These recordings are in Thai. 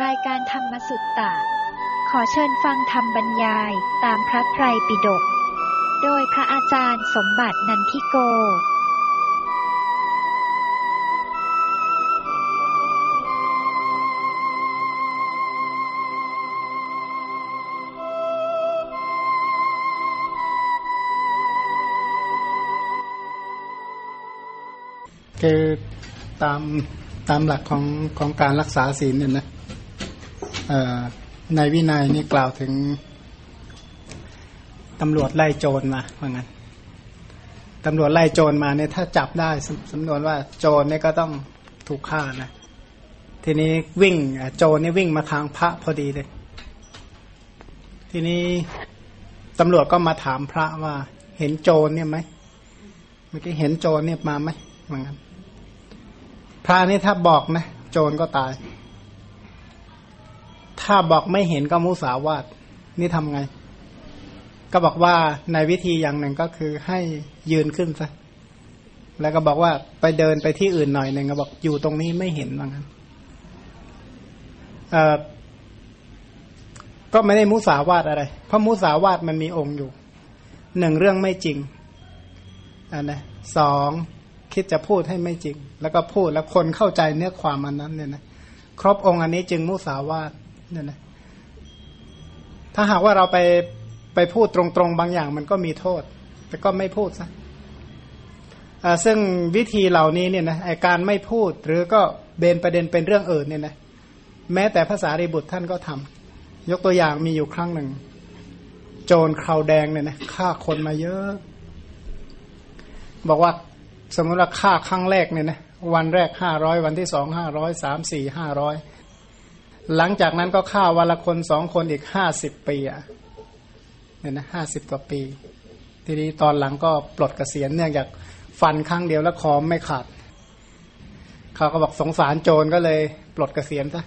รายการธรรมสุตตะ ขอเชิญฟังธรรมบรรยายตามพระไตรปิฎก โดยพระอาจารย์สมบัตินันทิโก คือตามตามหลักของของการรักษาศีลเนี่ยนะ ในวินัยนี่กล่าวถึงตำรวจไล่โจรมาว่างั้นตำรวจไล่โจรมาเนี่ยถ้าจับได้สสำนวนว่าโจรเนี่ยก็ต้องถูกฆ่านะ ทีนี้วิ่งโจรนี่วิ่งมาทางพระพอดีเลย ทีนี้ตำรวจก็มาถามพระว่า เห็นโจรเนี่ยไหมเมื่อกี้เห็นโจรเนี่ยมาไหมว่างั้นพระนี่ถ้าบอกนะ โจรก็ตาย ถ้าบอกไม่เห็นก็มุสาวาทนี่ทำไง ก็บอกว่าในวิธีอย่างหนึ่งก็คือให้ยืนขึ้นซะแล้วก็บอกว่าไปเดินไปที่อื่นหน่อยหนึ่งก็บอกอยู่ตรงนี้ไม่เห็นว่างั้นเอ่อก็ไม่ได้มุสาวาทอะไร เพราะมุสาวาทมันมีองค์อยู่หนึ่งเรื่องไม่จริงอันนะสองคิดจะพูดให้ไม่จริง แล้วก็พูดแล้วคนเข้าใจเนื้อความอันนั้นเนี่ยนะครบองค์อันนี้จึงมุสาวาท เนี่ยนะถ้าหากว่าเราไปไปพูดตรงๆ บางอย่างมันก็มีโทษ แต่ก็ไม่พูดซะซึ่งวิธีเหล่านี้เนี่ยนะการไม่พูดหรือก็เบนประเด็นเป็นเรื่องอื่นเนี่ยนะแม้แต่ภาษาริบุตรท่านก็ทำยกตัวอย่างมีอยู่ครั้งหนึ่ง โจรคราวแดงเนี่ยนะฆ่าคนมาเยอะ บอกว่าสมมติว่าค่าครั้งแรกเนี่ยนะวันแรกห้าร้อยวันที่สองห้าร้อยสามสี่ห้าร้อย หลังจากนั้นก็ฆ่าวันละคนสองคนอีกห้าสิบปีอะเนี่ยนะห้าสิบกว่าปี ทีนี้ตอนหลังก็ปลดเกษียณเนื่องจากฟันครั้งเดียวแล้วคอไม่ขาด เขาก็บอกสงสารโจรก็เลยปลดเกษียณซะ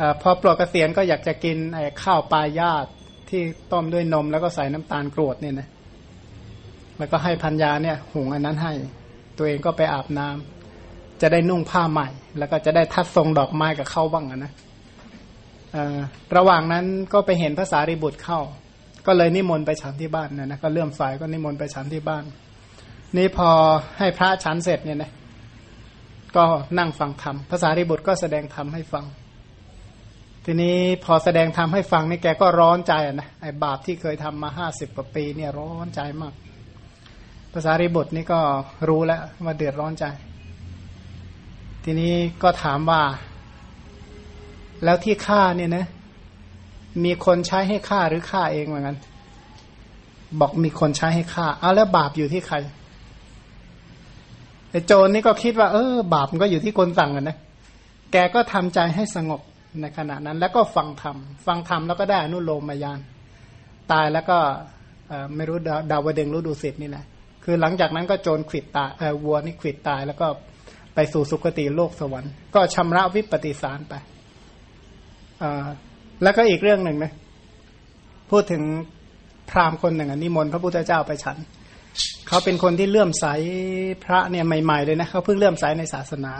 อพอปลดเกษียณก็อยากจะกินไอ้ข้าวปลายาตที่ต้มด้วยนมแล้วก็ใส่น้ำตาลกรวดเนี่ยนะแล้วก็ให้พันยาเนี่ยหุงอันนั้นให้ ตัวเองก็ไปอาบน้ำจะได้นุ่งผ้าใหม่ แล้วก็จะได้ทัดทรงดอกไม้กับเข้าบ้างนะ ระหว่างนั้นก็ไปเห็นภาษาริบุตรเข้า ก็เลยนิมนต์ไปฉันที่บ้านนะนะก็เลื่อมสายก็นิมนต์ไปฉันที่บ้าน นี่พอให้พระฉันเสร็จเนี่ยนะก็นั่งฟังธรรมภาษาริบุตรก็แสดงธรรมให้ฟัง ทีนี้พอแสดงธรรมให้ฟังนี่แกก็ร้อนใจนะไอ้บาปที่เคยทำมาห้าสิบกว่าปีเนี่ยร้อนใจมากภาษาริบุตรนี่ก็รู้แล้วว่าเดือดร้อนใจ ทีนี้ก็ถามว่า แล้วที่ฆ่าเนี่ยนะ มีคนใช้ให้ฆ่าหรือฆ่าเองเหมือนกันบอกมีคนใช้ให้ฆ่าเอาแล้วบาปอยู่ที่ใครไอ้โจรนี่ก็คิดว่า เออ บาปมันก็อยู่ที่คนสั่งกันนะแกก็ทำใจให้สงบในขณะนั้น แล้วก็ฟังธรรมฟังธรรมแล้วก็ได้อนุโลมมายาน ตายแล้วก็ไม่รู้ดาวเดงรู้ดูสิทธินี่แหละคือหลังจากนั้นก็โจรขิดตายวัวนี่ขิดตาย แล้วก็ไปสู่สุคติโลกสวรรค์ ก็ชำระวิปฏิสารไป แล้วก็อีกเรื่องหนึ่งนะพูดถึงพราหมณ์คนหนึ่งนิมนต์พระพุทธเจ้าไปฉัน เขาเป็นคนที่เลื่อมใสพระเนี่ยใหม่ๆเลยนะเขาเพิ่งเลื่อมใสในศาสนา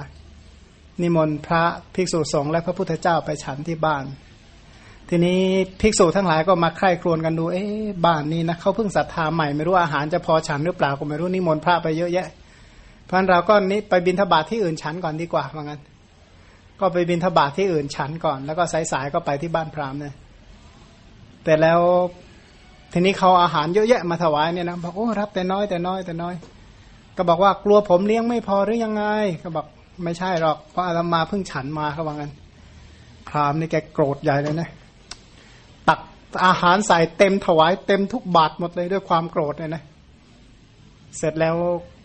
นิมนต์พระภิกษุสงฆ์และพระพุทธเจ้าไปฉันที่บ้าน ทีนี้ภิกษุทั้งหลายก็มาใคร่ครวญกันดู เอ๊ะบ้านนี้นะเขาเพิ่งศรัทธาใหม่ไม่รู้อาหารจะพอฉันหรือเปล่าก็ไม่รู้นิมนต์พระไปเยอะแยะเพราะเราก็นี้ไปบินทบาทที่อื่นฉันก่อนดีกว่าว่างั้นก็ ก็ไปบินทบาทที่อื่นฉันก่อน แล้วก็สายๆก็ไปที่บ้านพราหมณ์เนี่ยแต่แล้วทีนี้เขาอาหารเยอะแยะมาถวายเนี่ยนะบอกโอ้รับแต่น้อยแต่น้อยแต่น้อย ก็บอกว่ากลัวผมเลี้ยงไม่พอหรือยังไง ก็บอกไม่ใช่หรอกเพราะอาตมาเพิ่งฉันมาเขาว่างั้นพราหมณ์นี่แกโกรธใหญ่เลยนะตักอาหารใส่เต็มถวายเต็มทุกบาทหมดเลยด้วยความโกรธเนี่ยนะ เสร็จแล้ว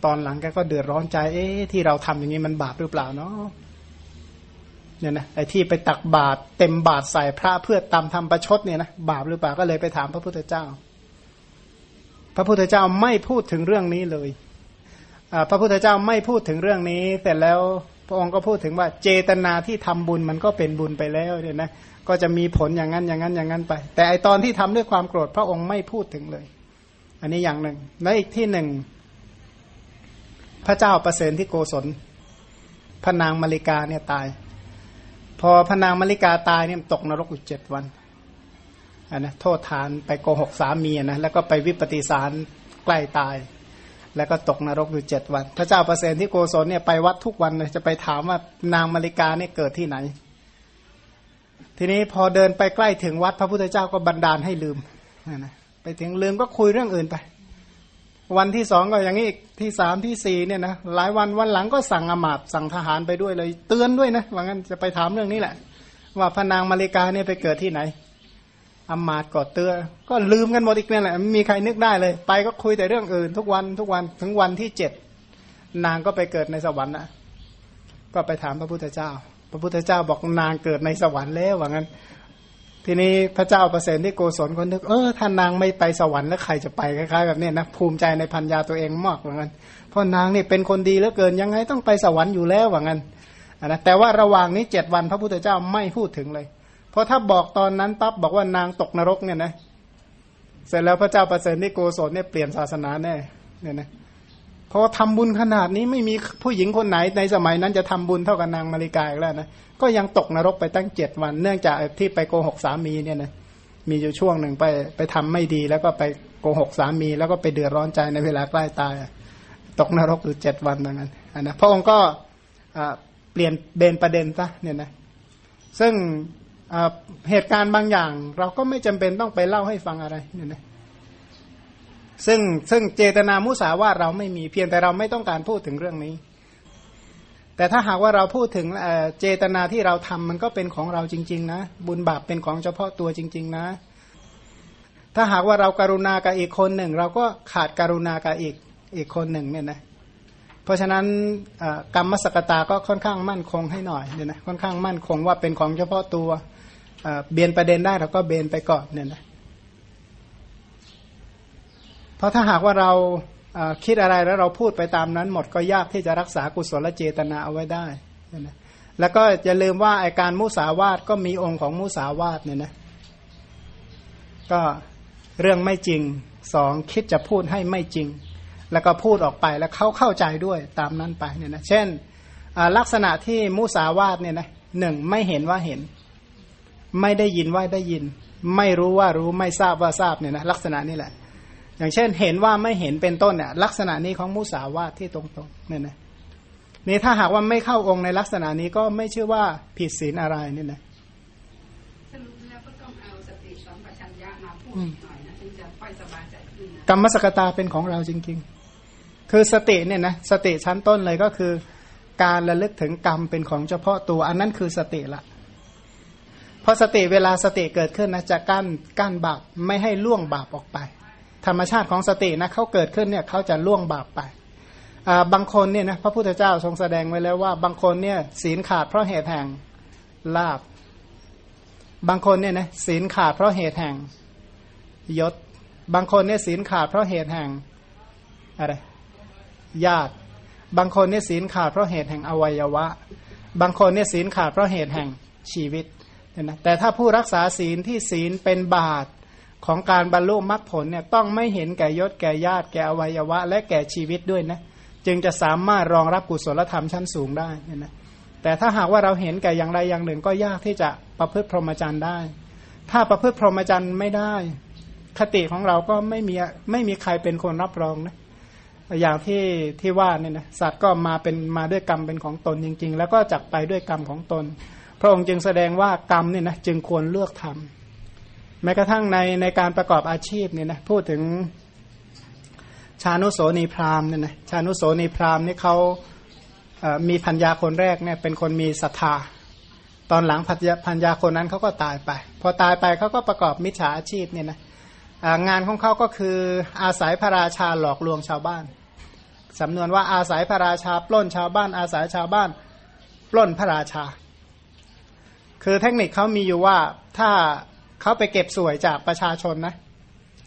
ตอนหลังแกก็เดือดร้อนใจ เอ๊ะที่เราทำอย่างนี้มันบาปหรือเปล่าเนาะ เนี่ยนะไอ้ที่ไปตักบาตรเต็มบาตรใส่พระเพื่อตามทำประชดเนี่ยนะบาปหรือเปล่าก็เลยไปถามพระพุทธเจ้า พระพุทธเจ้าไม่พูดถึงเรื่องนี้เลยพระพุทธเจ้าไม่พูดถึงเรื่องนี้แต่แล้วพระองค์ก็พูดถึงว่าเจตนาที่ทำบุญมันก็เป็นบุญไปแล้วเนี่ยนะก็จะมีผลอย่างนั้นอย่างนั้นอย่างนั้นไป แต่ไอตอนที่ทำด้วยความโกรธพระองค์ไม่พูดถึงเลย อันนี้อย่างหนึ่งและอีกที่หนึ่งพระเจ้าประเสริฐที่โกศลพระนางมาริกาเนี่ยตาย พพอพนางมริกาตายเนี่ยตกนรกอยู่เจ็ดวันอันนะโทษฐานไปโกหกสามีนะแล้วก็ไปวิปฏิสารใกล้ตาย แล้วก็ตกนรกอยู่เจ็ดวัน พระเจ้าประเสนที่โกศลเนี่ยไปวัดทุกวันเลยจะไปถามว่านางมริกาเนี่ยเกิดที่ไหน ทีนี้พอเดินไปใกล้ถึงวัดพระพุทธเจ้าก็บันดาลให้ลืมนะไปถึงลืมก็คุยเรื่องอื่นไป วันที่สองก็อย่างนี้อีกที่สามที่สี่เนี่ยนะหลายวันวันหลังก็สั่งอมาตสั่งทหารไปด้วยเลย เตือนด้วยนะว่างั้นจะไปถามเรื่องนี้แหละ ว่าพระนางมาริกาเนี่ยไปเกิดที่ไหนอมาตก็เตือนก็ลืมกันหมดอีกเนี่ยแหละไม่มีใครนึกได้เลย ไปก็คุยแต่เรื่องอื่น ทุกวันทุกวันถึงวันที่เจ็ดนางก็ไปเกิดในสวรรค์นะก็ไปถามพระพุทธเจ้า พระพุทธเจ้าบอกนางเกิดในสวรรค์แล้วว่างั้น ทีนี้พระเจ้าประเสริฐที่โกศลก็นึกเออท่านนางไม่ไปสวรรค์แล้วใครจะไปคล้ายๆแบบนี้นะภูมิใจในพันยาตัวเองมากว่างั้นเพราะนางนี่เป็นคนดีเหลือเกินยังไงต้องไปสวรรค์อยู่แล้วว่างั้นนะแต่ว่าระหว่างนี้เจ็ดวันพระพุทธเจ้าไม่พูดถึงเลย เพราะถ้าบอกตอนนั้นปั๊บบอกว่านางตกนรกเนี่ยนะเสร็จแล้วพระเจ้าประเสริฐที่โกศลเนี่ยเปลี่ยนศาสนาแน่เนี่ยนะเพราะทำบุญขนาดนี้ไม่มีผู้หญิงคนไหนในสมัยนั้นจะทำบุญเท่ากับนางมาริกาอีกแล้วนะ ก็ยังตกนรกไปตั้งเจ็ดวัน เนื่องจากที่ไปโกหกสามีเนี่ยนะมีอยู่ช่วงหนึ่งไปไปทำไม่ดี แล้วก็ไปโกหกสามี แล้วก็ไปเดือดร้อนใจในเวลาใกล้ตาย ตกนรกอยู่เจ็ดวันอย่างนั้นนะพระองค์ก็เปลี่ยนเบนประเด็นซะเนี่ยนะซึ่งเหตุการณ์บางอย่าง เราก็ไม่จำเป็นต้องไปเล่าให้ฟังอะไรเนี่ยนะซึ่งซึ่งเจตนามุสาวาทเราไม่มีเพียงแต่เราไม่ต้องการพูดถึงเรื่องนี้ แต่ถ้าหากว่าเราพูดถึงเจตนาที่เราทำมันก็เป็นของเราจริง ๆ นะ บุญบาปเป็นของเฉพาะตัวจริง ๆ นะ ถ้าหากว่าเราการุณากับอีกคนหนึ่ง เราก็ขาดการุณากับอีกอีกคนหนึ่งเนี่ยนะเพราะฉะนั้นกรรมสกตาก็ค่อนข้างมั่นคงให้หน่อยเนี่ยนะค่อนข้างมั่นคงว่าเป็นของเฉพาะตัวเบียนประเด็นได้เราก็เบนไปก่อนเนี่ยนะเพราะถ้าหากว่าเรา คิดอะไรแล้วเราพูดไปตามนั้นหมดก็ยากที่จะรักษากุศลเจตนาเอาไว้ได้นะแล้วก็อย่าลืมว่าไอการมุสาวาทก็มีองค์ของมุสาวาทเนี่ยนะก็เรื่องไม่จริงสองคิดจะพูดให้ไม่จริง แล้วก็พูดออกไปแล้วเขาเข้าใจด้วยตามนั้นไปเนี่ยนะเช่นลักษณะที่มุสาวาทเนี่ยนะหนึ่งไม่เห็นว่าเห็น ไม่ได้ยินว่าได้ยิน ไม่รู้ว่ารู้ไม่ทราบว่าทราบเนี่ยนะลักษณะนี้แหละ อย่างเช่นเห็นว่าไม่เห็นเป็นต้นเนี่ยลักษณะนี้ของมุสาวาทที่ตรงๆเนี่ยนะนี่ถ้าหากว่าไม่เข้าองค์ในลักษณะนี้ก็ไม่ชื่อว่าผิดศีลอะไรเนี่ยนะสรุปแล้วก็ต้องเอาสติสัมปชัญญะมาพูดหน่อยนะถึงจะค่อยสบายใจขึ้นกรรมสกตาเป็นของเราจริง ๆ คือสติเนี่ยนะสติชั้นต้นเลยก็คือ การระลึกถึงกรรมเป็นของเฉพาะตัว อันนั้นคือสติละเพราะสติเวลาสติเกิดขึ้นนะจะกั้นกั้นบาปไม่ให้ล่วงบาปออกไป ธรรมชาติของสตินะเขาเกิดขึ้นเนี่ยเขาจะล่วงบาปไปบางคนเนี่ยนะพระพุทธเจ้าทรงแสดงไว้แล้วว่า บางคนเนี่ยศีลขาดเพราะเหตุแห่งลาบบางคนเนี่ยนะศีลขาดเพราะเหตุแห่งยศ บางคนเนี่ยศีลขาดเพราะเหตุแห่งอะไรญาติ บางคนเนี่ยศีลขาดเพราะเหตุแห่งอวัยวะ บางคนเนี่ยศีลขาดเพราะเหตุแห่งชีวิตเนี่ยนะแต่ถ้าผู้รักษาศีลที่ศีลเป็นบาตร ของการบรรลุมรรคผลเนี่ยต้องไม่เห็นแก่ยศแก่ญาติแก่อวัยวะ และแก่ชีวิตด้วยนะจึงจะสามารถรองรับกุศลธรรมชั้นสูงได้นะแต่ถ้าหากว่าเราเห็นแก่อย่างใดอย่างหนึ่งก็ยากที่จะประพฤติพรหมจรรย์ได้ ถ้าประพฤติพรหมจรรย์ไม่ได้ คติของเราก็ไม่มีไม่มีใครเป็นคนรับรองนะอย่างที่ที่ว่าเนี่ยนะสัตว์ก็มาเป็นมาด้วยกรรมเป็นของตนจริง ๆ แล้วก็จักไปด้วยกรรมของตน พระองค์จึงแสดงว่ากรรมเนี่ยนะจึงควรเลือกทำ แม้กระทั่งในในการประกอบอาชีพเนี่ยนะพูดถึงชานุโสนีพราหมณ์เนี่ยนะชานุโสนีพราหมณ์นี่เขามีพัญญาคนแรกเนี่ยเป็นคนมีศรัทธา ตอนหลังพัญญาคนนั้นเขาก็ตายไป พอตายไปเขาก็ประกอบมิจฉาอาชีพเนี่ยนะงานของเขาก็คืออาศัยพระราชาหลอกลวงชาวบ้านสำนวนว่าอาศัยพระราชา ปล้นชาวบ้าน อาศัยชาวบ้าน ปล้นพระราชา คือเทคนิคเขามีอยู่ว่าถ้า เขาไปเก็บสวยจากประชาชนนะ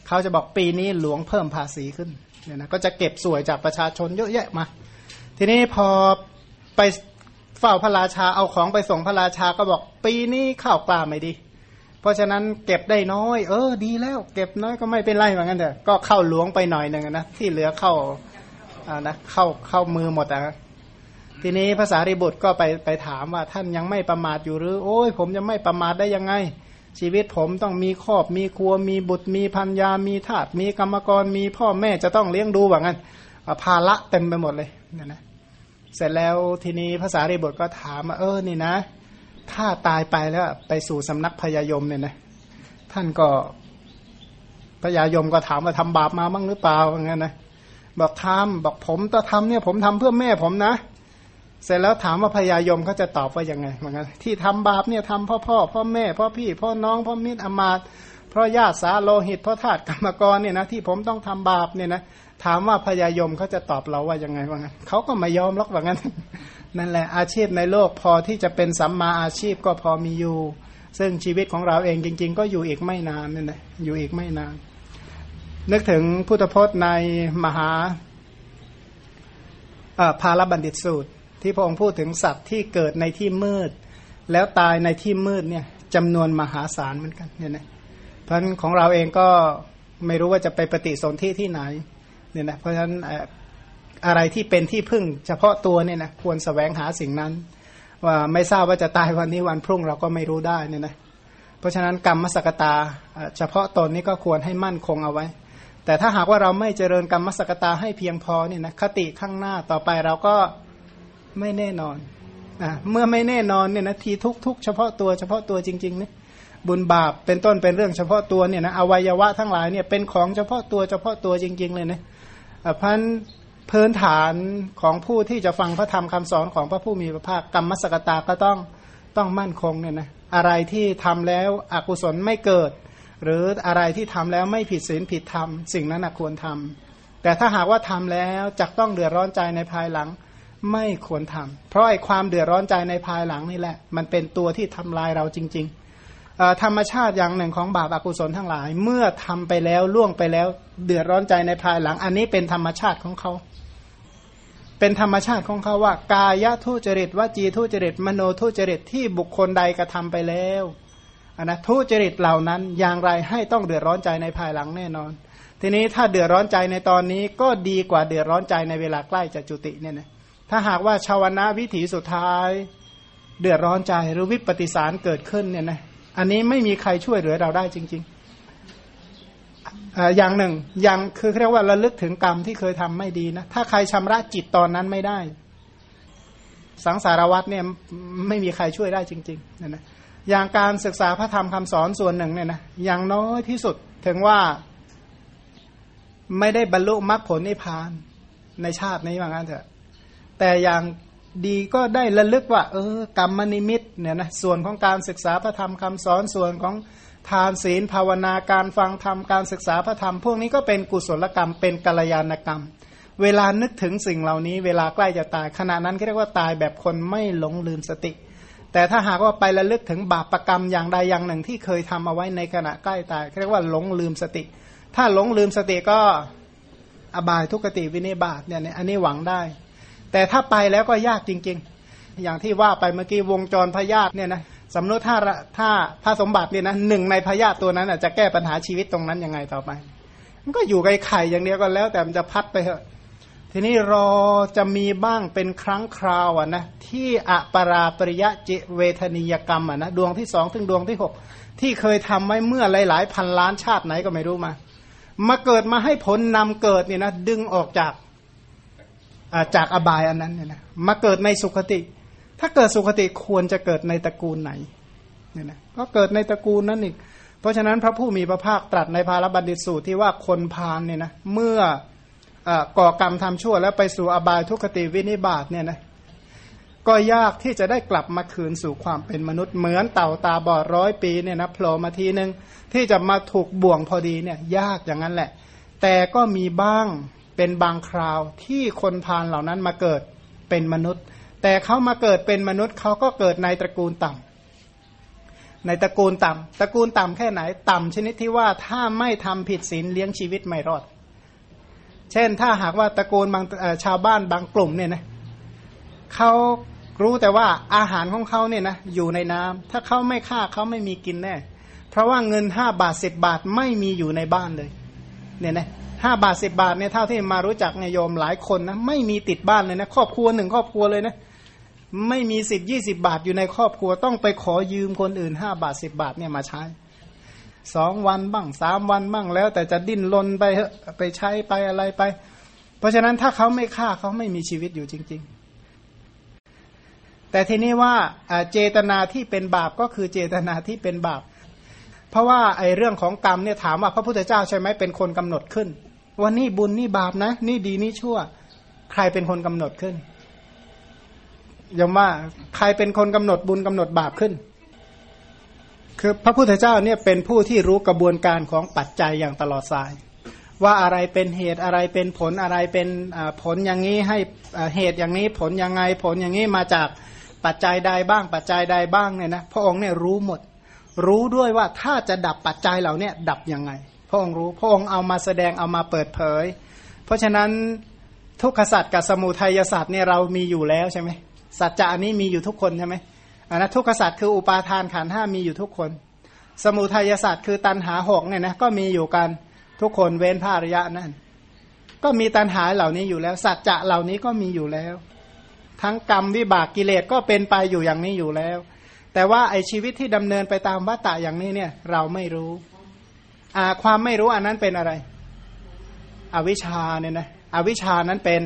เขาจะบอกปีนี้หลวงเพิ่มภาษีขึ้นเนี่ยนะก็จะเก็บสวยจากประชาชนเยอะแยะมา ทีนี้พอไปเฝ้าพระราชาเอาของไปส่งพระราชาก็บอกปีนี้ข้าวปลาไม่ดี เพราะฉะนั้นเก็บได้น้อย เออดีแล้ว เก็บน้อยก็ไม่เป็นไรเหมือนกันเถอะก็เข้าหลวงไปหน่อยหนึ่งนะที่เหลือเข้าอ่านะเข้าเข้ามือหมดอะทีนี้ภาษาริบุตรก็ไปไปถามว่าท่านยังไม่ประมาทอยู่หรือ โอ้ยผมจะไม่ประมาทได้ยังไง ชีวิตผมต้องมีครอบมีครัวมีบุตรมีพันยามีทาสมีกรรมกรมีพ่อแม่จะต้องเลี้ยงดูว่างั้นภาระเต็มไปหมดเลยเนี่ยนะเสร็จแล้วทีนี้ภาษาริบุตรก็ถามว่าเออนี่นะ ถ้าตายไปแล้วไปสู่สำนักพญายมเนี่ยนะท่านก็พญายมก็ถามว่าทำบาปมาบ้างหรือเปล่าอย่างนั้นนะบอกทำบอกผมต้อทำเนี่ยผมทำเพื่อแม่ผมนะ เสร็จแล้วถามว่าพญายมเขาจะตอบว่ายังไงเหมือนกันที่ทำบาปเนี่ยทำพ่อพ่อพ่อแม่พ่อพี่พ่อน้องพ่อมิตรอมาตเพราะญาติสาโลหิตเพราะธาตุกรรมกรเนี่ยนะที่ผมต้องทำบาปเนี่ยนะถามว่าพญายมเขาจะตอบเราว่ายังไงว่างั้นเขาก็ไม่ยอมหรอกว่างั้น นั่นแหละอาชีพในโลกพอที่จะเป็นสัมมาอาชีพก็พอมีอยู่ ซึ่งชีวิตของเราเองจริง ๆ ก็อยู่อีกไม่นานนี่นะอยู่อีกไม่นาน นึกถึงพุทธพจน์ในมหาพาลบัณฑิตสูตร ที่พระองค์พูดถึงสัตว์ที่เกิดในที่มืด แล้วตายในที่มืดเนี่ยจำนวนมหาศาลเหมือนกันเนี่ยนะเพราะนั้นของเราเองก็ไม่รู้ว่าจะไปปฏิสนธิที่ไหนเนี่ยนะเพราะฉะนั้นอะไรที่เป็นที่พึ่งเฉพาะตัวเนี่ยนะควรสแสวงหาสิ่งนั้น ว่าไม่ทราบว่าจะตายวันนี้วันพรุ่งเราก็ไม่รู้ได้เนี่ยนะเพราะฉะนั้นกรรมมสกตาเฉพาะตนนี้ก็ควรให้มั่นคงเอาไว้ แต่ถ้าหากว่าเราไม่เจริญกรรมมสกตาให้เพียงพอเนี่ยนะคติข้างหน้าต่อไปเราก็ ไม่แน่นอนอ่าเมื่อไม่แน่นอนเนี่ยนะทีทุกทุกเฉพาะตัวเฉพาะตัวจริงๆเนี่ยบุญบาปเป็นต้นเป็นเรื่องเฉพาะตัวเนี่ยนะอวัยวะทั้งหลายเนี่ยเป็นของเฉพาะตัวเฉพาะตัวจริง ๆ เลยนะพันพื้นฐานของผู้ที่จะฟังพระธรรมคำสอนของพระผู้มีพระภาคกรรมสกตาก็ต้องต้องมั่นคงเนี่ยนะอะไรที่ทำแล้วอกุศลไม่เกิด หรืออะไรที่ทำแล้วไม่ผิดศีลผิดธรรม สิ่งนั้นควรทำแต่ถ้าหากว่าทำแล้วจะต้องเดือดร้อนใจในภายหลัง ไม่ควรทำเพราะไอ้ความเดือดร้อนใจในภายหลังนี่แหละ มันเป็นตัวที่ทำลายเราจริงๆธรรมชาติอย่างหนึ่งของบาปอากุศลทั้งหลาย เมื่อทำไปแล้วล่วงไปแล้ว เดือดร้อนใจในภายหลัง อันนี้เป็นธรรมชาติของเขา เป็นธรรมชาติของเขาว่า กายทุจริตวจีทุจริต มโนทุจริตที่บุคคลใดกระทาไปแล้วอนนะทุจริตเหล่านั้นอย่างไรให้ต้องเดือดร้อนใจในภายหลังแน่นอน ทีนี้ถ้าเดือดร้อนใจในตอนนี้ก็ดีกว่าเดือดร้อนใจในเวลาใกล้จะจุติเนี่ยนะ ถ้าหากว่าชาวนะวิถีสุดท้าย เดือดร้อนใจหรือวิปฏิสารเกิดขึ้นเนี่ยนะอันนี้ไม่มีใครช่วยเหลือเราได้จริงๆอย่างหนึ่งอย่างคือเรียกว่าระลึกถึงกรรมที่เคยทำไม่ดีนะถ้าใครชำระจิตตอนนั้นไม่ได้ สังสารวัตรเนี่ยไม่มีใครช่วยได้จริงๆนะนะอย่างการศึกษาพระธรรมคำสอนส่วนหนึ่งเนี่ยนะอย่างน้อยที่สุดถึงว่าไม่ได้บรรลุมรรคผลนิพพานในชาตินี้ว่างั้นเถอะ แต่อย่างดีก็ได้ระลึกว่า เออกรรมนิมิตเนี่ยนะส่วนของการศึกษาพระธรรมคำสอนส่วนของทานศีลภาวนาการฟังธรรมการศึกษาพระธรรม พวกนี้ก็เป็นกุศลกรรมเป็นกัลยาณกรรม เวลานึกถึงสิ่งเหล่านี้ เวลาใกล้จะตายขณะนั้นเรียกว่าตายแบบคนไม่หลงลืมสติ แต่ถ้าหากว่าไประลึกถึงบาปรกรรมอย่างใดอย่างหนึ่งที่เคยทำเอาไว้ในขณะใกล้ตายเรียกว่าหลงลืมสติ ถ้าหลงลืมสติก็อบายทุกติวินิบาตเนี่ยอันนี้หวังได้ แต่ถ้าไปแล้วก็ยากจริง ๆ อย่างที่ว่าไปเมื่อกี้วงจรพยาธิเนี่ยนะสมมติถ้าถ้าพระสมบัติเนี่ยนะหนึ่งในพยาธิตัวนั้นจะแก้ปัญหาชีวิตตรงนั้นยังไงต่อไป มันก็อยู่ไกลไข่อย่างเดียวก็แล้ว แต่มันจะพัดไปเถอะทีนี้รอจะมีบ้างเป็นครั้งคราวอะนะที่อปราปริยะเจเวทนิยกรรมอะนะดวงที่สองถึงดวงที่หกที่เคยทำไว้เมื่อหลาย ๆ พันล้านชาติไหนก็ไม่รู้มา มาเกิดมาให้ผลนำเกิดเนี่ยนะดึงออกจาก จากอบายอันนั้นเนี่ยนะมาเกิดในสุคติ ถ้าเกิดสุคติควรจะเกิดในตระกูลไหนเนี่ยนะก็เกิดในตระกูลนั้นอีก เพราะฉะนั้นพระผู้มีพระภาคตรัสในภาลบัณฑิตสูตรที่ว่าคนพาลเนี่ยนะเมื่ออก่อกรรมทำชั่วแล้วไปสู่อบายทุกขติวินิบาตเนี่ยนะก็ยากที่จะได้กลับมาคืนสู่ความเป็นมนุษย์เหมือนเต่าตาบอดร้อยปีเนี่ยนะโผล่มาทีหนึ่งที่จะมาถูกบ่วงพอดีเนี่ยยากอย่างนั้นแหละ แต่ก็มีบ้าง เป็นบางคราวที่คนพาลเหล่านั้นมาเกิดเป็นมนุษย์ แต่เขามาเกิดเป็นมนุษย์เขาก็เกิดในตระกูลต่ำในตระกูลต่ำตระกูลต่ำแค่ไหนต่ำชนิดที่ว่าถ้าไม่ทำผิดศีลเลี้ยงชีวิตไม่รอด เช่นถ้าหากว่าตระกูลบางชาวบ้านบางกลุ่มเนี่ยนะเขารู้แต่ว่าอาหารของเขาเนี่ยนะอยู่ในน้ำถ้าเขาไม่ฆ่าเขาไม่มีกินแน่ เพราะว่าเงินห้าบาทสิบบาทไม่มีอยู่ในบ้านเลย เนี่ยนะ ห้าบาทสิบาทเนี่ยเท่าที่มารู้จักเนี่ยโยมหลายคนนะไม่มีติดบ้านเลยนะครอบครัวหนึ่งครอบครัวเลยนะไม่มีสิบยี่สิบาทอยู่ในครอบครัวต้องไปขอยืมคนอื่นห้าบาทสิบาทเนี่ยมาใช้สองวันบ้างสามวันบ้างแล้ว แต่จะดิ้นรนไปไปใช้ไปอะไรไป เพราะฉะนั้นถ้าเขาไม่ฆ่าเขาไม่มีชีวิตอยู่จริง ๆ แต่ทีนี้ว่าเจตนาที่เป็นบาปก็คือเจตนาที่เป็นบาป เพราะว่าไอ้เรื่องของกรรมเนี่ยถามว่าพระพุทธเจ้าใช่ไหมเป็นคนกำหนดขึ้น ว่านี่บุญนี่บาปนะ นี่ดีนี่ชั่ว ใครเป็นคนกำหนดขึ้นยมว่าใครเป็นคนกำหนดบุญกำหนดบาปขึ้น คือพระพุทธเจ้าเนี่ยเป็นผู้ที่รู้กระบวนการของปัจจัยอย่างตลอดสาย ว่าอะไรเป็นเหตุอะไรเป็นผลอะไรเป็นผลอย่างนี้ให้เหตุอย่างนี้ผลยังไงผลอย่างนี้มาจากปัจจัยใดบ้างปัจจัยใดบ้างเนี่ยนะพระองค์เนี่ยรู้หมด รู้ด้วยว่าถ้าจะดับปัจจัยเหล่านี้ดับยังไง ระองค์รู้พระองค์เอามาแสดงเอามาเปิดเผย เพราะฉะนั้นทุกขสัตว์กับสมุทัยสัตว์เนี่ยเรามีอยู่แล้วใช่ไหมสัจจะนี้มีอยู่ทุกคนใช่ไหมอันนั้นทุกขสัตว์คืออุปาทานขันห้ามีอยู่ทุกคน สมุทัยสัตว์คือตันหาหกเนี่ยนะก็มีอยู่กันทุกคนเว้นภาระยะนั่นก็มีตันหาเหล่านี้อยู่แล้ว สัจจะเหล่านี้ก็มีอยู่แล้ว ทั้งกรรมวิบากกิเลสก็เป็นไปอยู่อย่างนี้อยู่แล้ว แต่ว่าไอชีวิตที่ดำเนินไปตามวัฏฏะอย่างนี้เนี่ยเราไม่รู้ ความไม่รู้อันนั้นเป็นอะไร อวิชชาเนี่ยนะอวิชชานั้นเป็น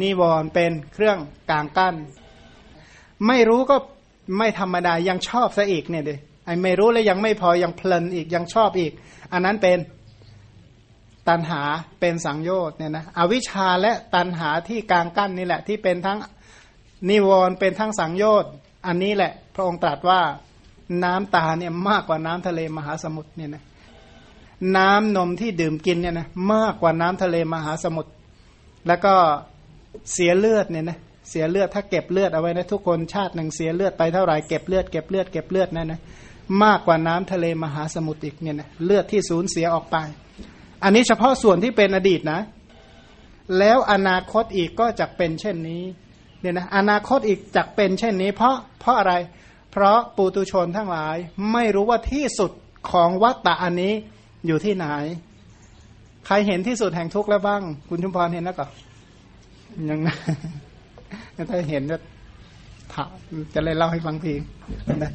นิวรณ์เป็นเครื่องกลางกั้น ไม่รู้ก็ไม่ธรรมดายังชอบซะอีกเนี่ยเดไอ้ไม่รู้แล้วยังไม่พอยังเพลินอีกยังชอบอีก อันนั้นเป็นตันหาเป็นสังโยชน์เนี่ยนะอวิชชาและตันหาที่กลางกั้นนี่แหละ ที่เป็นทั้งนิวรณ์เป็นทั้งสังโยชน์อันนี้แหละ พระองค์ตรัสว่าน้ำตาเนี่ยมากกว่าน้ำทะเลมหาสมุทรเนี่ยนะ น้ำนมที่ดื่มกินเนี่ยนะมากกว่าน้ำทะเลมหาสมุทรแล้วก็เสียเลือดเนี่ยนะเสียเลือดถ้าเก็บเลือดเอาไว้นะทุกคนชาติหนึ่งเสียเลือดไปเท่าไหร่เก็บเลือดเก็บเลือดเก็บเลือดนั่นนะมากกว่าน้ำทะเลมหาสมุทรอีกเนี่ยนะเลือดที่สูญเสียออกไป อันนี้เฉพาะส่วนที่เป็นอดีตนะ แล้วอนาคตอีกก็จะเป็นเช่นนี้เนี่ยนะอนาคตอีกจะเป็นเช่นนี้ เพราะเพราะอะไร เพราะปุตุชนทั้งหลายไม่รู้ว่าที่สุดของวัตตะอันนี้ อยู่ที่ไหน ใครเห็นที่สุดแห่งทุกข์แล้วบ้าง คุณชุมพรเห็นแล้วก็ยังถ้าเห็นจะถามจะเลยเล่าให้ฟังทีนะ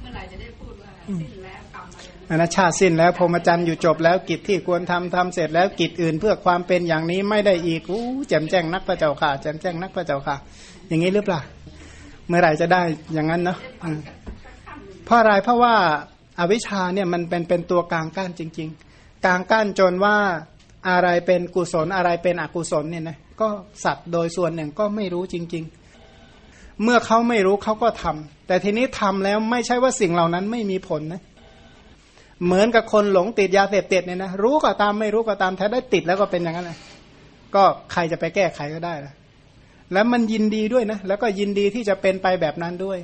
เมื่อไหร่จะได้พูดว่าสิ้นแล้วกรรมอะไรนะชาติสิ้นแล้วพรหมจรรย์อยู่จบแล้วกิจที่ควรทำทำเสร็จแล้วกิจอื่นเพื่อความเป็นอย่างนี้ไม่ได้อีกอู้แจ่มแจ้งนักพระเจ้าค่ะแจ่มแจ้งนักพระเจ้าค่ะ อย่างนี้หรือเปล่า เมื่อไหร่จะได้อย่างนั้นเนาะเพราะอะไรเพราะว่า อวิชชาเนี่ยมันเป็นเป็นตัวกลางกั้นจริง ๆ กลางกั้นจนว่าอะไรเป็นกุศลอะไรเป็นอกุศลเนี่ยนะก็สัตว์โดยส่วนหนึ่งก็ไม่รู้จริง ๆ เมื่อเขาไม่รู้เขาก็ทำแต่ทีนี้ทำแล้วไม่ใช่ว่าสิ่งเหล่านั้นไม่มีผลนะเหมือนกับคนหลงติดยาเสพติดเนี่ยนะรู้ก็ตามไม่รู้ก็ตามถ้ได้ติดแล้วก็เป็นอย่างนั้นเลยก็ใครจะไปแก้ไขก็ได้ละแล้วมันยินดีด้วยนะแล้วก็ยินดีที่จะเป็นไปแบบนั้นด้วย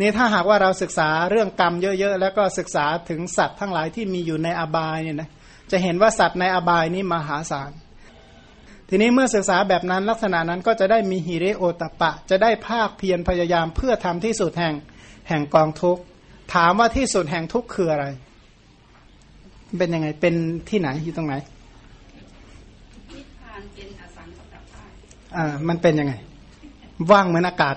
นี่ถ้าหากว่าเราศึกษาเรื่องกรรมเยอะๆ แล้วก็ศึกษาถึงสัตว์ทั้งหลายที่มีอยู่ในอบายเนี่ยนะจะเห็นว่าสัตว์ในอบายนี้มหาศาล ทีนี้เมื่อศึกษาแบบนั้นลักษณะนั้นก็จะได้มีฮิริโอตปะ จะได้ภาคเพียรพยายามเพื่อทำที่สุดแห่งแห่งกองทุกข์ถามว่าที่สุดแห่งทุกข์คืออะไร เป็นยังไงเป็นที่ไหนอยู่ตรงไหนอ่ามันเป็นยังไง ว่างเหมือนอากาศ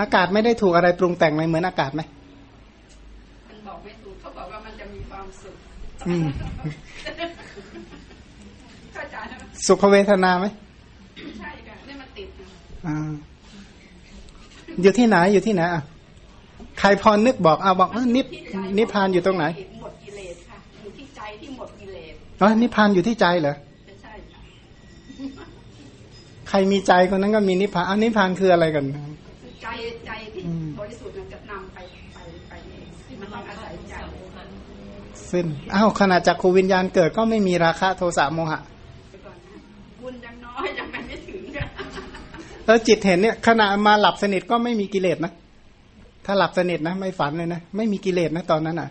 อากาศไม่ได้ถูกอะไรปรุงแต่งเลยเหมือนอากาศไหมมันบอกไม่ถูกเขาบอกว่ามันจะมีความสุขสุขเวทนาไหมใช่ค่ะนี่มันติดอ่าอยู่ที่ไหนอยู่ที่ไหนอะใครพอนึกบอกเอาบอกเออนิพนิพานอยู่ตรงไหนหมดกิเลสค่ะอยู่ที่ใจที่หมดกิเลสอ๋อนิพานอยู่ที่ใจเหรอใช่ค่ะใครมีใจคนนั้นก็มีนิพานอันนิพานคืออะไรกัน ใจใจที่บริสุทธิ์จะนำไปไปไปมันต้องอาศัยใจซึ่งอ้าวขณะจากครูวิญญาณเกิดก็ไม่มีราคะโทสะโมหะแล้วจิตเห็นเนี่ยขณะมาหลับสนิทก็ไม่มีกิเลสนะ ถ้าหลับสนิทนะไม่ฝันเลยนะไม่มีกิเลสนะตอนนั้นอะ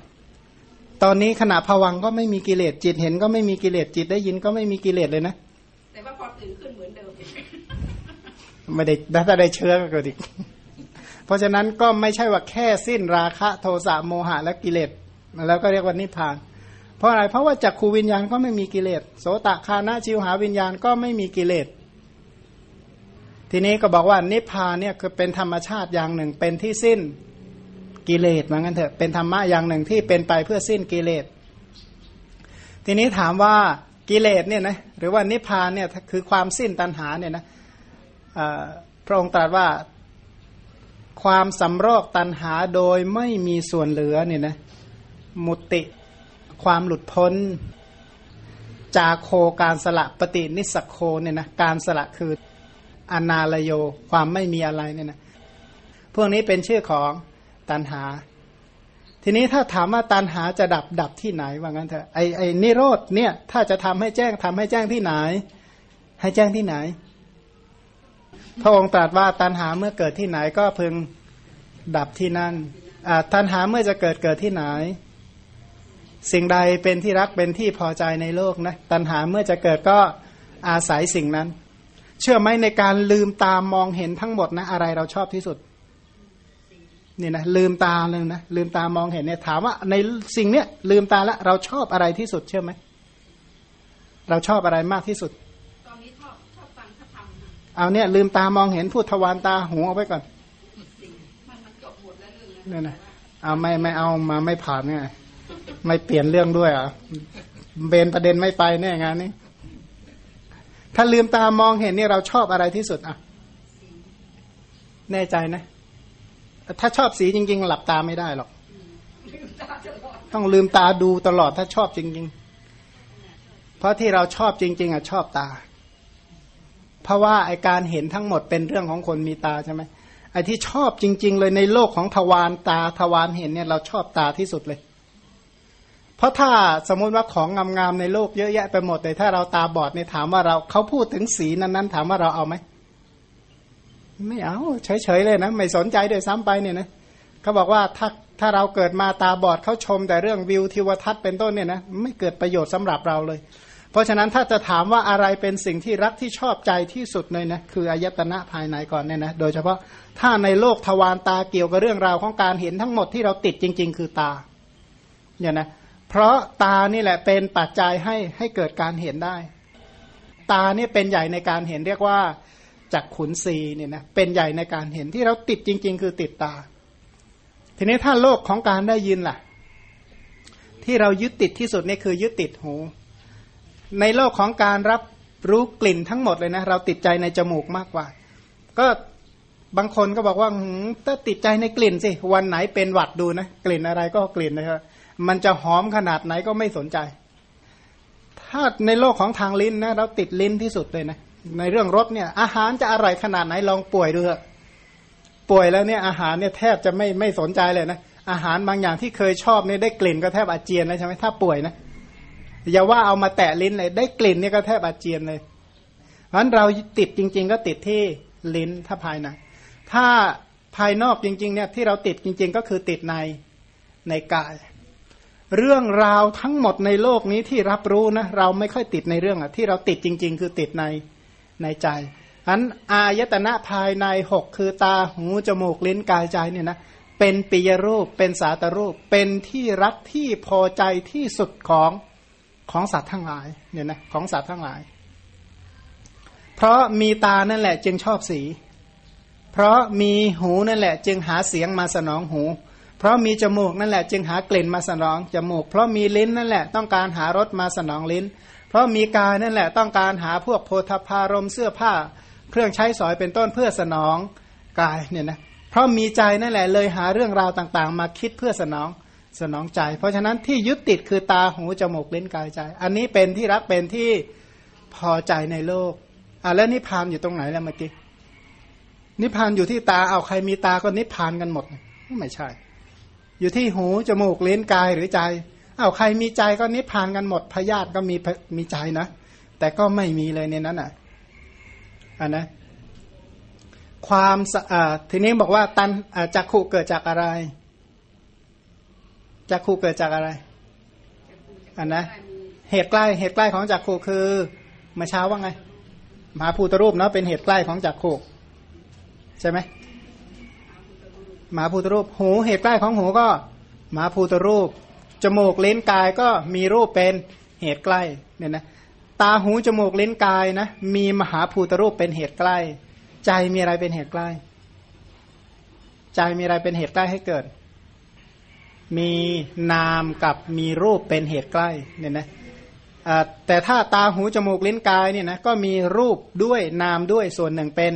ตอนนี้ขณะผวังก็ไม่มีกิเลสจิตเห็นก็ไม่มีกิเลสจิตได้ยินก็ไม่มีกิเลสเลยนะแต่ว่าพอตื่นขึ้นเหมือนเดิมไม่ได้ถ้าได้เชื้อก็เกิดอีกเพ ราะฉะนั้นก็ไม่ใช่ว่าแค่สิ้นราคะโทสะโมหะและกิเลสแล้วก็เรียกว่านิพพาน เพราะอะไรเพราะว่าจักขูวิญญาณก็ไม่มีกิเลสโสตคานะชิวหาวิญญาณก็ไม่มีกิเลสทีนี้ก็บอกว่านิพพานเนี่ยคือเป็นธรรมชาติอย่างหนึ่งเป็นที่สิ้นกิเลสเหมือนกันเถอะเป็นธรรมะอย่างหนึ่งที่เป็นไปเพื่อสิ้นกิเลสทีนี้ถามว่ากิเลสเนี่ยนะหรือว่านิพพานเนี่ยคือความสิ้นตัณหาเนี่ยนะพระองค์ตรัสว่า ความสำรอกตัณหาโดยไม่มีส่วนเหลือเนี่ยนะมุติ ความหลุดพ้น จาโคการสละปฏินิสโคเนี่ยนะการสละคืออนาลโย ความไม่มีอะไรเนี่ยนะพวกนี้เป็นชื่อของตัณหา ทีนี้ถ้าถามว่าตัณหาจะดับดับที่ไหนว่างั้นเถอะไอไอนิโรธเนี่ย ถ้าจะทำให้แจ้งทำให้แจ้งที่ไหน ให้แจ้งที่ไหน พระองค์ตรัสว่าตัณหาเมื่อเกิดที่ไหนก็พึงดับที่นั่นตัณหาเมื่อจะเกิดเกิดที่ไหน สิ่งใดเป็นที่รักเป็นที่พอใจในโลกนะตัณหาเมื่อจะเกิดก็อาศัยสิ่งนั้น เชื่อไหมในการลืมตามมองเห็นทั้งหมดนะอะไรเราชอบที่สุดนี่นะลืมตาเลยนะลืมตามองเห็นเนี่ยถามว่าในสิ่งเนี้ยลืมตาแล้วเราชอบอะไรที่สุดเชื่อไหมเราชอบอะไรมากที่สุด เอาเนี่ย ลืมตามองเห็นพูดทวารตาหูเอาไว้ก่อนเนี่ยนะเอาไม่ไม่เอามาไม่ผ่านเนี่ยไม่เปลี่ยนเรื่องด้วยอะเบนประเด็นไม่ไปแน่งานนี้ ถ้าลืมตามองเห็นเนี่ยเราชอบอะไรที่สุดอะ แน่ใจนะ ถ้าชอบสีจริง ๆ หลับตาไม่ได้หรอก ต้องลืมตาดูตลอดถ้าชอบจริง ๆ เพราะที่เราชอบจริง ๆอะชอบตา เพราะว่าไอการเห็นทั้งหมดเป็นเรื่องของคนมีตาใช่ไหมไอที่ชอบจริง ๆ เลยในโลกของทวารตาทวารเห็นเนี่ยเราชอบตาที่สุดเลย เพราะถ้าสมมุติว่าของงามๆในโลกเยอะแยะไปหมดแต่ถ้าเราตาบอดเนี่ยถามว่าเราเขาพูดถึงสีนั้นๆ ถามว่าเราเอาไหมไม่เอาเฉยๆเลยนะไม่สนใจด้วยซ้ำไปเนี่ยนะเขาบอกว่าถ้าถ้าเราเกิดมาตาบอดเขาชมแต่เรื่องวิวทิวทัศน์เป็นต้นเนี่ยนะไม่เกิดประโยชน์สำหรับเราเลย เพราะฉะนั้นถ้าจะถามว่าอะไรเป็นสิ่งที่รักที่ชอบใจที่สุดเลยนะคืออายตนะภายในก่อนเนี่ยนะโดยเฉพาะถ้าในโลกทวารตาเกี่ยวกับเรื่องราวของการเห็นทั้งหมดที่เราติดจริง ๆ คือตาเนี่ยนะเพราะตานี่แหละเป็นปัจจัยให้ให้เกิดการเห็นได้ ตาเนี่ยเป็นใหญ่ในการเห็นเรียกว่าจากขุนศีเนี่ยนะเป็นใหญ่ในการเห็นที่เราติดจริง ๆ คือติดตา ทีนี้ถ้าโลกของการได้ยินล่ะ ที่เรายึดติดที่สุดนี่คือยึดติดหู ในโลกของการรับรู้กลิ่นทั้งหมดเลยนะ เราติดใจในจมูกมากกว่า ก็บางคนก็บอกว่าถ้าติดใจในกลิ่นสิ วันไหนเป็นหวัดดูนะ กลิ่นอะไรก็กลิ่นนะครับมันจะหอมขนาดไหนก็ไม่สนใจ ถ้าในโลกของทางลิ้นนะ เราติดลิ้นที่สุดเลยนะ ในเรื่องรสเนี่ย อาหารจะอร่อยขนาดไหนลองป่วยดูเถอะป่วยแล้วเนี่ยอาหารเนี่ยแทบจะไม่ไม่สนใจเลยนะ อาหารบางอย่างที่เคยชอบเนี่ยได้กลิ่นก็แทบอาเจียนเลยใช่ไหมถ้าป่วยนะ อย่าว่าเอามาแตะลิ้นเลย ได้กลิ่นเนี่ยก็แทบอาเจียนเลยเพราะฉะนั้นเราติดจริง ๆ ก็ติดที่ลิ้นถ้าภายในถ้าภายนอกจริง ๆ เนี่ยที่เราติดจริง ๆ ก็คือติดในในกาย เรื่องราวทั้งหมดในโลกนี้ที่รับรู้นะเราไม่ค่อยติดในเรื่องอะที่เราติดจริง ๆ คือติดในในใจอันอายตนะภายในหกคือตาหูจมูกลิ้นกายใจเนี่ยนะเป็นปิยรูปเป็นสาตรูป เป็นที่รักที่พอใจที่สุดของ ของสัตว์ทั้งหลายเนี่ยนะของสัตว์ทั้งหลาย เพราะมีตานั่นแหละ จึงชอบสี เพราะมีหูนั่นแหละ จึงหาเสียงมาสนองหู เพราะมีจมูกนั่นแหละ จึงหากลิ่นมาสนองจมูก เพราะมีลิ้นนั่นแหละ ต้องการหารสมาสนองลิ้น เพราะมีกายนั่นแหละ ต้องการหาพวกโพธพารมเสื้อผ้า เครื่องใช้สอยเป็นต้นเพื่อสนองกายเนี่ยนะเพราะมีใจนั่นแหละเลยหาเรื่องราวต่างๆ มาคิดเพื่อสนอง สนองใจ เพราะฉะนั้นที่ยึดติดคือตาหูจมูกลิ้นกายใจ อันนี้เป็นที่รักเป็นที่พอใจในโลกอะแล้วนิพพานอยู่ตรงไหนแล้วเมื่อกี้นิพพานอยู่ที่ตาเอาใครมีตาก็นิพพานกันหมดไม่ใช่ อยู่ที่หูจมูกลิ้นกายหรือใจเอาใครมีใจก็นิพพานกันหมดพยาธิก็มีมีใจนะ แต่ก็ไม่มีเลยในนั้นอะอันนะความอ่าทีนี้บอกว่าตันจักขุเกิดจากอะไร จักขุเกิดจากอะไรอันนะเหตุใกล้เหตุใกล้ของจักขุคือเมื่อเช้าว่าไงมหาภูตรูปเนาะเป็นเหตุใกล้ของจักขุใช่ไหมมหาภูตรูปหูเหตุใกล้ของหูก็มหาภูตรูป จมูกเล้นกายก็มีรูปเป็นเหตุใกล้เนี่ยนะตาหูจมูกเล้นกายนะมีมหาภูตรูปเป็นเหตุใกล้ ใจมีอะไรเป็นเหตุใกล้ ใจมีอะไรเป็นเหตุใกล้ให้เกิด มีนามกับมีรูปเป็นเหตุใกล้เนี่ยนะแต่ถ้าตาหูจมูกลิ้นกายเนี่ยนะก็มีรูปด้วยนามด้วยส่วนหนึ่งเป็น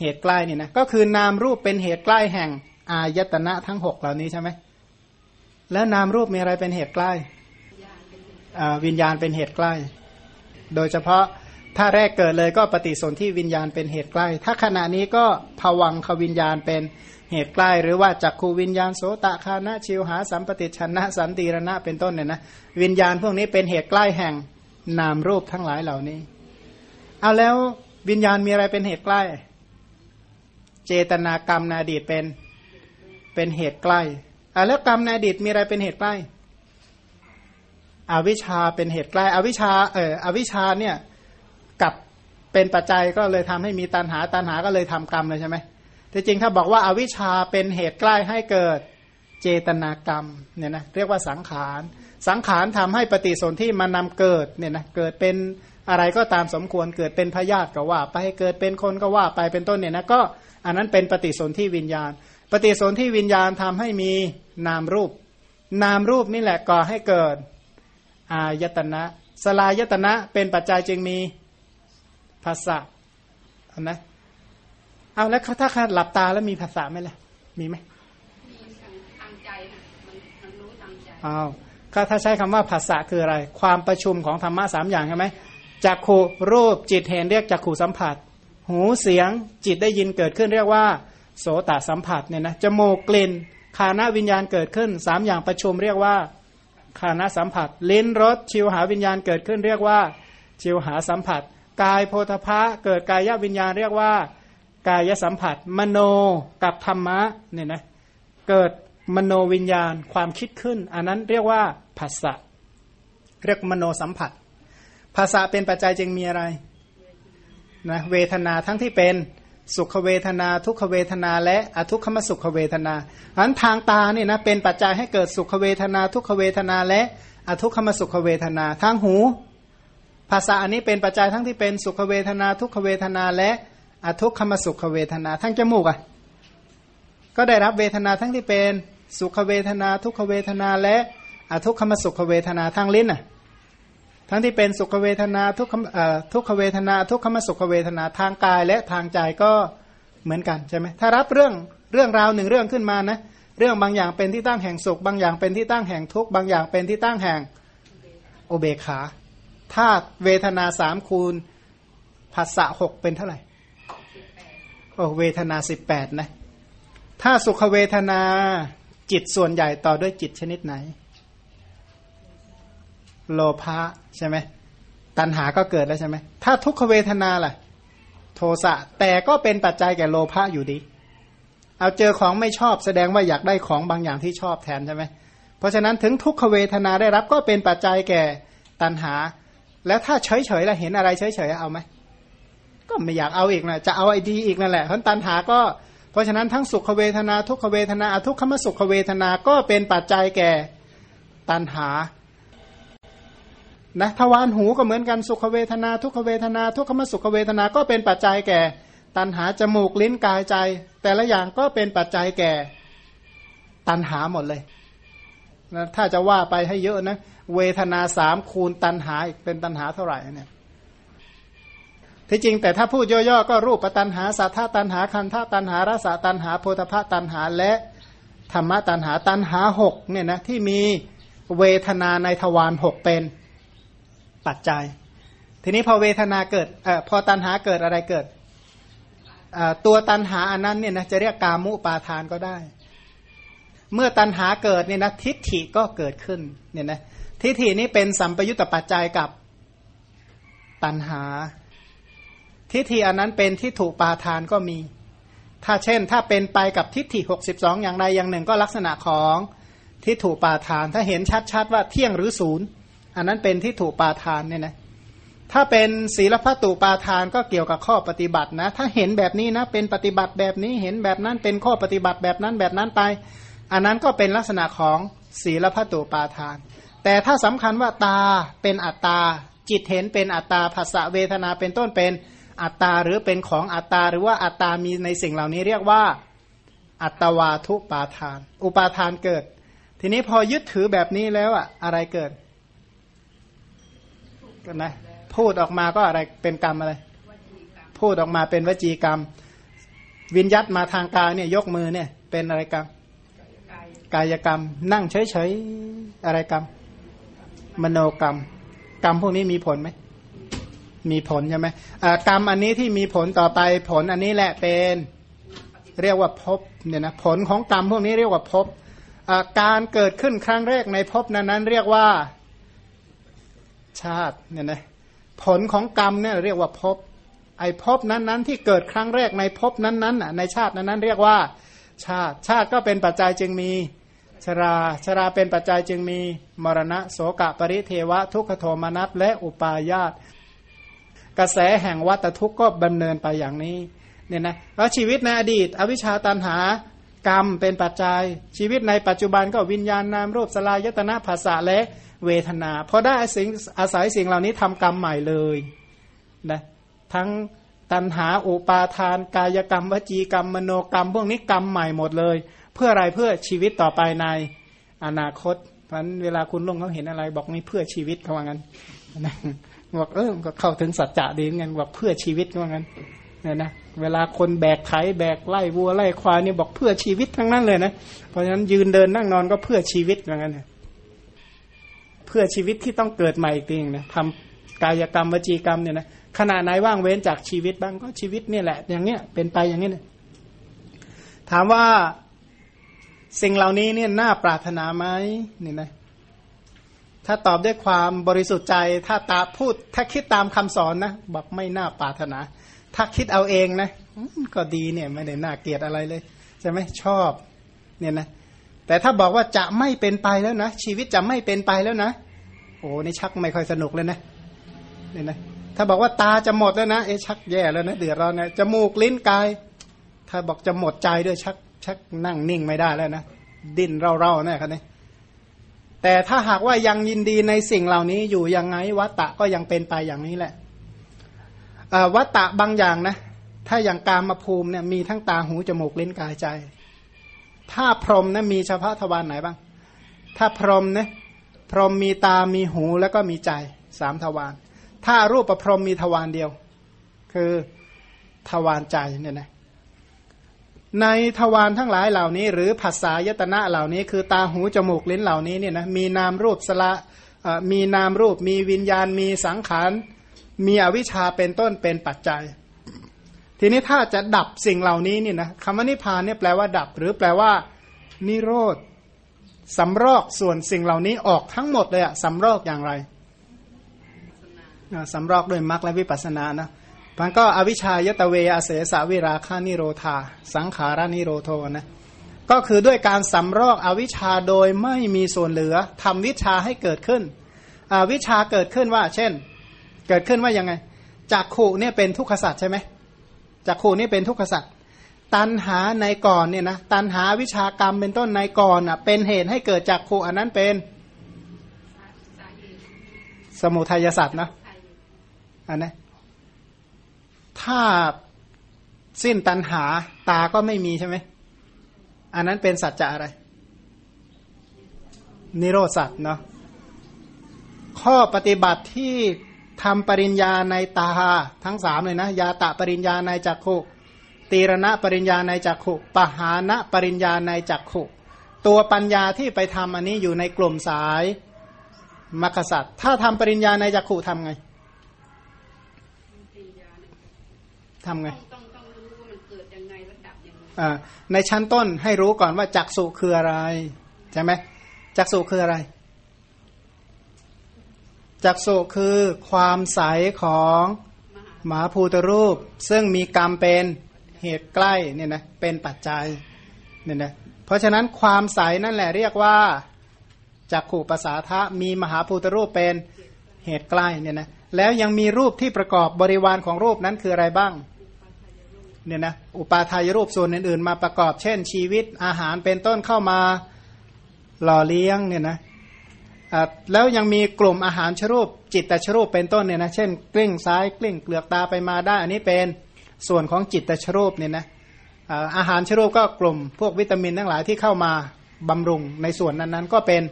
เหตุใกล้เนี่ยนะก็คือนามรูปเป็นเหตุใกล้แห่งอายตนะทั้งหกเหล่านี้ใช่ไหมแล้วนามรูปมีอะไรเป็นเหตุใกล้วิญญาณเป็นเหตุใกล้ โดยเฉพาะถ้าแรกเกิดเลยก็ปฏิสนธิวิญญาณเป็นเหตุใกล้ ถ้าขณะนี้ก็ภวังควิญญาณเป็น เหตุใกล้หรือว่าจักขูวิญญาณโสตคานะชิวหาสัมปติชนะสันติรณะเป็นต้นเนี่ยนะวิญญาณพวกนี้เป็นเหตุใกล้แห่งนามรูปทั้งหลายเหล่านี้ เอาแล้ววิญญาณมีอะไรเป็นเหตุใกล้ เจตนากรรมนาดีตเป็นเป็นเหตุใกล้อาแล้วกรรมนาดีตมีอะไรเป็นเหตุใกล้ อวิชชาเป็นเหตุใกล้ อวิชชาเอออวิชชาเนี่ยกับเป็นปัจจัยก็เลยทำให้มีตัณหาตัณหาก็เลยทำกรรมเลยใช่ไหม แต่จริงถ้าบอกว่าอาวิชชาเป็นเหตุใกล้ให้เกิดเจตนากรรมเนี่ยนะเรียกว่าสังขาร สังขารทำให้ปฏิสนธิมานำเกิดเนี่ยนะเกิดเป็นอะไรก็ตามสมควรเกิดเป็นพยาธิก็ว่า ไปเกิดเป็นคนก็ว่าไปเป็นต้นเนี่ยนะก็อันนั้นเป็นปฏิสนธิวิญญาณ ปฏิสนธิวิญญาณทำให้มีนามรูป นามรูปนี่แหละก่อให้เกิดอายตนะสลายตนะเป็นปัจจัยจึงมีภาษาเอานะ เอาแล้วถ้าหลับตาแล้วมีภาษาไหมล่ะ มีไหมมีทางใจมันมันรู้ทางใจอ้าวถ้าใช้คำว่าภาษาคืออะไร ความประชุมของธรรมะสามอย่างใช่ไหมจักขูรูปจิตเห็นเรียกจักขูสัมผัส หูเสียงจิตได้ยินเกิดขึ้นเรียกว่า โสตสัมผัสเนี่ยนะจมูกกลิ่นคานาวิญญาณเกิดขึ้นสามอย่างประชุมเรียกว่าคานาสัมผัส ลิ้นรสชิวหาวิญญาณเกิดขึ้นเรียกว่า ชิวหาสัมผัส กายโพธพะเกิดกายวิญญาณเรียกว่า กายสัมผัส มโนกับธรรมะเนี่ยนะเกิดมโนวิญญาณความคิดขึ้น อันนั้นเรียกว่าภาษะเรียกมโนสัมผัส ภาษาเป็นปัจจัยจึงมีอะไรนะเวทนาทั้งที่เป็นสุขเวทนา ทุกขเวทนาและอทุกขมสุขเวทนาอันทางตาเนี่ยนะเป็นปัจจัยให้เกิดสุขเวทนา ทุกขเวทนาและอทุกขมสุขเวทนาทางหู ภาษาอันนี้เป็นปัจจัยทั้งที่เป็นสุขเวทนา ทุกขเวทนาและ อทุกขมสุขเวทนา ทั้งจมูกอะก็ได้รับเวทนาทั้งที่เป็นสุขเวทนา ทุกขเวทนาและอทุกขมสุขเวทนาทางลิ้นอะทั้งที่เป็นสุขเวทนาทุกขทุกขเวทนา ทุกขมสุขเวทนาทางกายและทางใจก็เหมือนกันใช่ไหมถ้ารับเรื่องเรื่องราวหนึ่งเรื่องขึ้นมานะเรื่องบางอย่างเป็นที่ตั้งแห่งสุข บางอย่างเป็นที่ตั้งแห่งทุกข์บางอย่างเป็นที่ตั้งแห่งโอเบคาถ้าเวทนาสามคูณภาษะหกเป็นเท่าไหร่ เวทนาสิบแปดนะถ้าสุขเวทนาจิตส่วนใหญ่ต่อด้วยจิตชนิดไหน โลภะใช่ไหมตัณหาก็เกิดแล้วใช่ไหมถ้าทุกขเวทนาล่ะ โทสะแต่ก็เป็นปัจจัยแก่โลภะอยู่ดี เอาเจอของไม่ชอบแสดงว่าอยากได้ของบางอย่างที่ชอบแทนใช่ไหมเพราะฉะนั้นถึงทุกขเวทนาได้รับก็เป็นปัจจัยแก่ตัณหา แล้วถ้าเฉยเฉยแล้วเห็นอะไรเฉยเฉยเอาไหม ก็ไม่อยากเอาอีกนะจะเอาไอ้ดีอีกนั่นแหละเพราะตัณหาก็ เพราะฉะนั้นทั้งสุขเวทนาทุกขเวทนาอทุกขมสุขเวทนาก็เป็นปัจจัยแก่ตัณหานะทวารหูก็เหมือนกันสุขเวทนา ทุกขเวทนา ทุกขมสุขเวทนาก็เป็นปัจจัยแก่ ตัณหาจมูกลิ้นกายใจ แต่ละอย่างก็เป็นปัจจัยแก่ตัณหาหมดเลยนะถ้าจะว่าไปให้เยอะนะ เวทนาสามคูณตัณหาอีกเป็นตัณหาเท่าไหร่เนี่ย ที่จริงแต่ถ้าพูดย่อๆก็รูปตันหาสัทธาตันหาคันธาตันหารสตันหาโพธพะตันหาและธรรมตันหาตันหาหกเนี่ยนะที่มีเวทนาในทวารหกเป็นปัจจัย ทีนี้พอเวทนาเกิดอพอตันหาเกิดอะไรเกิด ตัวตันหาอันนั้นเนี่ยนะจะเรียกกามุปาทานก็ได้ เมื่อตันหาเกิดเนี่ยนะทิฏฐิก็เกิดขึ้นเนี่ยนะทิฏฐินี้เป็นสัมปยุตตปัจจัยกับตันหา ทิฏฐิอันนั้นเป็นที่ถูกปาทานก็มี ถ้าเช่นถ้าเป็นไปกับทิฏฐิหกสิบสองอย่างใดอย่างหนึ่งก็ลักษณะของที่ถูกปาทาน ถ้าเห็นชัดๆว่าเที่ยงหรือศูนย์อันนั้นเป็นที่ถูกปาทานเนี่ยนะถ้าเป็นศีลพัตุปาทานก็เกี่ยวกับข้อปฏิบัตินะ ถ้าเห็นแบบนี้นะเป็นปฏิบัติแบบนี้เห็นแบบนั้นเป็นข้อปฏิบัติแบบนั้นแบบนั้นไป อันนั้นก็เป็นลักษณะของศีลพัตุปาทาน แต่ถ้าสำคัญว่าตาเป็นอัตตาจิตเห็นเป็นอัตตาภาษาเวทนาเป็นต้นเป็น อัตตาหรือเป็นของอัตตาหรือว่าอัตตามีในสิ่งเหล่านี้เรียกว่า อัตวาทุปาทาน อุปาทานเกิด ทีนี้พอยึดถือแบบนี้แล้วอะอะไรเกิดกันนะพูดออกมาก็อะไรเป็นกรรมอะไร พูดออกมาเป็นวจีกรรม วิญยัตมาทางกายเนี่ยยกมือเนี่ยเป็นอะไรกรรมกายกรรม นั่งเฉยๆอะไรกรรม มโนกรรม กรรมพวกนี้มีผลไหม มีผลใช่ไหมกรรมอันนี้ที่มีผลต่อไปผลอันนี้แหละเป็นเรียกว่าภพเนี่ยนะผลของกรรมพวกนี้เรียกว่าภพการเกิดขึ้นครั้งแรกในภพนั้นนั้นเรียกว่าชาติเนี่ยนะผลของกรรมเนี่ยเรียกว่าภพไอ้ภพนั้นนั้นที่เกิดครั้งแรกในภพนั้นนั้นในชาตินั้นนั้นเรียกว่า ชาติ ชาติก็เป็นปัจจัยจึงมีชราชราเป็นปัจจัยจึงมีมรณะโสกะปริเทวะ ทุกขโทมนัสและอุปาญาต กระแสแห่งวัตทุกข์ก็ดำเนินไปอย่างนี้เนี่ยนะแล้วชีวิตในอดีต อวิชชาตันหากรรมเป็นปัจจัย ชีวิตในปัจจุบันก็วิญญาณนามรูปสลายยตนะภาษาและเวทนาพอได้สิ่งอาศัยสิ่งเหล่านี้ทำกรรมใหม่เลยนะทั้งตันหาอุปาทาน กายกรรม วจีกรรมมโนกรรม พวกนี้กรรมใหม่หมดเลย เพื่ออะไรเพื่อชีวิตต่อไปในอนาคตเพราะนั้นเวลาคุณลุงเขาเห็นอะไร บอกนี่เพื่อชีวิตเขาว่างั้น บอกเออก็เข้าถึงสัจจะดีงั้นบอกเพื่อชีวิตเขาว่างั้นเนี่ยนะเวลาคนแบกไถแบกไล่วัวไล่ควายนี่บอกเพื่อชีวิตทั้งนั้นเลยนะเพราะฉะนั้นยืนเดินนั่งนอนก็เพื่อชีวิตว่างั้นนะเพื่อชีวิตที่ต้องเกิดใหม่อีกทีนะทำกายกรรมวจีกรรมเนี่ยนะขณะไหนว่างเว้นจากชีวิตบ้างก็ชีวิตเนี่ยแหละ อย่างเนี้ยเป็นไปอย่างนี้เนี่ยถามว่าสิ่งเหล่านี้เนี่ยน่าปรารถนาไหมนี่นะ ถ้าตอบด้วยความบริสุทธิ์ใจ ถ้าตาพูด ถ้าคิดตามคำสอนนะบอกไม่น่าปรารถนา ถ้าคิดเอาเองนะก็ดีเนี่ยไม่ได้น่าเกลียดอะไรเลยใช่ไหมชอบเนี่ยนะแต่ถ้าบอกว่าจะไม่เป็นไปแล้วนะ ชีวิตจะไม่เป็นไปแล้วนะโอ้ในชักไม่ค่อยสนุกเลยนะเนี่ยนะถ้าบอกว่าตาจะหมดแล้วนะเอ๊ชักแย่แล้วนะเดือดร้อนนะจมูกลิ้นกาย ถ้าบอกจะหมดใจด้วยชักชักนั่งนิ่งไม่ได้แล้วนะดิ้นเร่าๆนะคับนี่ย แต่ถ้าหากว่ายังยินดีในสิ่งเหล่านี้อยู่ยังไงวัตตะก็ยังเป็นไปอย่างนี้แหละวัตตะบางอย่างนะ ถ้าอย่างการมาภูมิเนี่ยมีทั้งตาหูจมูกลิ้นกายใจ ถ้าพรหมนะมีเฉพาะทวารไหนบ้าง ถ้าพรหมนะพรหมมีตามีหูแล้วก็มีใจสามทวารถ้ารูปประพรหมมีทวารเดียว คือทวารใจเนี่ยนะ ในทวารทั้งหลายเหล่านี้ หรือภาษายตนะเหล่านี้ คือตาหูจมูกลิ้นเหล่านี้เนี่ยนะมีนามรูปสละมีนามรูป มีวิญญาณ มีสังขาร มีอวิชชาเป็นต้นเป็นปัจจัย ทีนี้ถ้าจะดับสิ่งเหล่านี้เนี่ยนะคำว่านิพพานเนี่ยแปลว่าดับ หรือแปลว่า นิโรธสำรอกส่วนสิ่งเหล่านี้ออกทั้งหมดเลยอะสำรอกอย่างไรสำรอกด้วยมรรคและวิปัสสนานะ มันก็อวิชายตเวอเสสาวิราคานิโรธา สังขารานิโรโทนะก็คือด้วยการสำรอกอวิชชาโดยไม่มีส่วนเหลือทำวิชาให้เกิดขึ้นอวิชาเกิดขึ้นว่า เช่น เกิดขึ้นว่ายังไงจากขู่เนี่ยเป็นทุกขสัตว์ใช่ไหมจักขูนี่เป็นทุกขสัตว์ตันหาในก่อนเนี่ยนะตันหาวิชากรรมเป็นต้นในก่อนอะเป็นเหตุให้เกิดจักขูอันนั้นเป็น สมุทัยสัตว์นะอันนี้ ถ้าสิ้นตันหาตาก็ไม่มีใช่ไหม อันนั้นเป็นสัจจะอะไร นิโรสัตเนาะข้อปฏิบัติที่ทำปริญญาในตาทั้งสามเลยนะ ยาตะปริญญาในจักขุตีรณะปริญญาในจักขุปหานะปริญญาในจักขุตัวปัญญาที่ไปทำอันนี้อยู่ในกลุ่มสายมัคสัตถ้าทำปริญญาในจักขุทำไง ทำไงในชั้นต้นให้รู้ก่อนว่าจักสุคืออะไรใช่ไหมจักสุคืออะไรจักสุคือความใสของหมาภูตรูป ซึ่งมีกรรมเป็นเหตุใกล้เนี่ยนะเป็นปัจจัยเนี่ยนะเพราะฉะนั้นความใสนั่นแหละเรียกว่าจักขู่ภาษาทะมีมหาภูตรูปเป็นเหตุใกล้เนี่ยนะแล้วยังมีรูปที่ประกอบบริวารของรูปนั้นคืออะไรบ้าง เนี่ยนะอุปาทายรูปส่วนอื่นๆ มาประกอบเช่น ชีวิตอาหารเป็นต้นเข้ามาหล่อเลี้ยงเนี่ยนะแล้วยังมีกลุ่มอาหารชรูป จิตตชรูปเป็นต้นเนี่ยนะเช่นกลิ้งซ้ายกลิ้งเกลือกตาไปมาได้ อันนี้เป็นส่วนของจิตตชรูปเนี่ยนะอาอาหารชรูปก็กลุ่มพวกวิตามินทั้งหลายที่เข้ามาบำรุงในส่วนนั้นๆ ก็เป็น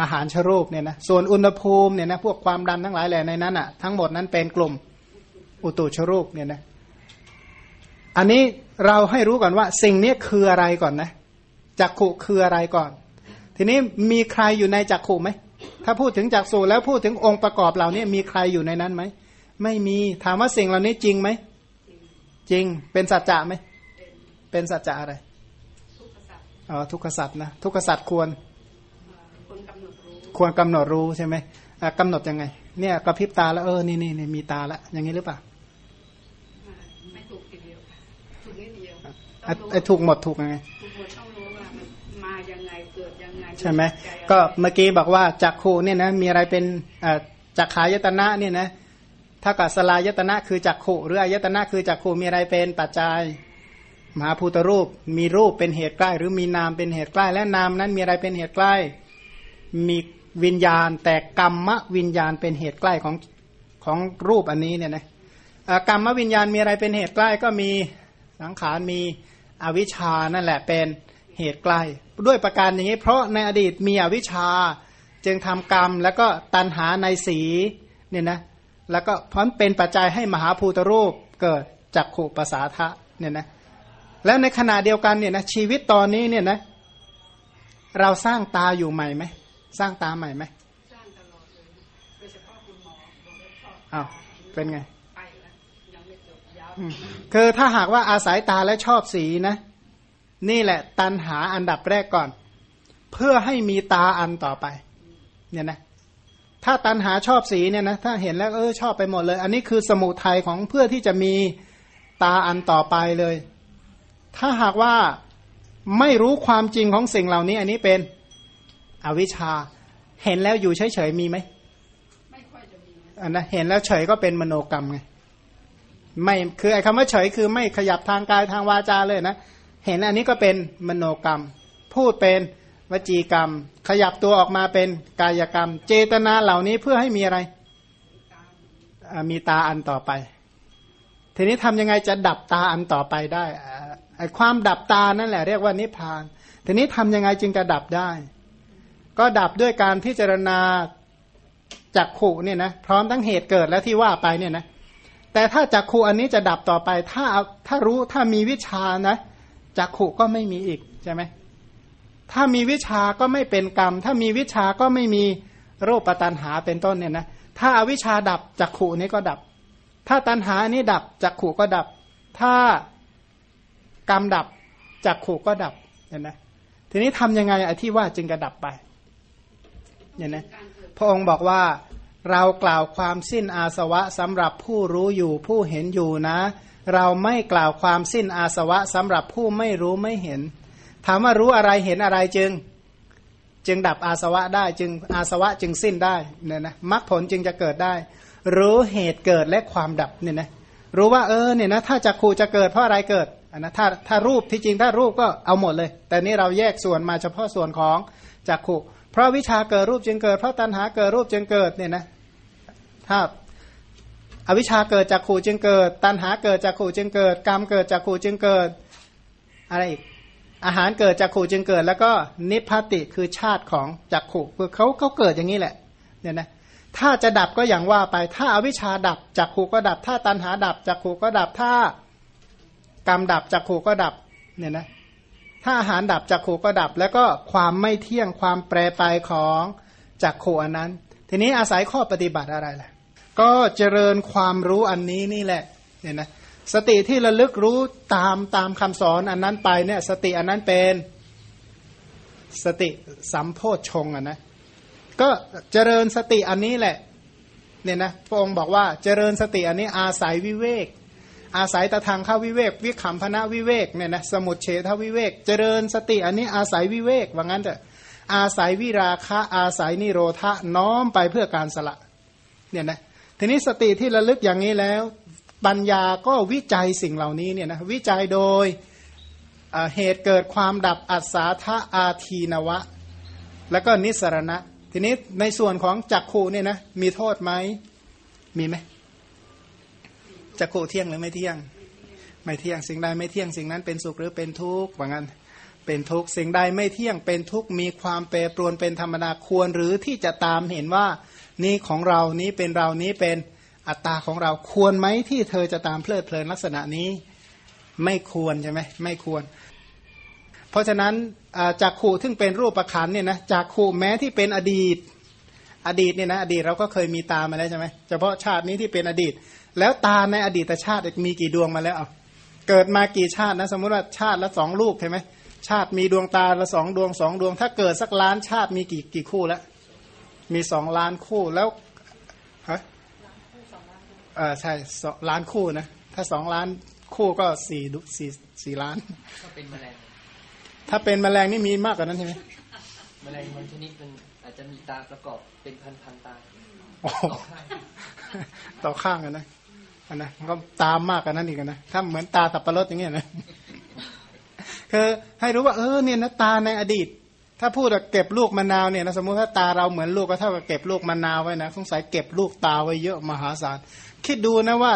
อาหารชรูปเนี่ยนะส่วนอุณหภูมิเนี่ยนะพวกความดันทั้งหลายแหล่ในนั้นอะทั้งหมดนั้นเป็นกลุ่ม อุตุชรูปเนี่ยนะอันนี้เราให้รู้ก่อนว่า สิ่งนี้คืออะไรก่อนนะจักขุคืออะไรก่อน ทีนี้มีใครอยู่ในจักขุไหมถ้าพูดถึงจักสุแล้วพูดถึงองค์ประกอบเหล่านี้มีใครอยู่ในนั้นไหมไม่มีถามว่าสิ่งเหล่านี้จริงไหมจริงเป็นสัจจะไหมเป็นสัจจะอะไรทุกขสัตว์อ๋อทุกขสัตว์นะทุกขสัตว์ควรคนกำหนดรู้ควรกำหนดรู้ใช่ไหมอะกำหนดยังไง เนี่ยกระพริบตาแล้วเออนี่นี่นี่มีตาแล้วอย่างนี้หรือเปล่า ไม่ถูกทีเดียวถูกนิดเดียว อะ ไอ้ถูกหมดถูกยังไงทุกคนต้องรู้ว่ามันมายังไงเกิดยังไงใช่ไหมใจอะไรก็เมื่อกี้บอกว่าจักขูเนี่ยนะมีอะไรเป็นอ่าจักขายตนะเนี่ยนะถ้ากับสลายตนะคือจักขุหรืออายตนะคือจักขูมีอะไรเป็นปัจจัยมหาภูตรูปมีรูปเป็นเหตุใกล้ หรือมีนามเป็นเหตุใกล้ และนามนั้นมีอะไรเป็นเหตุใกล้ มีวิญญาณ แต่กรรมวิญญาณเป็นเหตุใกล้ของของรูปอันนี้เนี่ยนะอ่ากรรมวิญญาณมีอะไรเป็นเหตุใกล้ก็มีสังขารมี อวิชชานั่นแหละเป็นเหตุใกล้ ด้วยประการอย่างนี้ เพราะในอดีตมีอวิชชา จึงทำกรรมแล้วก็ตันหาในสีเนี่ยนะแล้วก็เพราะเป็นปัจจัยให้มหาภูตรูปเกิดจักขู่ภาษาทะเนี่ยนะแล้วในขณะเดียวกันเนี่ยนะชีวิตตอนนี้เนี่ยนะเราสร้างตาอยู่ใหม่ไหมสร้างตาใหม่ไหมสร้างตลอดเลยโดยเฉพาะคุณหมอบอกว่าชอบอ้าวเป็นไง คือถ้าหากว่าอาศัยตาและชอบสีนะ นี่แหละ ตันหาอันดับแรกก่อน เพื่อให้มีตาอันต่อไป เนี่ยนะถ้าตันหาชอบสีเนี่ยนะถ้าเห็นแล้วเออชอบไปหมดเลย อันนี้คือสมุทัยของเพื่อที่จะมีตาอันต่อไปเลย ถ้าหากว่าไม่รู้ความจริงของสิ่งเหล่านี้ อันนี้เป็นอวิชชา เห็นแล้วอยู่เฉยๆมีไหมไม่ค่อยจะมีนะอันนะเห็นแล้วเฉยก็เป็นมโนกรรมไง ไม่คือไอ้คำว่าเฉยคือไม่ขยับทางกายทางวาจาเลยนะ เห็นอันนี้ก็เป็นมโนกรรม พูดเป็นวจีกรรม ขยับตัวออกมาเป็นกายกรรม เจตนาเหล่านี้เพื่อให้มีอะไร มีตาอันต่อไป ทีนี้ทำยังไงจะดับตาอันต่อไปได้ไอ้ความดับตานั่นแหละเรียกว่านิพพาน ทีนี้ทำยังไงจึงจะดับได้ ก็ดับด้วยการพิจารณาจักขู่เนี่ยนะพร้อมทั้งเหตุเกิดและที่ว่าไปเนี่ยนะ แต่ถ้าจักขู่อันนี้จะดับต่อไป ถ้าเอาถ้ารู้ถ้ามีวิชานะจักขู่ก็ไม่มีอีกใช่ไหมถ้ามีวิชาก็ไม่เป็นกรรม ถ้ามีวิชาก็ไม่มีโรคปตันหาเป็นต้นเนี่ยนะถ้าอาวิชาดับจักขู่นี้ก็ดับ ถ้าตันหานี้ดับจักขู่ก็ดับ ถ้ากรรมดับจักขู่ก็ดับเห็นไหมทีนี้ทำยังไงไอ้ที่ว่าจึงจะดับไปเนี่ยนะการเกิดพระองค์บอกว่า เรากล่าวความสิ้นอาสวะสำหรับผู้รู้อยู่ผู้เห็นอยู่นะ เราไม่กล่าวความสิ้นอาสวะสำหรับผู้ไม่รู้ไม่เห็น ถามว่ารู้อะไรเห็นอะไรจึง จึงดับอาสวะได้จึงอาสวะจึงสิ้นได้เนี่ยนะมรรคผลจึงจะเกิดได้ รู้เหตุเกิดและความดับเนี่ยนะรู้ว่าเออเนี่ยนะถ้าจักขูจะเกิดเพราะอะไรเกิดอันนะถ้าถ้ารูปที่จริงถ้ารูปก็เอาหมดเลย แต่นี่เราแยกส่วนมาเฉพาะส่วนของจักขูเพราะวิชาเกิดรูปจึงเกิด เพราะตัณหาเกิดรูปจึงเกิดเนี่ยนะ ถ้าอวิชชาเกิดจากขู่จึงเกิด ตัณหาเกิดจากขู่จึงเกิด กรรมเกิดจากขู่จึงเกิด อะไรอีกอาหารเกิดจากขู่จึงเกิด แล้วก็นิพพติคือชาติของจักขู่คือเขาเขาเกิดอย่างนี้แหละเนี่ยนะถ้าจะดับก็อย่างว่าไป ถ้าอาวิชชาดับจักขู่ก็ดับ ถ้าตัณหาดับจักขู่ก็ดับ ถ้ากรรมดับจักขู่ก็ดับเนี่ยนะถ้าอาหารดับจักขู่ก็ดับ แล้วก็ความไม่เที่ยงความแปรไปของจักขู่อันนั้น ทีนี้อาศัยข้อปฏิบัติอะไรล่ะ ก็เจริญความรู้อันนี้นี่แหละเนี่ยนะสติที่ระลึกรู้ตามตามคำสอนอันนั้นไปเนี่ยสติอันนั้นเป็นสติสัมโพชฌงอะนะก็เจริญสติอันนี้แหละเนี่ยนะพระองค์บอกว่าเจริญสติอันนี้อาศัยวิเวก อาศัยตะทางข้าวิเวก วิขำพนะวิเวกเนี่ยนะสมุดเฉทวิเวก เจริญสติอันนี้อาศัยวิเวกว่างั้นเถอะอาศัยวิราคะอาศัยนิโรธะน้อมไปเพื่อการสละเนี่ยนะ ทีนี้สติที่ระลึกอย่างนี้แล้ว ปัญญาก็วิจัยสิ่งเหล่านี้เนี่ยนะวิจัยโดยเหตุเกิดความดับอัศาธาอาทีนวะ แล้วก็นิสรณะ ทีนี้ในส่วนของจักขูเนี่ยนะมีโทษไหมมีไหมจักขูเที่ยงหรือไม่เที่ยง ไม่เที่ยงสิ่งใดไม่เที่ยงสิ่งนั้นเป็นสุขหรือเป็นทุกข์ว่างั้นเป็นทุกข์สิ่งใดไม่เที่ยงเป็นทุกข์มีความแปรปรวนเป็นธรรมดาควร หรือที่จะตามเห็นว่า นี่ของเรานี้เป็นเรานี้เป็นอัตตาของเราควรไหมที่เธอจะตามเพลิดเพลินลักษณะนี้ไม่ควรใช่ไหมไม่ควร เพราะฉะนั้นจากขู่ซึ่งเป็นรูปประคันเนี่ยนะจากขู่แม้ที่เป็นอดีต อดีตเนี่ยนะอดีตเราก็เคยมีตามาแล้วใช่ไหมเฉพาะชาตินี้ที่เป็นอดีต แล้วตาในอดีตชาติมีกี่ดวงมาแล้วเอาเกิดมากี่ชาตินะสมมติว่าชาติละสองลูกใช่ไหมชาติมีดวงตาละสองดวงสองดวง ถ้าเกิดสักล้านชาติมีกี่กี่คู่แล้ว มีสองล้านคู่แล้วฮะเออใช่สองล้านคู่นะ ถ้าสองล้านคู่ก็สี่สี่สี่ล้านถ้าเป็นแมลงถ้าเป็นแมลงนี่มีมากกว่านั้นใช่ไหมแมลงบางชนิดมันอาจจะมีตาประกอบเป็นพันพันตาต่อข้างกันนะอันนะก็ตามมากกว่านั้นอีกนะถ้าเหมือนตาสับปะรดอย่างเงี้ยนะคือให้รู้ว่าเออเนี่ยนะตาในอดีต ถ้าพูดเก็บลูกมะนาวเนี่ยนะสมมุติถ้าตาเราเหมือนลูกก็เท่ากับเก็บลูกมะนาวไว้นะสงสัยเก็บลูกตาไว้เยอะมหาศาลคิดดูนะว่า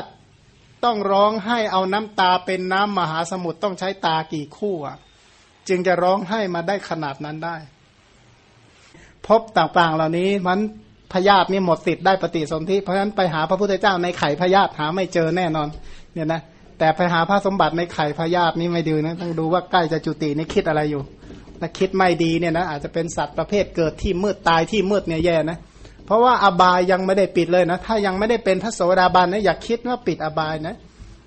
ต้องร้องให้เอาน้ำตาเป็นน้ำมหาสมุทรต้องใช้ตากี่คู่อะ จึงจะร้องให้มาได้ขนาดนั้นได้ พบต่างๆเหล่านี้มันพยาธินี่หมดสิทธิ์ได้ปฏิสนธิเพราะฉะนั้นไปหาพระพุทธเจ้าในไข่พยาธิหาไม่เจอแน่นอน เนี่ยนะแต่ไปหาพระสมบัติในไข่พยาธินี่ไม่ดูนะต้องดูว่าใกล้จะจุตินี่คิดอะไรอยู่ ถ้าคิดไม่ดีเนี่ยนะอาจจะเป็นสัตว์ประเภทเกิดที่มืดตายที่มืดเนี่ยแย่นะเพราะว่าอบายยังไม่ได้ปิดเลยนะ ถ้ายังไม่ได้เป็นพระโสดาบันนะอย่าคิดว่าปิดอบายนะ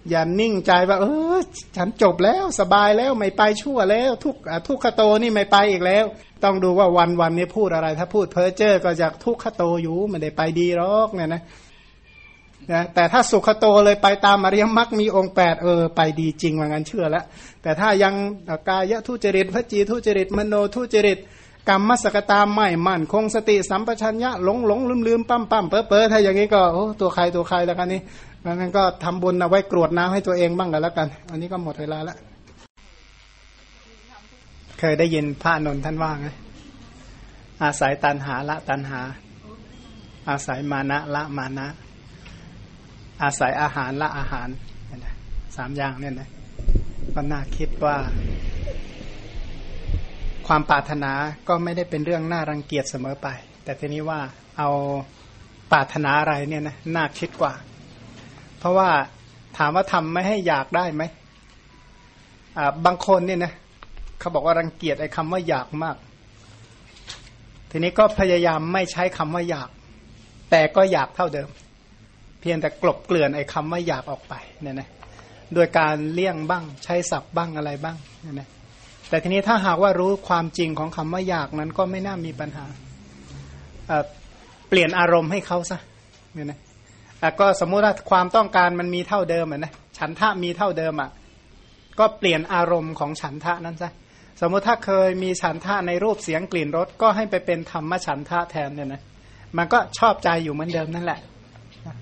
อย่านิ่งใจว่า เออฉันจบแล้วสบายแล้วไม่ไปชั่วแล้ว ทุกทุกขโตนี่ไม่ไปอีกแล้ว ต้องดูว่าวันวันนี้พูดอะไร ถ้าพูดเพ้อเจ้อก็จากทุกขโตอยู่ไม่ได้ไปดีหรอกเนี่ยนะ นะแต่ถ้าสุขโตเลยไปตามอริยมรรคมีองค์แปดเออ ไปดีจริงว่างั้นเชื่อแล้ว แต่ถ้ายังกายทุจริตพระจีทุจริต มโนทุจริตกรรมมสกตามไม่มั่นคงสติสัมปชัญญะหลงหลงลืมลืมปั้มปั้มเป๋อเป๋อถ้าอย่างนี้ก็โอ้ตัวใครตัวใครแล้วกันนี่งั้นก็ทำบุญเอาไว้กรวดน้ำให้ตัวเองบ้างกันแล้วกัน อันนี้ก็หมดเวลาแล้วเคยได้ยินพระนนท่านว่าไงอาศัยตันหาละตันหา อาศัยมานะละมานะ อาศัยอาหารละอาหารสามอย่างเนี่ยนะก็น่าคิดว่า ความปรารถนาก็ไม่ได้เป็นเรื่องน่ารังเกียจเสมอไป แต่ทีนี้ว่าเอาปรารถนาอะไรเนี่ยนะน่าคิดกว่า เพราะว่าถามว่าทำไม่ให้อยากได้ไหมอ่าบางคนเนี่ยนะเขาบอกว่ารังเกียจไอ้คำว่าอยากมาก ทีนี้ก็พยายามไม่ใช้คำว่าอยาก แต่ก็อยากเท่าเดิม เพียงแต่กลบเกลื่อนไอ้คำว่าอยากออกไปเนี่ยนะโดยการเลี่ยงบ้างใช้ศัพท์บ้างอะไรบ้างเนี่ยนะแต่ทีนี้ถ้าหากว่ารู้ความจริงของคำว่าอยากนั้นก็ไม่น่ามีปัญหาเปลี่ยนอารมณ์ให้เขาซะเนี่ยนะก็สมมุติว่าความต้องการมันมีเท่าเดิมอะนะฉันทะมีเท่าเดิมอะก็เปลี่ยนอารมณ์ของฉันทะนั้นซะสมมุติถ้าเคยมีฉันทะในรูปเสียงกลิ่นรสก็ให้ไปเป็นธรรมฉันทะแทนเนี่ยนะมันก็ชอบใจอยู่เหมือนเดิมนั่นแหละ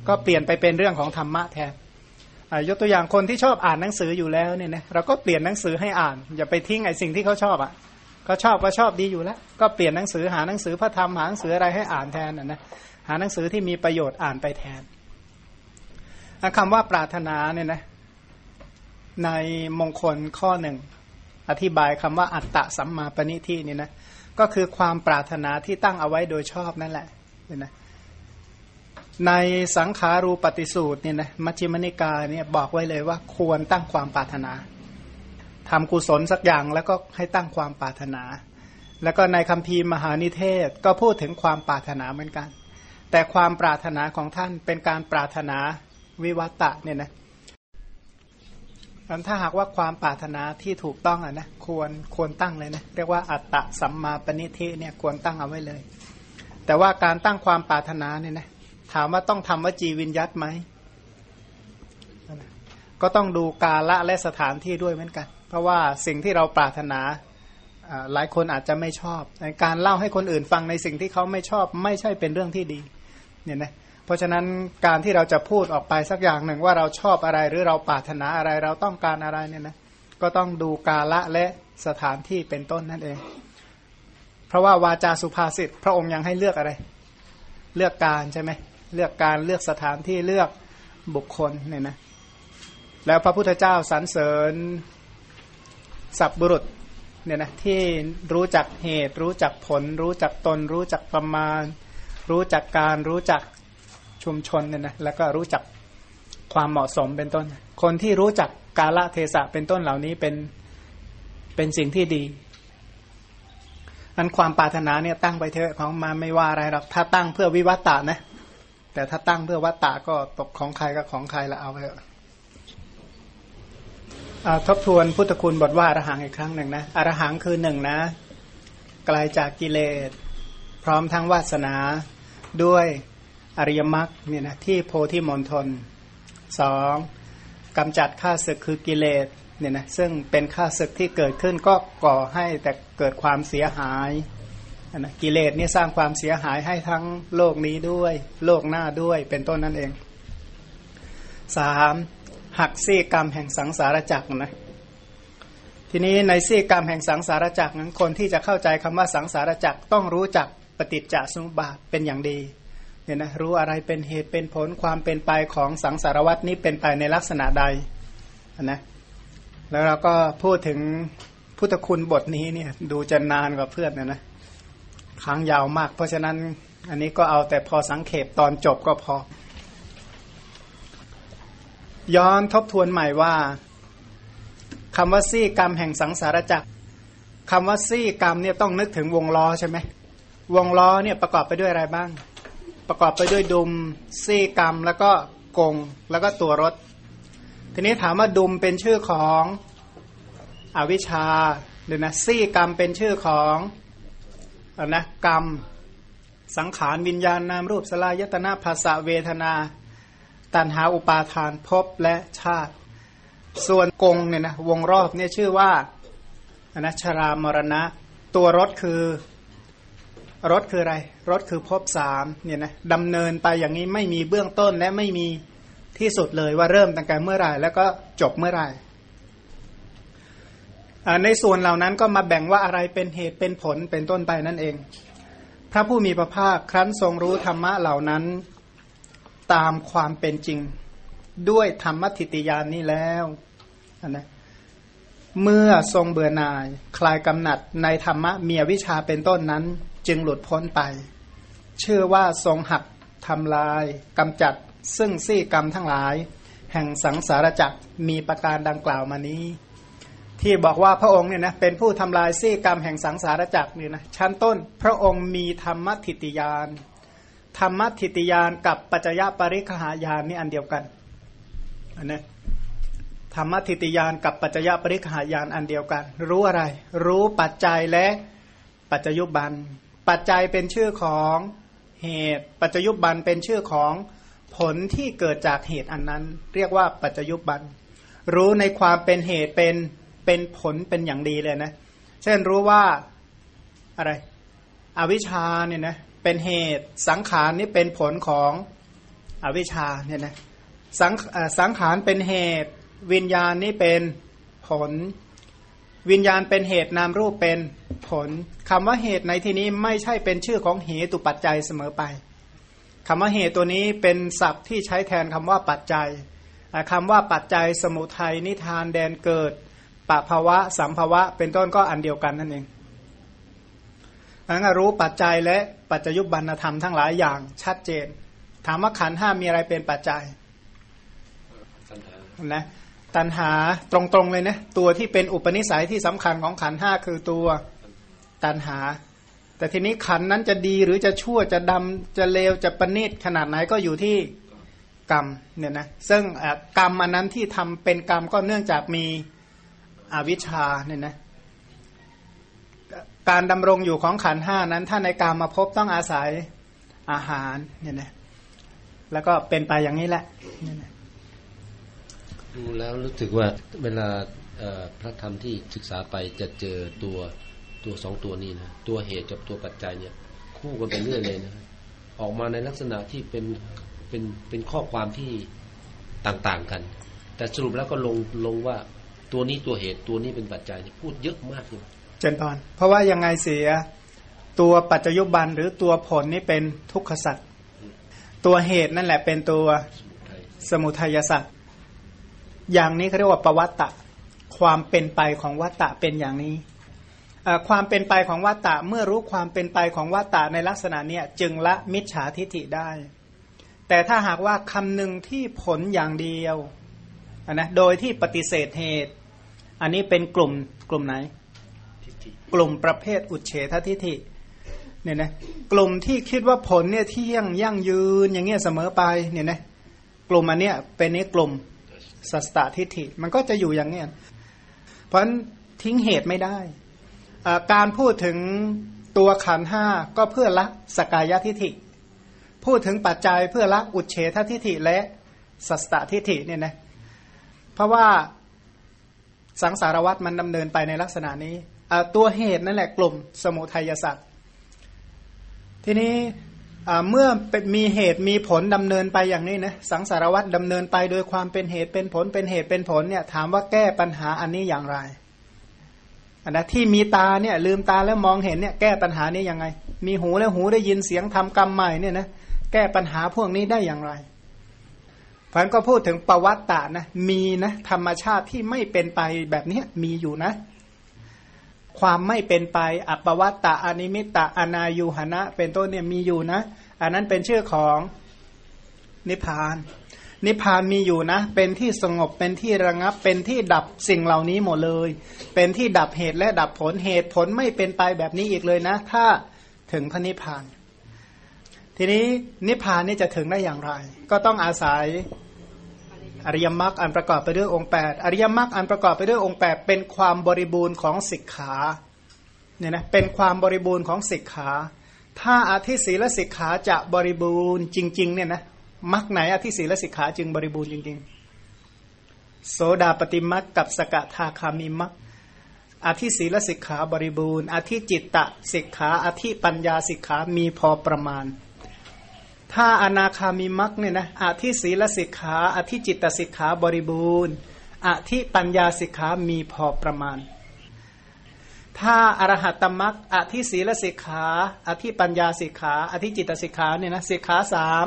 ก็เปลี่ยนไปเป็นเรื่องของธรรมะแทนยกตัวอย่างคนที่ชอบอ่านหนังสืออยู่แล้วเนี่ยนะเราก็เปลี่ยนหนังสือให้อ่าน อย่าไปทิ้งไอ้สิ่งที่เขาชอบอะก็ชอบก็ชอบดีอยู่แล้ว ก็เปลี่ยนหนังสือหาหนังสือพระธรรมหาหนังสืออะไรให้อ่านแทนนะหาหนังสือที่มีประโยชน์อ่านไปแทนคำว่าปรารถนาเนี่ยนะในมงคลข้อหนึ่งอธิบายคำว่าอัตตะสัมมาปณิทินี่นะก็คือความปรารถนาที่ตั้งเอาไว้โดยชอบนั่นแหละเนี่ยนะ ในสังขารูปฏิสูตรเนี่ยนะมัชฌิมนิกายเนี่ยบอกไว้เลยว่าควรตั้งความปรารถนาทำกุศลสักอย่างแล้วก็ให้ตั้งความปรารถนา แล้วก็ในคัมภีมหานิเทศก็พูดถึงความปรารถนาเหมือนกัน แต่ความปรารถนาของท่านเป็นการปรารถนาวิวัตะเนี่ยนะถ้าหากว่าความปรารถนาที่ถูกต้องอะนะควรควรตั้งเลยนะเรียกว่าอัตตะสัมมาปณิเทเนี่ยควรตั้งเอาไว้เลย แต่ว่าการตั้งความปรารถนาเนี่ยนะ ถามว่าต้องทำวจีวินยัตไหม ก็ต้องดูกาละและสถานที่ด้วยเหมือนกัน เพราะว่าสิ่งที่เราปรารถนาหลายคนอาจจะไม่ชอบการเล่าให้คนอื่นฟังในสิ่งที่เขาไม่ชอบ ไม่ใช่เป็นเรื่องที่ดีเนี่ยนะเพราะฉะนั้นการที่เราจะพูดออกไปสักอย่างหนึ่งว่าเราชอบอะไรหรือเราปรารถนาอะไรเราต้องการอะไรเนี่ยนะก็ต้องดูกาละและสถานที่เป็นต้นนั่นเอง เพราะว่าวาจาสุภาษิตพระองค์ยังให้เลือกอะไร เลือกการใช่ไหม เลือกการเลือกสถานที่เลือกบุคคลเนี่ยนะแล้วพระพุทธเจ้าสรรเสริญสัพบุรุษเนี่ยนะที่รู้จักเหตุรู้จักผล รู้จักตน รู้จักประมาณ รู้จักการรู้จักชุมชนเนี่ยนะแล้วก็รู้จักความเหมาะสมเป็นต้น คนที่รู้จักกาลเทศะเป็นต้นเหล่านี้เป็นเป็นสิ่งที่ดีอันความปรารถนาเนี่ยตั้งไปเถอะของมาไม่ว่าอะไรหรอกถ้าตั้งเพื่อวิวัตตานะ แต่ถ้าตั้งเพื่อวัตตะก็ตกของใครก็ของใครละเอาไปเถอะทบทวนพุทธคุณบทว่าอรหังอีกครั้งหนึ่งนะอรหังคือหนึ่งนะไกลาจากกิเลส พร้อมทั้งวาสนาด้วยอริยมรรคเนี่ยนะที่โพธิมณฑลสองกำจัดข้าศึกคือกิเลสเนี่ยนะซึ่งเป็นข้าศึกที่เกิดขึ้นก็ก่อให้แต่เกิดความเสียหาย นะกิเลสเนี่ยสร้างความเสียหายให้ทั้งโลกนี้ด้วย โลกหน้าด้วยเป็นต้นนั่นเองสามหักซี่กรรมแห่งสังสารจักรนะทีนี้ในซี่กรรมแห่งสังสารจักรนั้นคนที่จะเข้าใจคำว่าสังสารจักรต้องรู้จักปฏิจจสมุปบาทเป็นอย่างดีเนี่ยนะรู้อะไรเป็นเหตุเป็นผลความเป็นไปของสังสารวัตนี้เป็นไปในลักษณะใดนะแล้วเราก็พูดถึงพุทธคุณบทนี้เนี่ยดูจะนานกว่าเพื่อนนะนะ ค้างยาวมาก เพราะฉะนั้นอันนี้ก็เอาแต่พอสังเขปตอนจบก็พอ ย้อนทบทวนใหม่ว่าคำว่าซี่กรรมแห่งสังสารจักรคำว่าซี่กรรมเนี่ยต้องนึกถึงวงล้อใช่ไหมวงล้อเนี่ยประกอบไปด้วยอะไรบ้าง ประกอบไปด้วยดุมซี่กรรมแล้วก็กงแล้วก็ตัวรถ ทีนี้ถามว่าดุมเป็นชื่อของอวิชชาหรือนะซี่กรรมเป็นชื่อของ นะกรรม สังขารวิญญาณนามรูปสลายตนะภาษาเวทนา ตันหาอุปาทานภพและชาติ ส่วนกงเนี่ยนะวงรอบเนี่ยชื่อว่าอนัชรามรณะ ตัวรถคือรถคืออะไร รถคือภพสามเนี่ยนะดำเนินไปอย่างนี้ไม่มีเบื้องต้นและไม่มีที่สุดเลยว่าเริ่มตั้งแต่เมื่อไหร่ แล้วก็จบเมื่อไหร่ ในส่วนเหล่านั้นก็มาแบ่งว่าอะไรเป็นเหตุเป็นผลเป็นต้นไปนั่นเอง พระผู้มีพระภาคครั้นทรงรู้ธรรมะเหล่านั้นตามความเป็นจริง ด้วยธรรมทิติยานนี้แล้วนะเมื่อทรงเบื่อหน่าย คลายกำหนัดในธรรมะเมียวิชาเป็นต้นนั้น จึงหลุดพ้นไป เชื่อว่าทรงหักทำลายกำจัดซึ่งซี่กรรมทั้งหลาย แห่งสังสารจักรมีประการดังกล่าวมานี้ ที่บอกว่าพระองค์เนี่ยนะเป็นผู้ทำลายซี่กรรมแห่งสังสารจักรเนี่ยนะชั้นต้นพระองค์มีธรรมทิติยาน ธรรมทิติยานกับปัจจยปริคหายานนี่อันเดียวกันอันนี้ธรรมทิติยานกับปัจจยปริคหายานอันเดียวกัน รู้อะไร รู้ปัจจัยและปัจจยุบัน ปัจจัยเป็นชื่อของเหตุ ปัจจยุบันเป็นชื่อของผลที่เกิดจากเหตุอันนั้น เรียกว่าปัจจยุบัน รู้ในความเป็นเหตุเป็น เป็นผลเป็นอย่างดีเลยนะ เช่นรู้ว่าอะไร อวิชชาเนี่ยนะเป็นเหตุสังขารนี่เป็นผลของอวิชชาเนี่ยนะสังสังขารเป็นเหตุ วิญญาณนี่เป็นผล วิญญาณเป็นเหตุนามรูปเป็นผลคำว่าเหตุในที่นี้ไม่ใช่เป็นชื่อของเหตุปัจจัยเสมอไปคำว่าเหตุตัวนี้เป็นศัพท์ที่ใช้แทนคำว่าปัจจัยคำว่าปัจจัยสมุทัยนิทานแดนเกิด ปะภาวะ สัมภาวะ เป็นต้นก็อันเดียวกันนั่นเองนั้นรู้ปัจจัยและปัจจยุบันธรรมทั้งหลายอย่างชัดเจน ถามว่าขันห้ามีอะไรเป็นปัจจัยนะตัณหาตรงๆเลยนะตัวที่เป็นอุปนิสัยที่สำคัญของขันห้าคือตัวตัณหา แต่ทีนี้ขันนั้นจะดีหรือจะชั่วจะดำจะเลวจะประณีตขนาดไหนก็อยู่ที่กรรมเนี่ยนะซึ่งกรรมอันนั้นที่ทำเป็นกรรมก็เนื่องจากมี อวิชชาเนี่ยนะการดำรงอยู่ของขันห้านั้น ถ้าในกรรมมาพบต้องอาศัยอาหารเนี่ยนะแล้วก็เป็นไปอย่างนี้แหละดูแล้วรู้สึกว่าเวลาพระธรรมที่ศึกษาไปจะเจอตัวตัวสองตัวนี้นะตัวเหตุกับตัวปัจจัยเนี่ย คู่กันไปเรื่อยเลยนะออกมาในลักษณะที่เป็นเป็นเป็นข้อความที่ต่างๆกัน แต่สรุปแล้วก็ลงลงว่า ตัวนี้ตัวเหตุตัวนี้เป็นปัจจัยพูดเยอะมากเลยเจนพรเพราะว่ายังไงเสียตัวปัจจยุบันหรือตัวผลนี่เป็นทุกขสัตว์ตัวเหตุนั่นแหละเป็นตัวสมุทัยสัตว์อย่างนี้เขาเรียกว่าปวัตตะความเป็นไปของวัตตะเป็นอย่างนี้ความเป็นไปของวัตตะเมื่อรู้ความเป็นไปของวัตตะในลักษณะเนี้ยจึงละมิจฉาทิฐิได้ แต่ถ้าหากว่าคำหนึ่งที่ผลอย่างเดียวนะโดยที่ปฏิเสธเหตุ อันนี้เป็นกลุ่มกลุ่มไหน กลุ่มประเภทอุเฉททิฐิเนี่ยนะกลุ่มที่คิดว่าผลเนี่ยเที่ยงยั่งยืนอย่างเงี้ยเสมอไปเนี่ยนะกลุ่มอันเนี้ยเป็นนี้กลุ่มสัสตตทิฏฐิ มันก็จะอยู่อย่างเงี้ยเพราะฉะนั้นทิ้งเหตุไม่ได้อ่าการพูดถึงตัวขันห้าก็เพื่อละสกายทิฏฐิ พูดถึงปัจจัยเพื่อละอุเฉททิฏฐิและสัสตตทิฏฐิเนี่ยนะเพราะว่า สังสารวัตรมันดำเนินไปในลักษณะนี้ตัวเหตุนั่นแหละกลุ่มสมุทัยสัตว์ทีนี้เมื่อมีเหตุมีผลดำเนินไปอย่างนี้นะสังสารวัตรดำเนินไปโดยความเป็นเหตุเป็นผลเป็นเหตุเป็นผลเนี่ยถามว่าแก้ปัญหาอันนี้อย่างไรอันนะที่มีตาเนี่ยลืมตาแล้วมองเห็นเนี่ยแก้ปัญหานี้ยังไง มีหูแล้วหูได้ยินเสียงทำกรรมใหม่เนี่ยนะแก้ปัญหาพวกนี้ได้อย่างไร พันก็พูดถึงประวัติตานะมีนะธรรมชาติที่ไม่เป็นไปแบบนี้มีอยู่นะ ความไม่เป็นไปอัปวัตตะอนิมิตตะอนายุหนะเป็นต้นเนี่ยมีอยู่นะ อันนั้นเป็นชื่อของนิพพาน นิพพานมีอยู่นะ เป็นที่สงบเป็นที่ระงับ เป็นที่ดับสิ่งเหล่านี้หมดเลย เป็นที่ดับเหตุและดับผลเหตุผลไม่เป็นไปแบบนี้อีกเลยนะ ถ้าถึงพระนิพพาน ทีนี้นิพพานนี่จะถึงได้อย่างไร ก็ต้องอาศัยอริยมรรคอันประกอบไปด้วยองค์ 8 อริยมรรคอันประกอบไปด้วยองค์ 8 เป็นความบริบูรณ์ของสิกขาเนี่ยนะเป็นความบริบูรณ์ของสิกขา ถ้าอธิศีลสิกขาจะบริบูรณ์จริงๆเนี่ยนะมรรคไหนอธิศีลสิกขาจึงบริบูรณ์จริงๆ โสดาปฏิมรรคกับสกทาคามิมรรคอธิศีลสิกขาบริบูรณ์ อธิจิตตสิกขา อธิปัญญาสิกขามีพอประมาณ ถ้าอนาคามิมักเนี่ยนะอธิศีลสิกขาอธิจิตตสิกขาบริบูรณ์อธิปัญญาสิกขามีพอประมาณ ถ้าอรหัตตมักอธิศีลสิกขาอธิปัญญาสิกขาอธิจิตตสิกขาเนี่ยนะสิกขาสาม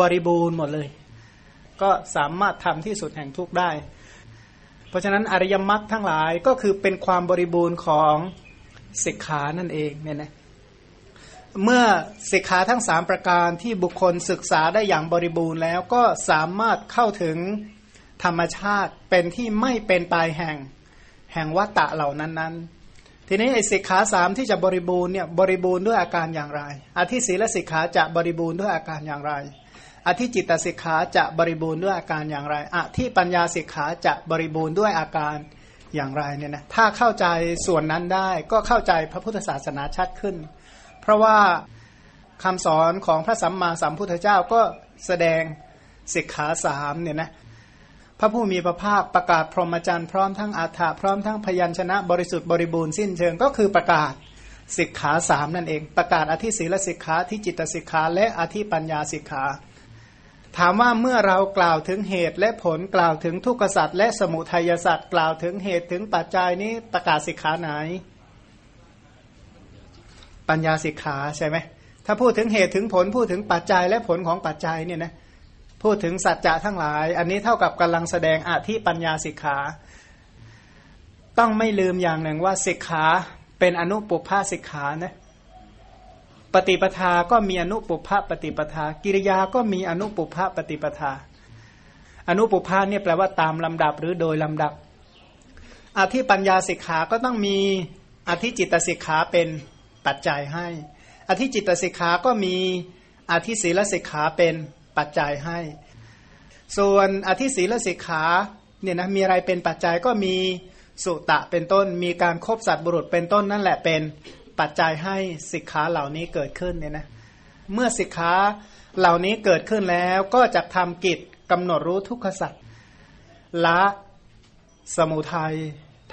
บริบูรณ์หมดเลย ก็สามารถทำที่สุดแห่งทุกได้ เพราะฉะนั้นอริยมรรคทั้งหลายก็คือเป็นความบริบูรณ์ของสิกขานั่นเองเนี่ยนะ เมื่อสิกขาทั้งสามประการที่บุคคลศึกษาได้อย่างบริบูรณ์แล้วก็สามารถเข้าถึงธรรมชาติเป็นที่ไม่เป็นปลายแห่งแห่งวัตตะเหล่านั้นนั้นทีนี้ไอ้สิกขาสามที่จะบริบูรณ์เนี่ยบริบูรณ์ด้วยอาการอย่างไรอธิศีลสิกขาจะบริบูรณ์ด้วยอาการอย่างไรอธิจิตตสิกขาจะบริบูรณ์ด้วยอาการอย่างไรอธิปัญญาสิกขาจะบริบูรณ์ด้วยอาการอย่างไรเนี่ยนะถ้าเข้าใจส่วนนั้นได้ก็เข้าใจพระพุทธศาสนาชัดขึ้น เพราะว่าคำสอนของพระสัมมาสัมพุทธเจ้าก็แสดงสิกขาสามเนี่ยนะพระผู้มีพระภาคประกาศพรหมจรรย์พร้อมทั้งอัฏฐะพร้อมทั้งพยัญชนะบริสุทธิ์บริบูรณ์สิ้นเชิงก็คือประกาศสิกขาสามนั่นเอง ประกาศอธิศีลสิกขาที่จิตสิกขาและอธิปัญญาสิกขาถามว่าเมื่อเรากล่าวถึงเหตุและผลกล่าวถึงทุกขสัตว์และสมุทัยสัตว์กล่าวถึงเหตุถึงปัจจัยนี้ประกาศสิกขาไหน ปัญญาสิกขาใช่ไหมถ้าพูดถึงเหตุถึงผลพูดถึงปัจจัยและผลของปัจจัยเนี่ยนะพูดถึงสัจจะทั้งหลาย อันนี้เท่ากับกำลังแสดงอธิปัญญาสิกขา ต้องไม่ลืมอย่างหนึ่งว่าสิกขาเป็นอนุปุพพาสิกขานะปฏิปทาก็มีอนุปุพพะปฏิปทา กิริยาก็มีอนุปุพพะปฏิปทา อนุปุพพะเนี่ยแปลว่าตามลำดับหรือโดยลำดับอธิปัญญาสิกขาก็ต้องมีอธิจิตสิกขาเป็น ปัจจัยให้ อธิจิตสิกขาก็มีอธิศีลสิกขาเป็นปัจจัยให้ ส่วนอธิศีลสิกขาเนี่ยนะมีอะไรเป็นปัจจัยก็มีสุตะเป็นต้น มีการครบสัตว์บุรุษเป็นต้นนั่นแหละเป็นปัจจัยให้สิกขาเหล่านี้เกิดขึ้นเนี่ยนะเมื่อสิกขาเหล่านี้เกิดขึ้นแล้วก็จะทำกิจกำหนดรู้ทุกขสัตว์ละสมุทัย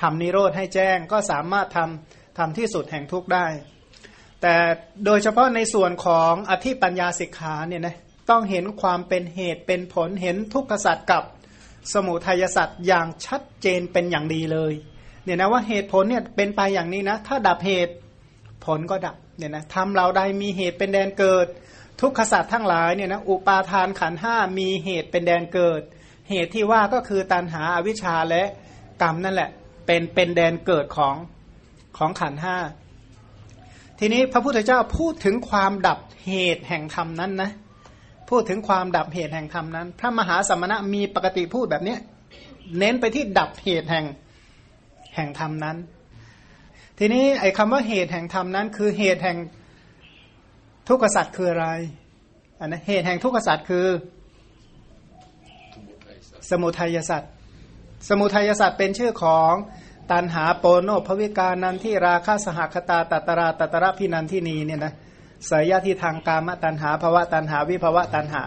ทำนิโรธให้แจ้งก็สามารถทำทำที่สุดแห่งทุกข์ได้ แต่โดยเฉพาะในส่วนของอธิปัญญาสิกขาเนี่ยนะต้องเห็นความเป็นเหตุเป็นผลเห็นทุกขสัตว์กับสมุทัยสัตว์อย่างชัดเจนเป็นอย่างดีเลยเนี่ยนะว่าเหตุผลเนี่ยเป็นไปอย่างนี้นะ ถ้าดับเหตุผลก็ดับเนี่ยนะทำเราใดมีเหตุเป็นแดนเกิด ทุกขสัตว์ทั้งหลายเนี่ยนะอุปาทานขันห้ามีเหตุเป็นแดนเกิด เหตุที่ว่าก็คือตันหาอวิชชาและกรรมนั่นแหละ เป็นเป็นแดนเกิดของของขันห้า ทีนี้พระพุทธเจ้าพูดถึงความดับเหตุแห่งธรรมนั้นนะพูดถึงความดับเหตุแห่งธรรมนั้น พระมหาสมณะมีปกติพูดแบบนี้เน้นไปที่ดับเหตุแห่งแห่งธรรมนั้น ทีนี้ไอ้คำว่าเหตุแห่งธรรมนั้น คือเหตุแห่งทุกขสัตว์คืออะไรอันนะเหตุแห่งทุกขสัตว์คือ สมุทัยสัตว์สมุทัยสัตว์เป็นชื่อของ ตันหาโปโนภวิกานันที่ราคาสหคตาตัตราตัตระพินันที่นีเนี่ยนะสายที่ทางกามตันหาภวะตันหาวิภวะตันหา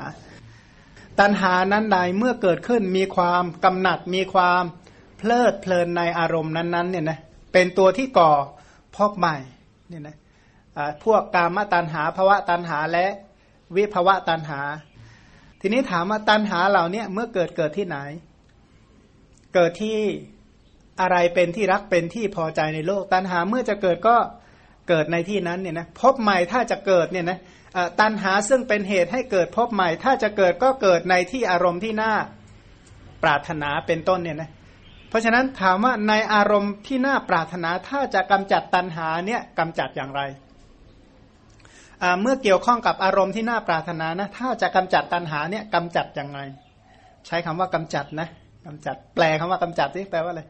ตันหานั้นใดเมื่อเกิดขึ้นมีความกำหนัดมีความเพลิดเพลินในอารมณ์นั้นๆเนี่ยนะเป็นตัวที่ก่อพอกใหม่เนี่ยนะพวกกามตันหาภวะตันหาและวิภวะตันหา ทีนี้ถามว่าตันหาเหล่านี้เมื่อเกิดเกิดที่ไหน เกิดที่ อะไรเป็นที่รักเป็นที่พอใจในโลก ตันหาเมื่อจะเกิดก็เกิดในที่นั้นเนี่ยนะพบใหม่ถ้าจะเกิดเนี่ยนะตันหาซึ่งเป็นเหตุให้เกิดพบใหม่ ถ้าจะเกิดก็เกิดในที่อารมณ์ที่น่าปรารถนาเป็นต้นเนี่ยนะเพราะฉะนั้นถามว่าในอารมณ์ที่น่าปรารถนาถ้าจะกำจัดตันหาเนี่ยกำจัดอย่างไรเมื่อเกี่ยวข้องกับอารมณ์ที่น่าปรารถนานะถ้าจะกำจัดตันหาเนี่ยกำจัดอย่างไรใช้คำว่ากำจัดนะกำจัด แปลคำว่ากำจัดสิแปลว่าอะไร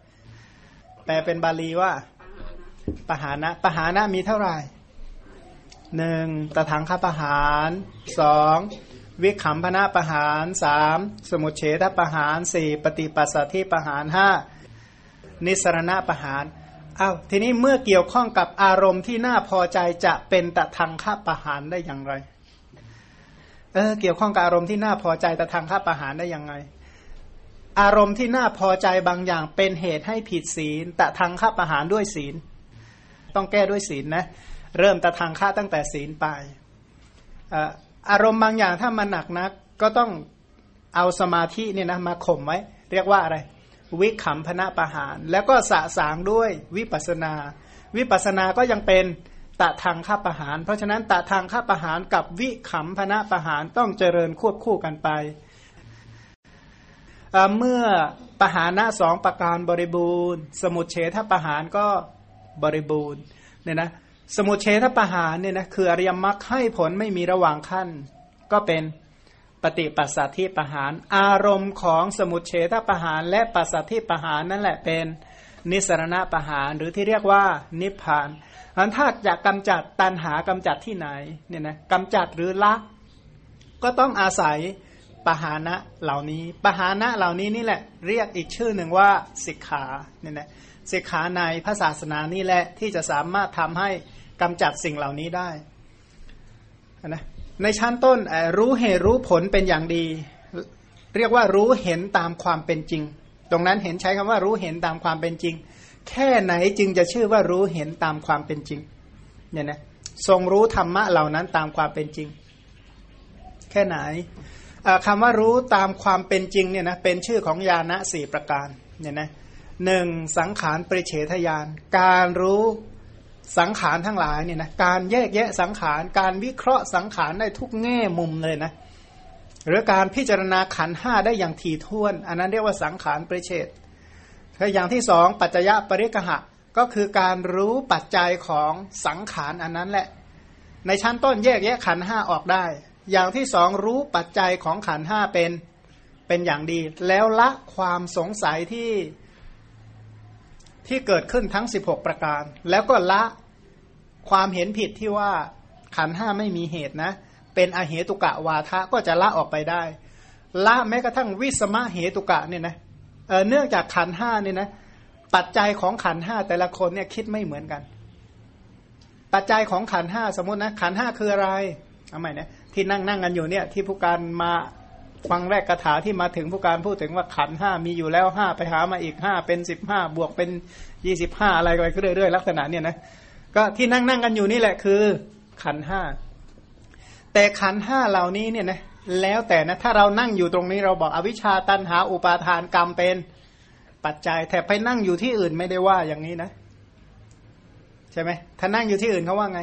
แปลเป็นบาลีว่า ปหานะปหานะมีเท่าไหร่หนึ่งตถังคปหารสองวิขำพนะปหารสามสมุเฉทปหารสี่ปฏิปัสสธิปหารห้านิสรณะปหารอ้าวทีนี้เมื่อเกี่ยวข้องกับอารมณ์ที่น่าพอใจจะเป็นตะทางคปะหารได้อย่างไร เออเกี่ยวข้องกับอารมณ์ที่น่าพอใจตะทางคปะหารได้ยังไง อารมณ์ที่น่าพอใจบางอย่างเป็นเหตุให้ผิดศีลตะทางฆ่าประหารด้วยศีล ต้องแก้ด้วยศีลนะ เริ่มตะทางฆ่าตั้งแต่ศีลไปอารมณ์บางอย่างถ้ามันหนักนักก็ต้องเอาสมาธิเนี่ยนะมาข่มไว้ เรียกว่าอะไร วิขำพนะประหาร แล้วก็สะสางด้วยวิปัสนา วิปัสนาก็ยังเป็นตะทางฆ่าประหาร เพราะฉะนั้นตะทางฆ่าประหารกับวิขำพนะประหารต้องเจริญควบคู่กันไป เมื่อปหานะสองประการบริบูรณ์ สมุทเฉทประหารก็บริบูรณ์เนี่ยนะสมุทเฉทประหารเนี่ยนะคืออริยมรรคให้ผลไม่มีระหว่างขั้น ก็เป็นปฏิปัสสัทธิประหาร อารมณ์ของสมุทเฉทประหาร และปัสสัทธิประหารนั่นแหละเป็นนิสรณะประหารหรือที่เรียกว่านิพพานอันถ้าจะกำจัดตันหากำจัดที่ไหนเนี่ยนะกำจัดหรือละก็ต้องอาศัย ปหานะเหล่านี้ ปหานะเหล่านี้นี่แหละ เรียกอีกชื่อหนึ่งว่าสิกขาเนี่ยนะสิกขาในพระศาสนานี่แหละที่จะสามารถทำให้กำจัดสิ่งเหล่านี้ได้นะในชั้นต้นรู้เหตุรู้ผลเป็นอย่างดี เรียกว่ารู้เห็นตามความเป็นจริง ตรงนั้นเห็นใช้คำว่ารู้เห็นตามความเป็นจริง แค่ไหนจึงจะชื่อว่ารู้เห็นตามความเป็นจริงเนี่ยนะทรงรู้ธรรมะเหล่านั้นตามความเป็นจริง แค่ไหน คำว่ารู้ตามความเป็นจริงเนี่ยนะเป็นชื่อของญาณสี่ประการเนี่ยนะหนึ่งสังขารปริเฉทญาณการรู้สังขารทั้งหลายเนี่ยนะการแยกแยะสังขาร การวิเคราะห์สังขารได้ทุกแง่มุมเลยนะหรือการพิจารณาขันห้าได้อย่างถี่ถ้วน อันนั้นเรียกว่าสังขารปริเฉทและอย่างที่สองปัจจยปริกหะก็คือการรู้ปัจจัยของสังขารอันนั้นแหละ ในชั้นต้นแยกแยะขันห้าออกได้ อย่างที่สองรู้ปัจจัยของขันห้าเป็นเป็นอย่างดี แล้วละความสงสัยที่ที่เกิดขึ้นทั้งสิบหกประการ แล้วก็ละความเห็นผิดที่ว่าขันห้าไม่มีเหตุนะ เป็นอเหตุกะวาทะก็จะละออกไปได้ ละแม้กระทั่งวิสมะเหตุกะเนี่ยนะเเนื่องจากขันห้าเนี่ยนะปัจจัยของขันห้าแต่ละคนเนี่ยคิดไม่เหมือนกัน ปัจจัยของขันห้าสมมตินะขันห้าคืออะไรทำไมนะ ที่นั่งนั่งกันอยู่เนี่ย ที่ผู้การมาฟังแรกคาถาที่มาถึงผู้การพูดถึงว่าขันห้ามีอยู่แล้วห้าไปหามาอีกห้าเป็นสิบห้าบวกเป็นยี่สิบห้าอะไรไปเรื่อยๆลักษณะเนี่ยนะก็ที่นั่งนั่งกันอยู่นี่แหละคือ ขันห้าแต่ขันห้าเหล่านี้เนี่ยนะแล้วแต่นะถ้าเรานั่งอยู่ตรงนี้เราบอกอวิชชาตันหาอุปาทานกรรมเป็นปัจจัย แต่ไปนั่งอยู่ที่อื่นไม่ได้ว่าอย่างนี้นะ ใช่ไหมถ้านั่งอยู่ที่อื่นเขาว่าไง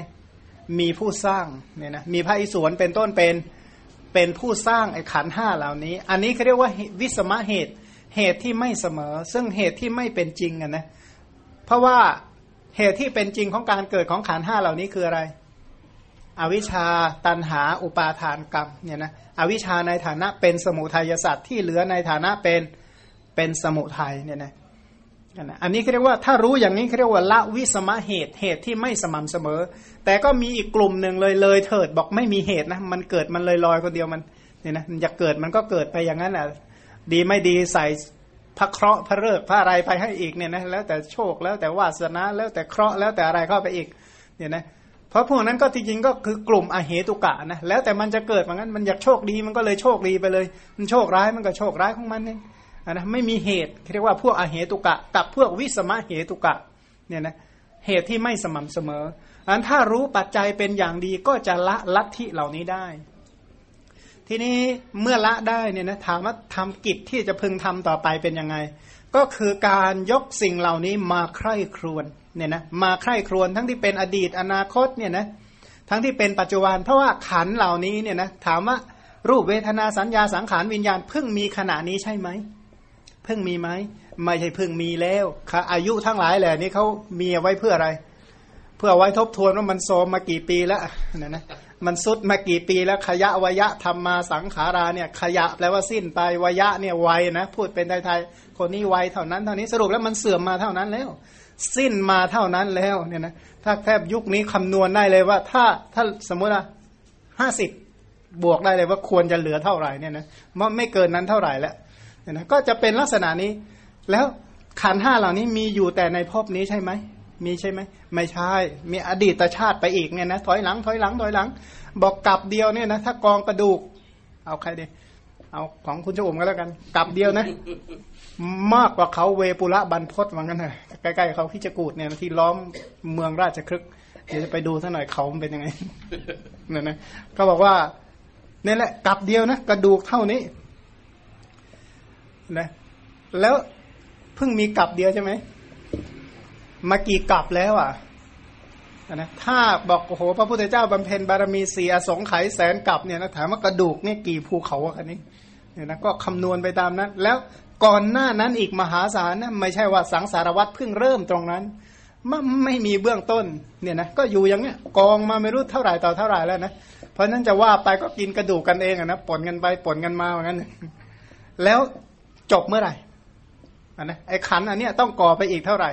มีผู้สร้างเนี่ยนะมีพระอิศวรเป็นต้นเป็นเป็นผู้สร้างไอ้ขันห้าเหล่านี้ อันนี้เขาเรียกว่าวิสมะเหตุเหตุที่ไม่เสมอ ซึ่งเหตุที่ไม่เป็นจริงอะนะเพราะว่าเหตุที่เป็นจริงของการเกิดของขันห้าเหล่านี้คืออะไร อวิชชาตันหาอุปาทานกรรมเนี่ยนะอวิชชาในฐานะเป็นสมุทัยสัตว์ที่เหลือในฐานะเป็นเป็นสมุทัยเนี่ยนะ อันนี้เขาเรียกว่าถ้ารู้อย่างนี้เขาเรียกว่าละวิสมะเหตุเหตุที่ไม่สม่ำเสมอ แต่ก็มีอีกกลุ่มหนึ่งเลยเลยเถิดบอกไม่มีเหตุนะมันเกิดมันเลยลอยคนเดียวมันเนี่ยนะอยากเกิดมันก็เกิดไปอย่างนั้นแหละดีไม่ดีใส่พระเคราะห์พระเลิกพระอะไรไปให้อีกเนี่ยนะแล้วแต่โชคแล้วแต่วาสนาแล้วแต่เคราะห์แล้วแต่อะไรเข้าไปอีกเนี่ยนะเพราะพวกนั้นก็จริงๆก็คือกลุ่มอเหตุกะนะแล้วแต่มันจะเกิดเหมือนกันมันอยากโชคดีมันก็เลยโชคดีไปเลย มันโชคร้ายมันก็โชคร้ายของมันเอง นะไม่มีเหตุเรียกว่าพวกอเหตุกะ กับพวกวิสมะเหตุกะเนี่ยนะเหตุที่ไม่สม่ำเสมออันถ้ารู้ปัจจัยเป็นอย่างดีก็จะละลัทธิเหล่านี้ได้ ทีนี้เมื่อละได้เนี่ยนะถามว่าทำกิจที่จะพึงทำต่อไปเป็นยังไง ก็คือการยกสิ่งเหล่านี้มาใคร่ครวญเนี่ยนะมาใคร่ครวญทั้งที่เป็นอดีตอนาคตเนี่ยนะทั้งที่เป็นปัจจุบันเพราะว่าขันเหล่านี้เนี่ยนะถามว่ารูปเวทนาสัญญาสังขารวิญญาณเพิ่งมีขณะนี้ใช่ไหม พิ่งมีไหมไม่ใช่เพิ่งมีแล้วอายุทั้งหลายแหละนี่เขามีไว้เพื่ออะไร เพื่อไว้ทบทวนว่ามันโซมมากี่ปีแล้วนะนะมันสุดมากี่ปีแล้วขยะวยะธรรมมาสังขาราเนี่ย ขยะแปลว่าสิ้นไปวยะเนี่ยวัยนะพูดเป็นไทยๆคนนี้วัยเท่านั้นเท่านี้สรุปแล้วมันเสื่อมมาเท่านั้นแล้ว สิ้นมาเท่านั้นแล้วเนี่ยนะถ้าแทบยุคนี้คำนวณได้เลยว่า ถ้าถ้าสมมติว่าห้าสิบบวกได้เลยว่าควรจะเหลือเท่าไหร่เนี่ยนะมันไม่เกินนั้นเท่าไหร่แล้ว นะก็จะเป็นลักษณะนี้ แล้วขันห้าเหล่านี้มีอยู่แต่ในภพนี้ใช่ไหมมีใช่ไหมไม่ใช่ มีอดีตชาติไปอีกเนี่ยนะถอยหลังถอยหลังถอยหลัง บอกกลับเดียวเนี่ยนะถ้ากองกระดูก เอาใครดีเอาของคุณชมก็แล้วกันกลับเดียวนะ มากกว่าเขาเวปุระบันพศว่างั้นนะใกล้ๆเขาพิจกูดเนี่ยที่ล้อมเมืองราชครึกเดี๋ยวจะไปดูสักหน่อยเขาเป็นยังไงเนี่ยนะก็บอกว่านี่แหละกลับเดียวนะกระดูกเท่านี้ นะแล้วเพิ่งมีกลับเดียวใช่ไหมมากี่กลับแล้วอะนะถ้าบอกโอ้โหพระพุทธเจ้าบำเพ็ญบารมีสี่อสงไขยแสนกลับเนี่ยนะถามว่ากระดูกนี่กี่ภูเขากันนี้เนี่ยนะก็คำนวณไปตามนั้น แล้วก่อนหน้านั้นอีกมหาศาลนะไม่ใช่ว่าสังสารวัตรเพิ่งเริ่มตรงนั้นไม่ไม่มีเบื้องต้นเนี่ยนะก็อยู่อย่างเนี้ยกองมาไม่รู้เท่าไหร่ต่อเท่าไหร่แล้วนะเพราะนั้นจะว่าไปก็กินกระดูกกันเองอะนะปนกันไปปนกันมาเหมือนกันแล้ว จบเมื่อไหร่อันนะไอ้ขันอันเนี้ยต้องก่อไปอีกเท่าไหร่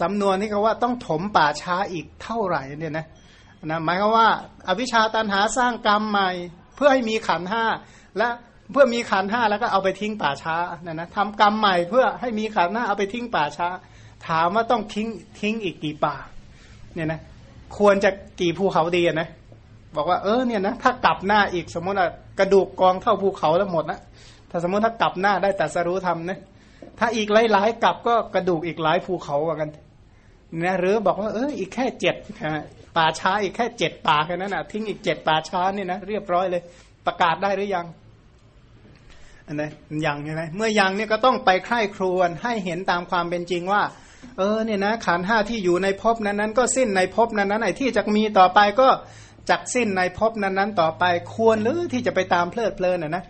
สำนวนนี่เขาว่าต้องถมป่าช้าอีกเท่าไหร่เนี่ยนะนะหมายความว่า อวิชชาตันหาสร้างกรรมใหม่ เพื่อให้มีขันห้าและเพื่อมีขันห้าแล้วก็เอาไปทิ้งป่าช้านี่ยนะทำกรรมใหม่เพื่อให้มีขันห้าเอาไปทิ้งป่าช้า ถามว่าต้องทิ้งทิ้งอีกกี่ป่าเนี่ยนะควรจะกี่ภูเขาดีนะบอกว่าเออเนี่ยนะถ้ากลับหน้าอีกสมมติว่ากระดูกกองเท่าภูเขาแล้วหมดนะ ถ้าสมมติถ้ากลับหน้าได้แต่สรู้ทำนะถ้าอีกหลายๆกลับก็กระดูกอีกหลายภูเขาว่ากันนะหรือบอกว่าเอออีกแค่เจ็ดป่าช้าอีกแค่เจ็ดป่าแค่นั้นอะทิ้งอีกเจ็ดป่าช้านี่นะเรียบร้อยเลย ประกาศได้หรือยังอันนี้ยังใช่ไหมเมื่อยังเนี่ยก็ต้องไปใคร่ครวญให้เห็นตามความเป็นจริงว่า เออเนี่ยนะขันห้าที่อยู่ในภพนั้นนั้นก็สิ้นในภพนั้นนั้นไอ้ที่จะมีต่อไปก็จักสิ้นในภพนั้นนั้นต่อไปควรหรือที่จะไปตามเพลิดเพลินอะนะ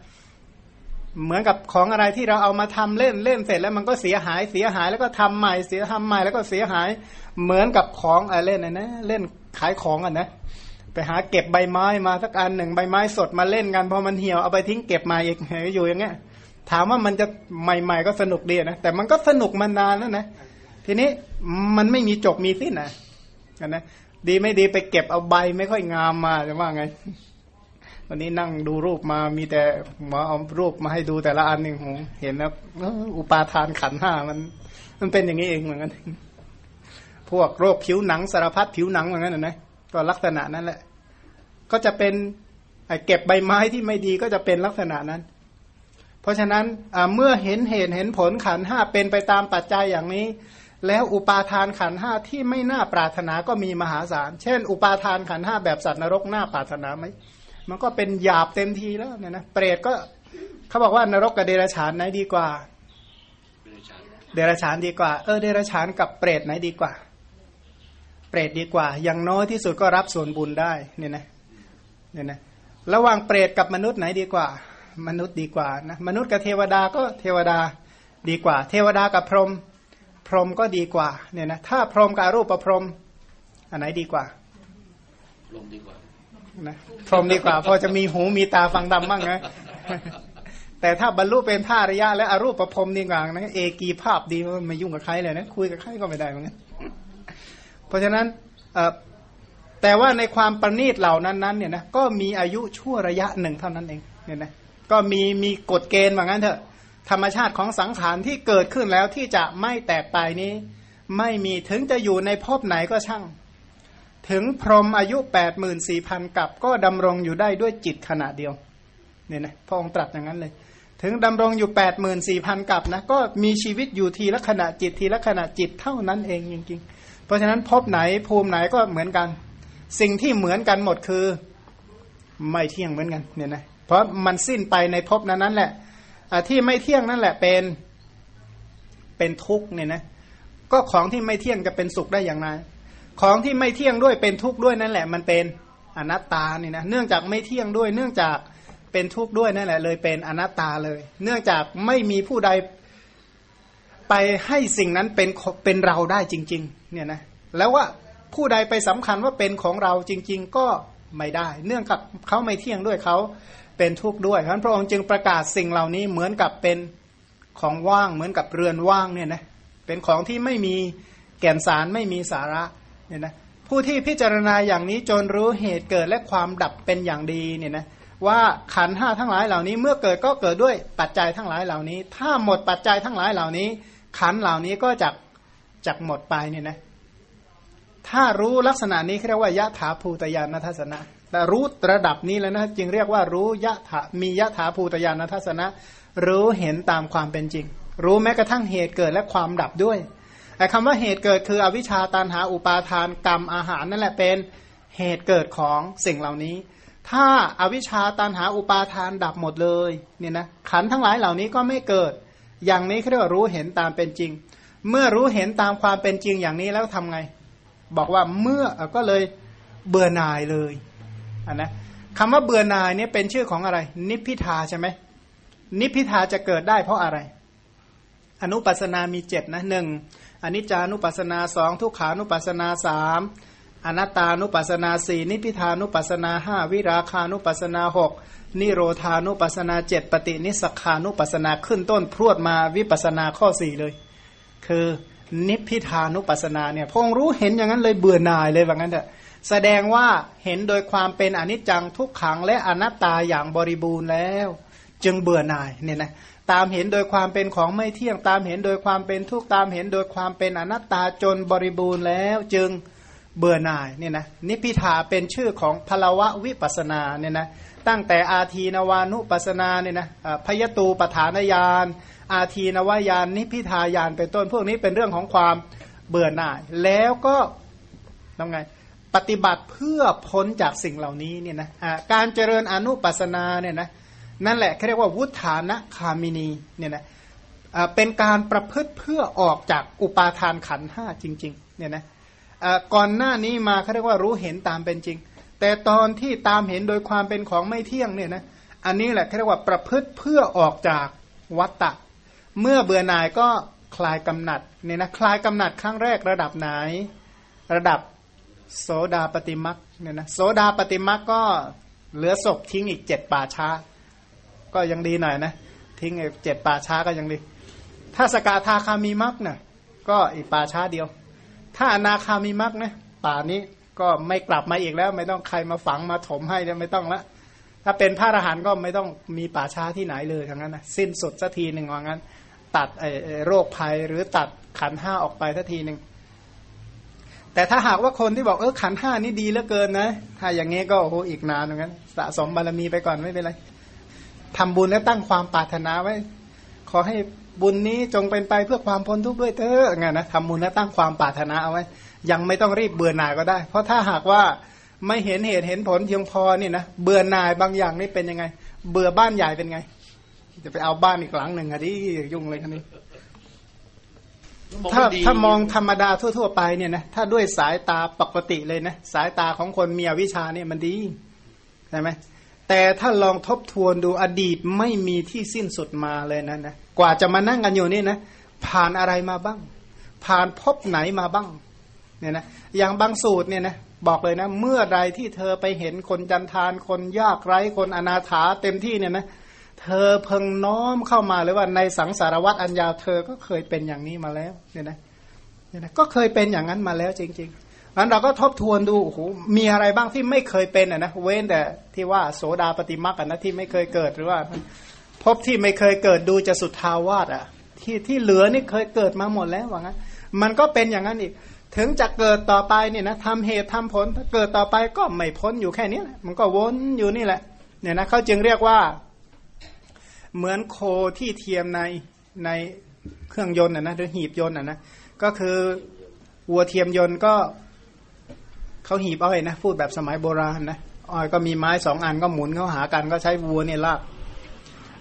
เหมือนกับของอะไรที่เราเอามาทำเล่นเล่นเสร็จแล้วมันก็เสียหายเสียหายแล้วก็ทำใหม่เสียทำใหม่แล้วก็เสียหายเหมือนกับของอะไรเล่นนะนะ เล่นขายของอะนะ ไปหาเก็บใบไม้มาสักอันหนึ่งใบไม้สดมาเล่นกันพอมันเหี่ยวเอาไปทิ้งเก็บมาอีกอยู่อย่างเงี้ย ถามว่ามันจะใหม่ ๆ ก็สนุกดีนะแต่มันก็สนุกมานานแล้วนะทีนี้มันไม่มีจบมีสิ้นนะนะดีไม่ดีไปเก็บเอาใบไม่ค่อยงามมาจะว่าไง วันนี้นั่งดูรูปมามีแต่หมอเอารูปมาให้ดูแต่ละอันหนึ่งโหเห็นแล้วอุปาทานขันห้ามัน มันเป็นอย่างนี้เองเหมือนกัน พวกโรคผิวหนังสารพัดผิวหนังเหมือนกันนะก็ลักษณะนั้นแหละ ก็จะเป็นเก็บใบไม้ที่ไม่ดีก็จะเป็นลักษณะนั้น เพราะฉะนั้นเมื่อเห็นเหตุเห็นผลขันห้าเป็นไปตามปัจจัยอย่างนี้ แล้วอุปาทานขันห้าที่ไม่น่าปรารถนาก็มีมหาศาล เช่น อุปาทานขันห้าแบบสัตว์นรกน่าปรารถนาไหม มันก็เป็นหยาบเต็มทีแล้วเนี่ยนะเปรตก็เขาบอกว่านรกกับเดรัจฉานไหนดีกว่า เดรัจฉานดีกว่า เออเดรัจฉานกับเปรตไหนดีกว่า เปรตดีกว่า อย่างน้อยที่สุดก็รับส่วนบุญได้เนี่ยนะเนี่ยนะระหว่างเปรตกับมนุษย์ไหนดีกว่า มนุษย์ดีกว่านะมนุษย์กับเทวดาก็เทวดาดีกว่า เทวดากับพรหมพรหมก็ดีกว่าเนี่ยนะถ้าพรหมกับรูปประพรหมอันไหนดีกว่าลมดีกว่า นะพรหมดีกว่าพอจะมีหูมีตาฟังดำบ้างนะแต่ถ้าบรรลุเป็นพระอริยะและอรูปประพรมดีกว่านะเอกีภาพดีไม่ยุ่งกับใครเลยนะคุยกับใครก็ไม่ได้เหมือนกันเพราะฉะนั้นแต่ว่าในความประณีตเหล่านั้นนั้นเนี่ยนะก็มีอายุชั่วระยะหนึ่งเท่านั้นเองเนี่ยนะก็มีมีกฎเกณฑ์ว่างั้นเถอะธรรมชาติของสังขารที่เกิดขึ้นแล้วที่จะไม่แตกไปนี้ ไม่มีถึงจะอยู่ในภพไหนก็ช่าง ถึงพรหมอายุแปดหมื่นสี่พันกับก็ดำรงอยู่ได้ด้วยจิตขณะเดียวเนี่ยนะพระองค์ตรัสอย่างนั้นเลย ถึงดำรงอยู่แปดหมื่นสี่พันกับนะก็มีชีวิตอยู่ทีละขณะจิตทีละขณะจิตเท่านั้นเองจริงๆ เพราะฉะนั้นภพไหนภูมิไหนก็เหมือนกัน สิ่งที่เหมือนกันหมดคือไม่เที่ยงเหมือนกันเนี่ยนะเพราะมันสิ้นไปในภพนั้นนั่นแหละที่ไม่เที่ยงนั่นแหละเป็นเป็นทุกข์เนี่ยนะก็ของที่ไม่เที่ยงจะเป็นสุขได้อย่างไร ของที่ไม่เที่ยงด้วยเป็นทุกข์ด้วยนั่นแหละ มันเป็นอนัตตานี่นะเนื่องจากไม่เที่ยงด้วย เนื่องจากเป็นทุกข์ด้วยนั่นแหละ เลยเป็นอนัตตาเลย เนื่องจากไม่มีผู้ใดไปให้สิ่งนั้นเป็นเป็นเราได้จริง ๆ เนี่ยนะแล้วว่าผู้ใดไปสำคัญว่าเป็นของเราจริง ๆ ก็ไม่ได้ เนื่องกับเขาไม่เที่ยงด้วยเขาเป็นทุกข์ด้วยเพราะพระองค์จึงประกาศสิ่งเหล่านี้เหมือนกับเป็นของว่างเหมือนกับเรือนว่างเนี่ยนะเป็นของที่ไม่มีแก่นสารไม่มีสาระ เนี่ยนะผู้ที่พิจารณาอย่างนี้จนรู้เหตุเกิดและความดับเป็นอย่างดีเนี่ยนะว่าขันห้าทั้งหลายเหล่านี้ เมื่อเกิดก็เกิดด้วยปัจจัยทั้งหลายเหล่านี้ ถ้าหมดปัจจัยทั้งหลายเหล่านี้ ขันเหล่านี้ก็จะจักหมดไปเนี่ยนะถ้ารู้ลักษณะนี้เรียกว่ายะถาภูตยานทัศนะแต่รู้ระดับนี้แล้วนะจึงเรียกว่ารู้ยะถามียะถาภูตยานทัศนะ รู้เห็นตามความเป็นจริง รู้แม้กระทั่งเหตุเกิดและความดับด้วย ไอ้คำว่าเหตุเกิดคืออวิชชาตันหาอุปาทานกรรมอาหารนั่นแหละเป็นเหตุเกิดของสิ่งเหล่านี้ ถ้าอาวิชชาตันหาอุปาทานดับหมดเลยเนี่ยนะขันทั้งหลายเหล่านี้ก็ไม่เกิด อย่างนี้เรียกว่ารู้เห็นตามเป็นจริง เมื่อรู้เห็นตามความเป็นจริงอย่างนี้แล้วทำไง บอกว่าเมื่อก็เลยเบื่อหน่ายเลยอันนะคำว่าเบื่อหน่ายเนี่ยเป็นชื่อของอะไร นิพพิทาใช่ไหมนิพพิทาจะเกิดได้เพราะอะไร อนุปัสนามีเจ็ดนะหนึ่ง อนิจจานุปัสนาสองทุกขานุปัสนาสามอนัตตานุปัสนาสี่นิพพิทานุปัสนาห้าวิราคานุปัสนาหกนิโรธานุปัสนาเจ็ดปฏินิสขานุปัสนาขึ้นต้นพรวดมาวิปัสนาข้อสี่เลย คือนิพพิทานุปัสนาเนี่ยพงรู้เห็นอย่างนั้นเลยเบื่อหน่ายเลยว่างั้นเถอะแสดงว่าเห็นโดยความเป็นอนิจจังทุกขังและอนัตตาอย่างบริบูรณ์แล้ว จึงเบื่อหน่ายเนี่ยนะ ตามเห็นโดยความเป็นของไม่เที่ยงตามเห็นโดยความเป็นทุกตามเห็นโดยความเป็นอนัตตาจนบริบูรณ์แล้วจึงเบื่อหน่ายเนี่ยนะนิพิทาเป็นชื่อของพลวะวิปัสนาเนี่ยนะตั้งแต่อาทีนวานุปัสนาเนี่ยนะพยตูปฐานญาณอาทีนวายานนิพิทายานเป็นต้นพวกนี้เป็นเรื่องของความเบื่อหน่าย แล้วก็ทำไงปฏิบัติเพื่อพ้นจากสิ่งเหล่านี้เนี่ยนะะการเจริญอนุปัสนาเนี่ยนะ นั่นแหละเขาเรียกว่าวุฒานะคามินีเนี่ยนะเป็นการประพฤติเพื่อออกจากอุปาทานขันห้าจริงๆเนี่ยนะก่อนหน้านี้มาเขาเรียกว่ารู้เห็นตามเป็นจริง แต่ตอนที่ตามเห็นโดยความเป็นของไม่เที่ยงเนี่ยนะอันนี้แหละเขาเรียกว่าประพฤติเพื่อออกจากวัตตะ เมื่อเบื่อหน่ายก็คลายกำหนัดเนี่ยนะคลายกำหนัดครั้งแรกระดับไหน ระดับโสดาปฏิมักเนี่ยนะโสดาปฏิมักก็เหลือศพทิ้งอีกเจ็ดป่าช้า ก็ยังดีหน่อยนะทิ้งอีกเจ็ดป่าช้าก็ยังดี ถ้าสกาทาคามีมักเนี่ยก็อีกป่าช้าเดียว ถ้าอนาคามีมักเนี่ยป่านี้ก็ไม่กลับมาอีกแล้ว ไม่ต้องใครมาฝังมาถมให้แล้วไม่ต้องละถ้าเป็นพระอรหันต์ก็ไม่ต้องมีป่าช้าที่ไหนเลยทั้งนั้นนะสิ้นสุดสักทีหนึ่งว่างั้น ตัดไอ้โรคภัยหรือตัดขันห้าออกไปสักทีหนึ่งแต่ถ้าหากว่าคนที่บอกเออขันห้านี่ดีเหลือเกินนะ ถ้าอย่างงี้ก็โอ้โหอีกนานเหมือนกันสะสมบารมีไปก่อนไม่เป็นไร ทำบุญแล้วตั้งความปรารถนาไว้ ขอให้บุญนี้จงเป็นไปเพื่อความพ้นทุกข์ด้วยเถอะไงนะทำบุญแล้วตั้งความปรารถนาเอาไว้ ยังไม่ต้องรีบเบื่อหน่ายก็ได้ เพราะถ้าหากว่าไม่เห็นเหตุเห็นผลเพียงพอนี่นะเบื่อหน่ายบางอย่างนี่เป็นยังไง เบื่อบ้านใหญ่เป็นไง จะไปเอาบ้านอีกหลังหนึ่งอะดิยุ่งเลยคันนี้ถ้าถ้ามองธรรมดาทั่ว ๆ ไปเนี่ยนะถ้าด้วยสายตาปกติเลยนะสายตาของคนมีอวิชชาเนี่ยมันดีใช่ไหม แต่ถ้าลองทบทวนดูอดีตไม่มีที่สิ้นสุดมาเลยนะนะกว่าจะมานั่งกันอยู่นี่นะผ่านอะไรมาบ้าง ผ่านพบไหนมาบ้างเนี่ยนะอย่างบางสูตรเนี่ยนะบอกเลยนะเมื่อใดที่เธอไปเห็นคนจันทานคนยากไร้คนอนาถาเต็มที่เนี่ยนะเธอเพิ่งน้อมเข้ามาเลยว่าในสังสารวัตรอันยาวเธอก็เคยเป็นอย่างนี้มาแล้วเนี่ยนะเนี่ยนะก็เคยเป็นอย่างนั้นมาแล้วจริง ๆ งั้นเราก็ทบทวนดูโอ้โหมีอะไรบ้างที่ไม่เคยเป็นอะนะเว้นแต่ที่ว่าโสดาปฏิมักอะนะที่ไม่เคยเกิดหรือว่า พบที่ไม่เคยเกิดดูจะสุดทาวาสอะ ที่ที่เหลือนี่เคยเกิดมาหมดแล้วว่างั้นมันก็เป็นอย่างนั้นอีก ถึงจะเกิดต่อไปเนี่ยนะทำเหตุทำผลถ้าเกิดต่อไปก็ไม่พ้นอยู่แค่นี้แหละมันก็วนอยู่นี่แหละ เนี่ยนะเขาจึงเรียกว่า เหมือนโคที่เทียมในในเครื่องยนต์อะนะหรือหีบยนต์อะนะก็คือวัวเทียมยนต์ก็ เขาหีบอ้อยนะ พูดแบบสมัยโบราณนะอ้อยก็มีไม้สองอันก็หมุนเข้าหากันก็ใช้วัวเนี่ยลาก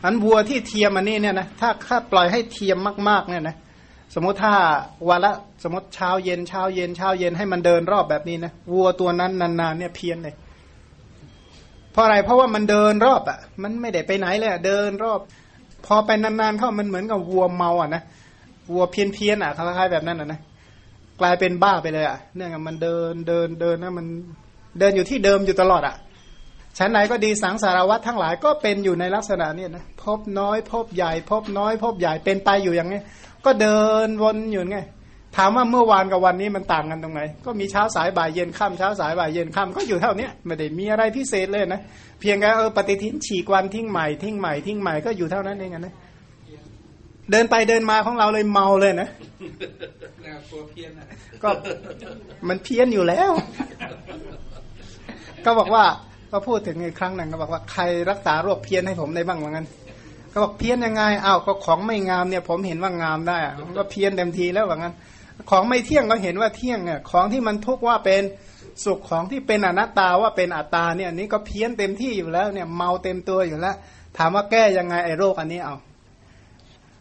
อันวัวที่เทียมอันนี้เนี่ยนะถ้าถ้าปล่อยให้เทียมมากๆเนี่ยนะสมมติถ้าวันละสมมติเช้าเย็นเช้าเย็นเช้าเย็นให้มันเดินรอบแบบนี้นะวัวตัวนั้นนานๆเนี่ยเพี้ยนเลยเพราะอะไรเพราะว่ามันเดินรอบอะ่ะ มันไม่ได้ไปไหนเลยเดินรอบ พอไปนานๆเข้ามันเหมือนกับวัวเมาอะนะวัวเพี้ยนเพียนอะคล้ายๆแบบนั้นอะนะ กลายเป็นบ้าไปเลยอะเนื่องมันเดินเดินเดินนะมันเดินอยู่ที่เดิมอยู่ตลอดอะชั้นไหนก็ดีสังสารวัตรทั้งหลายก็เป็นอยู่ในลักษณะนี้นะพบน้อยพบใหญ่ พบน้อย พบใหญ่เป็นไปอยู่อย่างนี้ก็เดินวนอยู่ไงถามว่าเมื่อวานกับวันนี้มันต่างกันตรงไหน ก็มีเช้าสายบ่ายเย็นค่ำเช้าสายบ่ายเย็นค่ำก็อยู่เท่านี้ไม่ได้มีอะไรพิเศษเลยนะเพียงแค่เออปฏิทินฉีกวันทิ้งใหม่ทิ้งใหม่ทิ้งใหม่ก็อยู่เท่านั้นเองนะ เดินไปเดินมาของเราเลยเมาเลยนะก็มันเพี้ยนอยู่แล้ว ก็บอกว่าก็พูดถึงอีกครั้งหนึ่งก็บอกว่าใครรักษาโรคเพี้ยนให้ผมได้บ้างเหมือนกันก็บอกเพี้ยนยังไงอ้าวก็ของไม่งามเนี่ย ผมเห็นว่างามได้ก็เพี้ยนเต็มทีแล้วเหมือนกันของไม่เที่ยงก็เห็นว่าเที่ยงเนี่ย ของที่มันทุกข์ว่าเป็นสุขของที่เป็นอนัตตาว่าเป็นอัตตาเนี่ยนี้ก็เพี้ยนเต็มที่อยู่แล้วเนี่ยเมาเต็มตัวอยู่แล้ว ถามว่าแก้ยังไงไอ้โรคอันนี้เอา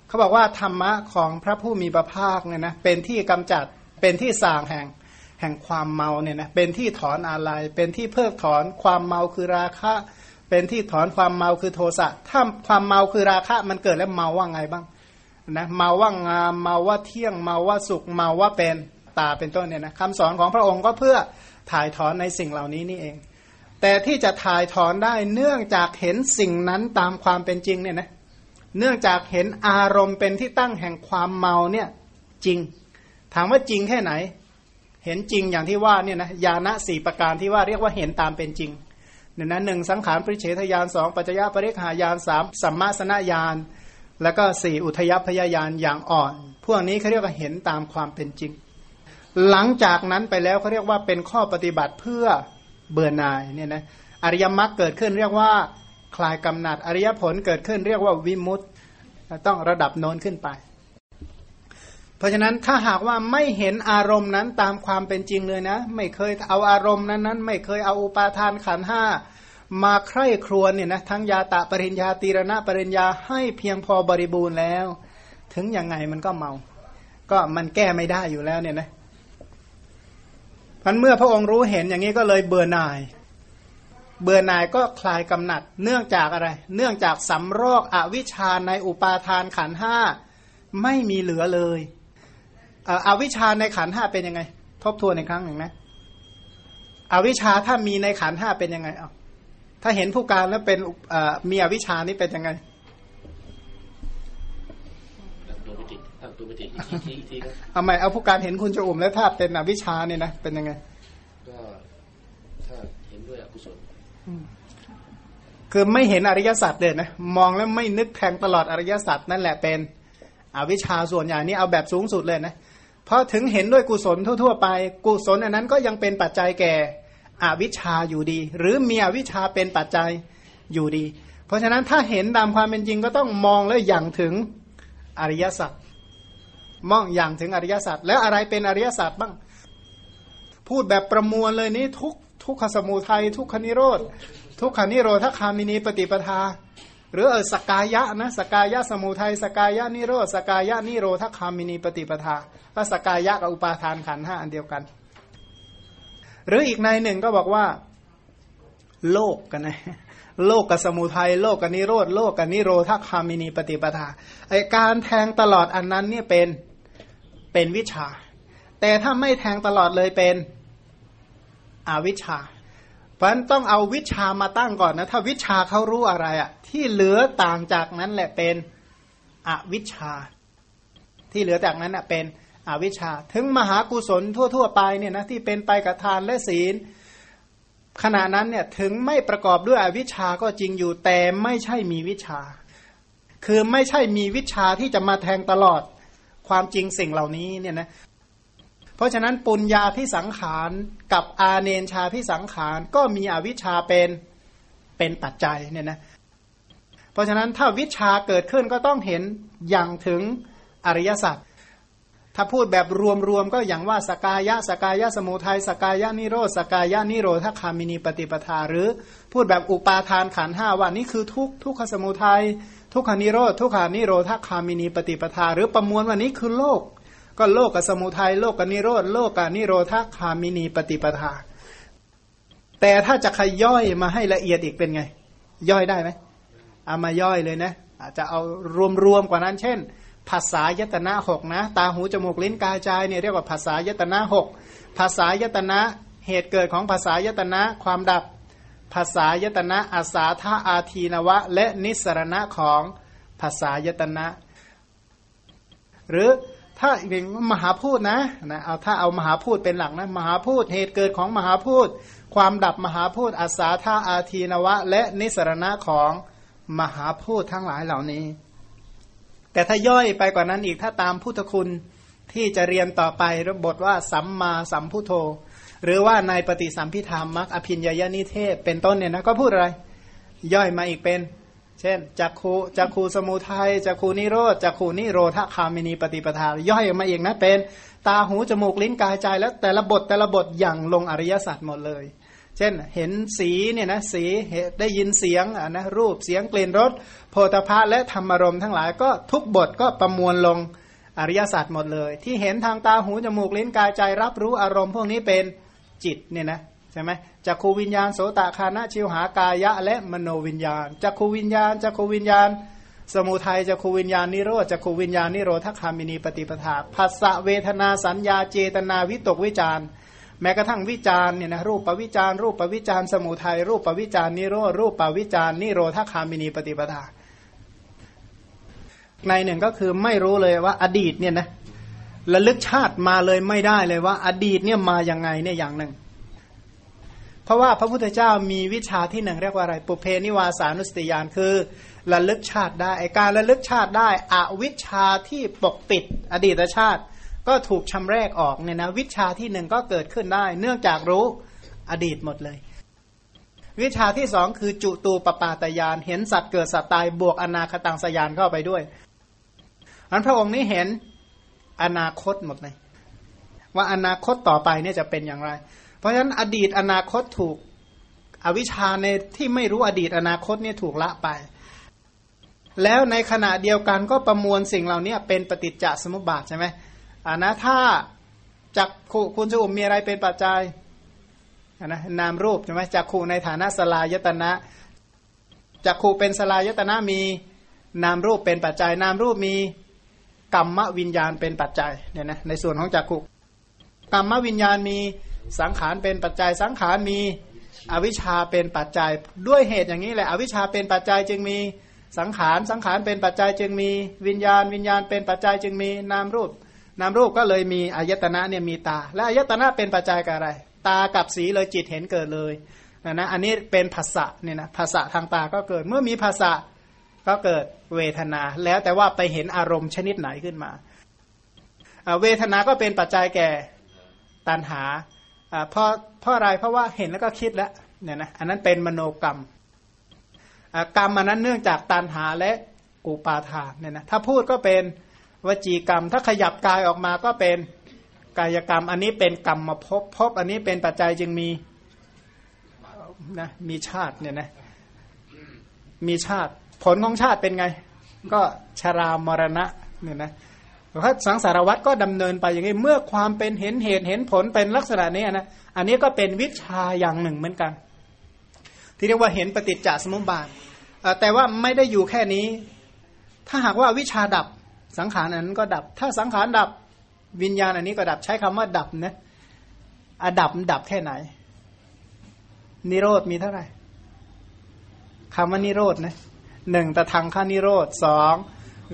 เขาบอกว่าธรรมะของพระผู้มีพระภาคเนี่ยนะเป็นที่กำจัดเป็นที่สางแห่งแห่งความเมาเนี่ยนะเป็นที่ถอนอะไรเป็นที่เพิกถอนความเมาคือราคะ เป็นที่ถอนความเมาคือโทสะถ้าความเมาคือราคะมันเกิดแล้วเมาว่าไงบ้างนะเมาว่างามเมาว่าเที่ยงเมาว่าสุขเมาว่าเป็นตาเป็นต้นเนี่ยนะคำสอนของพระองค์ก็เพื่อถ่ายถอนในสิ่งเหล่านี้นี่เอง แต่ที่จะถ่ายถอนได้เนื่องจากเห็นสิ่งนั้นตามความเป็นจริงเนี่ยนะ เนื่องจากเห็นอารมณ์เป็นที่ตั้งแห่งความเมาเนี่ยจริง ถามว่าจริงแค่ไหน เห็นจริงอย่างที่ว่าเนี่ยนะญาณสี่ประการที่ว่าเรียกว่าเห็นตามเป็นจริงเนี่ยนะหนึ่งสังขารปริเฉทญาณสองปัจจยปริขายานสามสัมมาสนญาณแล้วก็สี่อุทยพยายานอย่างอ่อน พวกนี้เขาเรียกว่าเห็นตามความเป็นจริง หลังจากนั้นไปแล้วเขาเรียกว่าเป็นข้อปฏิบัติเพื่อเบื่อหน่ายเนี่ยนะอริยมรรคเกิดขึ้นเรียกว่า คลายกำหนัดอริยผลเกิดขึ้นเรียกว่าวิมุตต์ต้องระดับโน้นขึ้นไป เพราะฉะนั้นถ้าหากว่าไม่เห็นอารมณ์นั้นตามความเป็นจริงเลยนะ ไม่เคยเอาอารมณ์นั้นนั้น ไม่เคยเอาอุปาทานขันห้ามาใคร่ครวญเนี่ยนะทั้งยาตะปริญญาตีรณะปริญญาให้เพียงพอบริบูรณ์แล้ว ถึงยังไงมันก็เมา ก็มันแก้ไม่ได้อยู่แล้วเนี่ยนะพันเมื่อพระองค์รู้เห็นอย่างนี้ก็เลยเบื่อหน่าย เบื่อหน่ายก็คลายกำหนัด เนื่องจากอะไร เนื่องจากสำรอกอวิชชาในอุปาทานขันห้าไม่มีเหลือเลยอวิชชาในขันห้าเป็นยังไง ทบทวนอีกครั้งหนึ่งนะ อวิชชาถ้ามีในขันห้าเป็นยังไงเอาถ้าเห็นผู้การแล้วเป็นมีอวิชานี่เป็นยังไงตัวไม่ติดตัวไม่เอาผู้การเห็นคุณจะอุ่มแล้วถ้าเป็นอวิชาเนี่ยนะเป็นยังไง ก็ถ้าเห็นด้วยอกุศล คือไม่เห็นอริยสัจเลยนะมองแล้วไม่นึกแทงตลอดอริยสัจนั่นแหละเป็นอวิชชาส่วนใหญ่นี่เอาแบบสูงสุดเลยนะเพราะถึงเห็นด้วยกุศลทั่ว ๆ ไป กุศลอันนั้นก็ยังเป็นปัจจัยแก่อวิชชาอยู่ดี หรือมีอวิชชาเป็นปัจจัยอยู่ดี เพราะฉะนั้นถ้าเห็นตามความเป็นจริงก็ต้องมองแล้วอย่างถึงอริยสัจมองอย่างถึงอริยสัจแล้วอะไรเป็นอริยสัจบ้าง พูดแบบประมวลเลยนี้ทุกทุกขสมุทัยทุกขนิโรธ ทุกขานิโรธคามินีปฏิปทา หรือเออสกายะนะสกายะสมุทัยสกายะนิโรธสกายะนิโรธคามินีปฏิปทาก็สกายะกับอุปาทานขันห้าอันเดียวกัน หรืออีกในหนึ่งก็บอกว่า โลกกันนะโลกกับสมุทัยโลกกับนิโรธโลกกับนิโรธคามินีปฏิปทาไอการแทงตลอดอันนั้นเนี่ยเป็นเป็นวิชา แต่ถ้าไม่แทงตลอดเลยเป็นอวิชชา เพราะฉะนั้นต้องเอาวิชามาตั้งก่อนนะถ้าวิชาเขารู้อะไรอะ่ะที่เหลือต่างจากนั้นแหละเป็นอวิชชาที่เหลือจากนั้นอะเป็นอวิชชา ถึงมหากุศลทั่ว ๆ ไปเนี่ยนะที่เป็นไปกับทานและศีล ขณะนั้นเนี่ยถึงไม่ประกอบด้วยอวิชชาก็จริงอยู่แต่ไม่ใช่มีวิชา คือไม่ใช่มีวิชาที่จะมาแทงตลอดความจริงสิ่งเหล่านี้เนี่ยนะ เพราะฉะนั้นปุญญาพิสังขารกับอาเนชาพิสังขารก็มีอวิชชาเป็นเป็นปัจจัยเนี่ยนะเพราะฉะนั้นถ้าวิชาเกิดขึ้นก็ต้องเห็นอย่างถึงอริยสัจถ้าพูดแบบรวมๆก็อย่างว่าสกายะสกายะสมุทัยสกายะนิโรธสกายะนิโรธคามินีปฏิปทา หรือพูดแบบอุปาทานขันห้าว่านี่คือทุกทุกขสมุทัยทุกขานิโรธทุกขานิโรธคามินีปฏิปทา หรือประมวลว่านี้คือโลก ก็โลกกับสมุทัยโลกกับนิโรธโลกกับนิโรธาคามินีปฏิปทา แต่ถ้าจะขย่อยมาให้ละเอียดอีกเป็นไง ย่อยได้ไหมเอามาย่อยเลยนะ อาจจะเอารวมๆกว่านั้นเช่นภาษายตนะหกนะ ตาหูจมูกลิ้นกายใจเนี่ยเรียกว่าภาษายตนะหกภาษายตนะเหตุเกิดของภาษายตนะความดับภาษายตนะอาสาธาอาทีนวะ และนิสรณะของภาษายตนะ หรือ ถ้าอีกหนึ่งมหาพูดนะนะเอาถ้าเอามหาพูดเป็นหลักนะมหาพูดเหตุเกิดของมหาพูดความดับมหาพูดอาสาธาอาทีนวะ และนิสรณะของมหาพูดทั้งหลายเหล่านี้ แต่ถ้าย่อยไปกว่านั้นอีกถ้าตามพุทธคุณที่จะเรียนต่อไปรบทว่าสัมมาสัมพุทโธ หรือว่าในปฏิสัมพิธามมักอภินญยนิเทศ เป็นต้นเนี่ยนะก็พูดอะไร ย่อยมาอีกเป็น เช่นจักขูจักขูสมุทัยจักขูนิโรธจักขูนิโรธคามินีปฏิปทา ย่อยมาเอีกนะเป็น ตาหูจมูกลิ้นกายใจ แล้วแต่ละบทแต่ละบทอย่างลงอริยสัจหมดเลย เช่นเห็นสีเนี่ยนะสีได้ยินเสียงอะนะรูปเสียงกลิ่นรสโพธพะและธรรมรมทั้งหลายก็ทุกบทก็ประมวลลงอริยสัจหมดเลย ที่เห็นทางตาหูจมูกลิ้นกายใจรับรู้อารมณ์พวกนี้เป็นจิตเนี่ยนะ ช่ไหมจักขูวิญญาณโสตคานะชิวหากายะ และมโนวิญญาณจักขูวิญญาณจักขูวิญญาณ สมุทัยจักขูวิญญาณนิโรธจักขูวิญญาณนิโรธคามินีปฏิปทาภาษะเวทนาสัญญาเจตนาวิตกวิจารแม้กระทั่งวิจารเนี่ยนะรูปปวิจารรูปปวิจารสมุทัยรูปปวิจารนิโรธรูปปวิจารนิโรธคามินีปฏิปทา ในหนึ่งก็คือไม่รู้เลยว่าอดีตเนี่ยนะระลึกชาติมาเลยไม่ได้เลยว่า อดีตเนี่ยมาอย่างไงเนี่ยอย่างหนึ่ง เพราะว่าพระพุทธเจ้ามีวิชาที่หนึ่งเรียกว่าอะไร ปุเพนิวาสานุสติยานคือระลึกชาติได้การระลึกชาติได้อวิชาที่ปกปิดอดีตชาติ ก็ถูกชำแรกออกเนี่ยนะวิชาที่หนึ่งก็เกิดขึ้นได้ เนื่องจากรู้อดีตหมดเลย วิชาที่สองคือจุตูปปาตยานเห็นสัตว์เกิดสัตว์ตายบวกอนาคตังสยานเข้าไปด้วยอันพระองค์นี้เห็นอนาคตหมดเลยว่าอนาคตต่อไปเนี่ยจะเป็นอย่างไร เพราะฉะนั้นอดีตอนาคตถูกอวิชชาในที่ไม่รู้อดีตอนาคตเนี่ยถูกละไป แล้วในขณะเดียวกันก็ประมวลสิ่งเหล่านี้เป็นปฏิจจสมุปบาทใช่ไหมอ่านะถ้าจากคุณสุมมีอะไรเป็นปัจจัยนะนามรูปใช่ไหมจากขู่ในฐานะสลายตนะจากขู่เป็นสลายตนะมีนามรูปเป็นปัจจัย นามรูปมีกรรมวิญญาณเป็นปัจจัยเนี่ยนะในส่วนของจักขุกรรมวิญญาณมี สังขารเป็นปัจจัยสังขารมีอวิชชาเป็นปัจจัยด้วยเหตุอย่างนี้แหละอวิชชาเป็นปัจจัยจึงมีสังขารสังขารเป็นปัจจัยจึงมีวิญญาณ วิญญาณเป็นปัจจัยจึงมีนามรูปนามรูปก็เลยมีอายตนะเนี่ยมีตา และอายตนะเป็นปัจจัยกับอะไร ตากับสีเลยจิตเห็นเกิดเลยนะนะอันนี้เป็นภาษะเนี่ยนะภาษะทางตาก็เกิด เมื่อมีภาษะก็เกิดเวทนา แล้วแต่ว่าไปเห็นอารมณ์ชนิดไหนขึ้นมา เวทนาก็เป็นปัจจัยแก่ตัณหา เพราะเพราะอะไรเพราะว่าเห็นแล้วก็คิดแล้วเนี่ยนะอันนั้นเป็นมโนกรรมกรรมอันนั้นเนื่องจากตัณหาและอุปาทานเนี่ยนะถ้าพูดก็เป็นวจีกรรม ถ้าขยับกายออกมาก็เป็นกายกรรม อันนี้เป็นกรรมมาพบพบอันนี้เป็นปัจจัยจึงมีนะมีชาติเนี่ยนะมีชาติ ผลของชาติเป็นไง ก็ชรามรณะเนี่ยนะ พราะสังสารวัตรก็ดำเนินไปอย่างนี้เมื่อความเป็นเห็นเหตุเห็นผลเป็นลักษณะนี้นะอันนี้ก็เป็นวิชาอย่างหนึ่งเหมือนกัน ที่เรียกว่าเห็นปฏิจจสมุปบาทแต่ว่าไม่ได้อยู่แค่นี้ ถ้าหากว่าวิชาดับสังขารอันนั้นก็ดับ ถ้าสังขารดับวิญญาณอันนี้ก็ดับใช้คำว่าดับนะอะดับดับแค่ไหน นิโรธมีเท่าไหร่คำว่านิโรธนะหนึ่งตะทางข้านิโรธสอง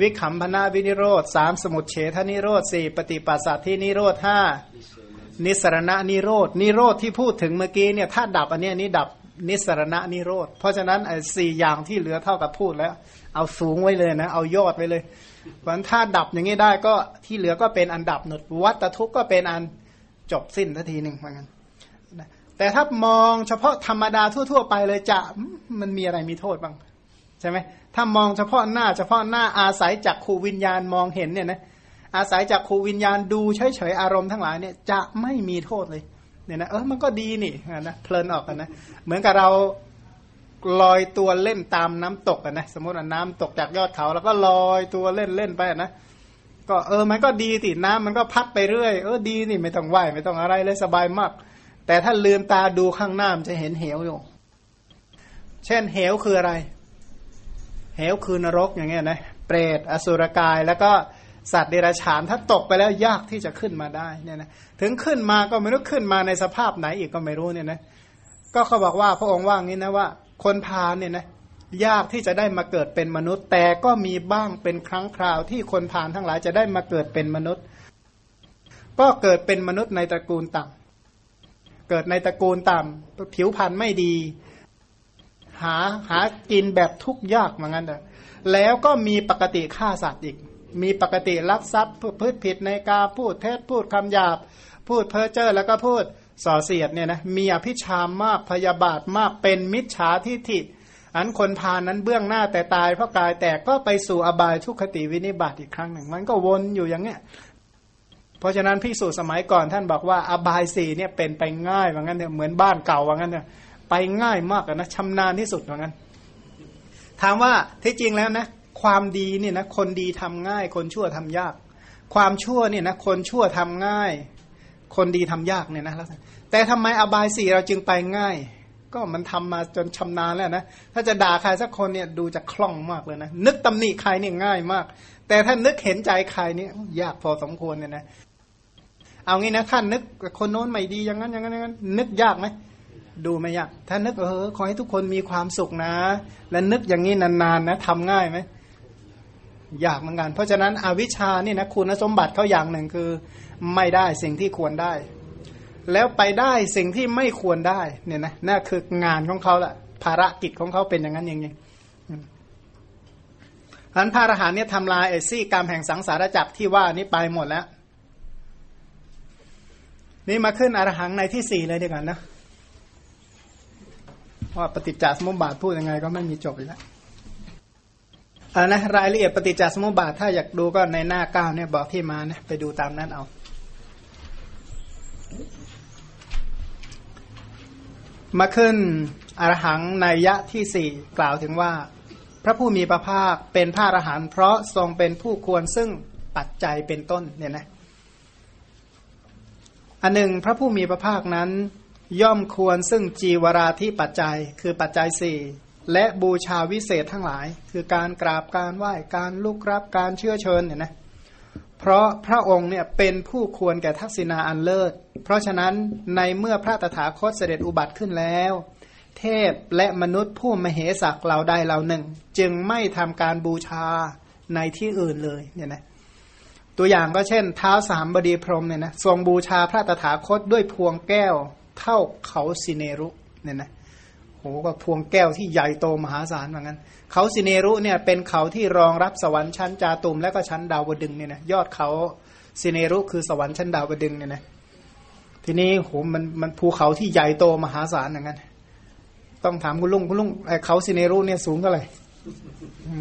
วิขำพนาวินิโรธสามสมุทเฉทนิโรธสี่ปฏิปัสสัที่นิโรธห้านิสรณะนิโรธนิโรธที่พูดถึงเมื่อกี้เนี่ยถ้าดับอันนี้นี้ดับนิสรณะนิโรธเพราะฉะนั้นไอ้สี่อย่างที่เหลือเท่ากับพูดแล้ว เอาสูงไว้เลยนะ เอายอดไว้เลยเพราะฉะนั้นถ้าดับอย่างนี้ได้ก็ที่เหลือก็เป็นอันดับหนดวัตทุกข์ก็เป็นอันจบสิ้นทันทีหนึ่งเหมือนกันแต่ถ้ามองเฉพาะธรรมดาทั่ว ๆ ไปเลยจะมันมีอะไรมีโทษบ้าง ใช่ไหม ถ้ามองเฉพาะหน้าเฉพาะหน้าอาศัยจากขูวิญญาณมองเห็นเนี่ยนะอาศัยจากขูวิญญาณดูเฉยๆอารมณ์ทั้งหลายเนี่ยจะไม่มีโทษเลยเนี่ยนะเออมันก็ดีนี่นะเพลินออกกันนะเหมือนกับเราลอยตัวเล่นตามน้ำตกกันนะสมมติว่าน้ำตกจากยอดเขา แล้วก็ลอยตัวเล่นเล่นไปนะก็เออมันก็ดีติน้ำมันก็พัดไปเรื่อยเออดีนี่ไม่ต้องไหวไม่ต้องอะไรเลยสบายมาก แต่ถ้าลืมตาดูข้างหน้ามันจะเห็นเหวอยู่ เช่นเหวคืออะไร เหวคือนรกอย่างเงี้ยนะเปรตอสุรกายแล้วก็สัตว์เดรัจฉานถ้าตกไปแล้วยากที่จะขึ้นมาได้เนี่ยนะถึงขึ้นมาก็ไม่รู้ขึ้นมาในสภาพไหนอีกก็ไม่รู้เนี่ยนะก็เขาบอกว่าพระองค์ว่างี้นะว่า คนพาลเนี่ยนะยากที่จะได้มาเกิดเป็นมนุษย์ แต่ก็มีบ้างเป็นครั้งคราวที่คนพาลทั้งหลายจะได้มาเกิดเป็นมนุษย์ ก็เกิดเป็นมนุษย์ในตระกูลต่ำเกิดในตระกูลต่ำผิวพรรณไม่ดี หาหากินแบบทุกข์ยากเหมือนกันแต่แล้วก็มีปกติฆ่าสัตว์อีก มีปกติลักทรัพย์พูดผิดในกาพูดเท็จพูดคำหยาบ พูดเพ้อเจ้อแล้วก็พูดส่อเสียดเนี่ยนะมีอภิชามมากพยาบาทมากเป็นมิจฉาทิฐิอันคนพานั้นเบื้องหน้าแต่ตายเพราะกายแตกก็ไปสู่อบายทุกขติวินิบาตอีกครั้งหนึ่ง มันก็วนอยู่อย่างเนี้ยเพราะฉะนั้นพิสูจสมัยก่อนท่านบอกว่าอบายสีเนี่ยเป็นไปง่ายว่างั้นเนี่ยเหมือนบ้านเก่าว่างั้นเนี่ย ไปง่ายมากนะชำนาญที่สุดว่างั้นถามว่าที่จริงแล้วนะความดีเนี่ยนะคนดีทำง่าย คนชั่วทำยาก ความชั่วเนี่ยนะคนชั่วทำง่าย คนดีทำยากเนี่ยนะแต่ทำไมอบายสี่เราจึงไปง่าย ก็มันทำมาจนชำนาญแล้วนะถ้าจะด่าใครสักคนเนี่ยดูจะคล่องมากเลยนะนึกตำหนิใครเนี่ยง่ายมาก แต่ถ้านึกเห็นใจใครเนี่ยยากพอสมควรเนี่ยนะเอางี้นะท่านนึกคนโน้นไม่ดีอย่างนั้นอย่างนั้นอย่างนั้นนึกยากไหม ดูไม่ยาก ถ้านึกเออขอให้ทุกคนมีความสุขนะ และนึกอย่างนี้นานๆนะทำง่ายไหมยากเหมือนกัน เพราะฉะนั้นอวิชชานี่นะคุณสมบัติเขาอย่างหนึ่งคือ ไม่ได้สิ่งที่ควรได้ แล้วไปได้สิ่งที่ไม่ควรได้เนี่ยนะนั่นคืองานของเขาละภารกิจของเขาเป็นอย่างนั้นอย่างนี้อันพระอรหันต์เนี่ยทำลายไอซี่กรรมแห่งสังสารจักรที่ว่านี้ไปหมดแล้ว นี่มาขึ้นอรหังในที่สี่เลยดีกว่านะ ว่าปฏิจจสมุปบาทพูดยังไงก็ไม่มีจบอีกแล้วอานะรายละเอียดปฏิจจสมุปบาทถ้าอยากดูก็ในหน้าเก้าเนี่ยบอกที่มานะไปดูตามนั้นเอา มาขึ้นอรหังในยะที่สี่กล่าวถึงว่า พระผู้มีพระภาคเป็นพระอรหันต์เพราะทรงเป็นผู้ควรซึ่งปัจจัยเป็นต้นเนี่ยนะอันหนึ่งพระผู้มีพระภาคนั้น ย่อมควรซึ่งจีวราธิปัจจัยคือปัจจัยสี่และบูชาวิเศษทั้งหลาย คือการกราบการไหว้การลุกรับการเชื่อเชิญเนี่ยนะเพราะพระองค์เนี่ยเป็นผู้ควรแก่ทักษิณาอันเลิศ เพราะฉะนั้นในเมื่อพระตถาคตเสด็จอุบัติขึ้นแล้ว เทพและมนุษย์ผู้มเหสักเราใดเราหนึ่ง จึงไม่ทำการบูชาในที่อื่นเลยเนี่ยนะตัวอย่างก็เช่น เท้าสามบดีพรมเนี่ยนะทรงบูชาพระตถาคตด้วยพวงแก้ว เท่าเขาสิเนรุเนี่ยนะโหก็พวงแก้วที่ใหญ่โตมหาศาลเหมือนกันเขาสิเนรุเนี่ยเป็นเขาที่รองรับสวรรค์ชั้นจาตุมและก็ชั้นดาวดึงเนี่ยนะยอดเขาสิเนรุคือสวรรค์ชั้นดาวดึงเนี่ยนะทีนี้โหมันมันภูเขาที่ใหญ่โตมหาศาลเหมือนกันต้องถามคุณลุงคุณลุงไอเขาสิเนรุเนี่ยสูงเท่าไหร่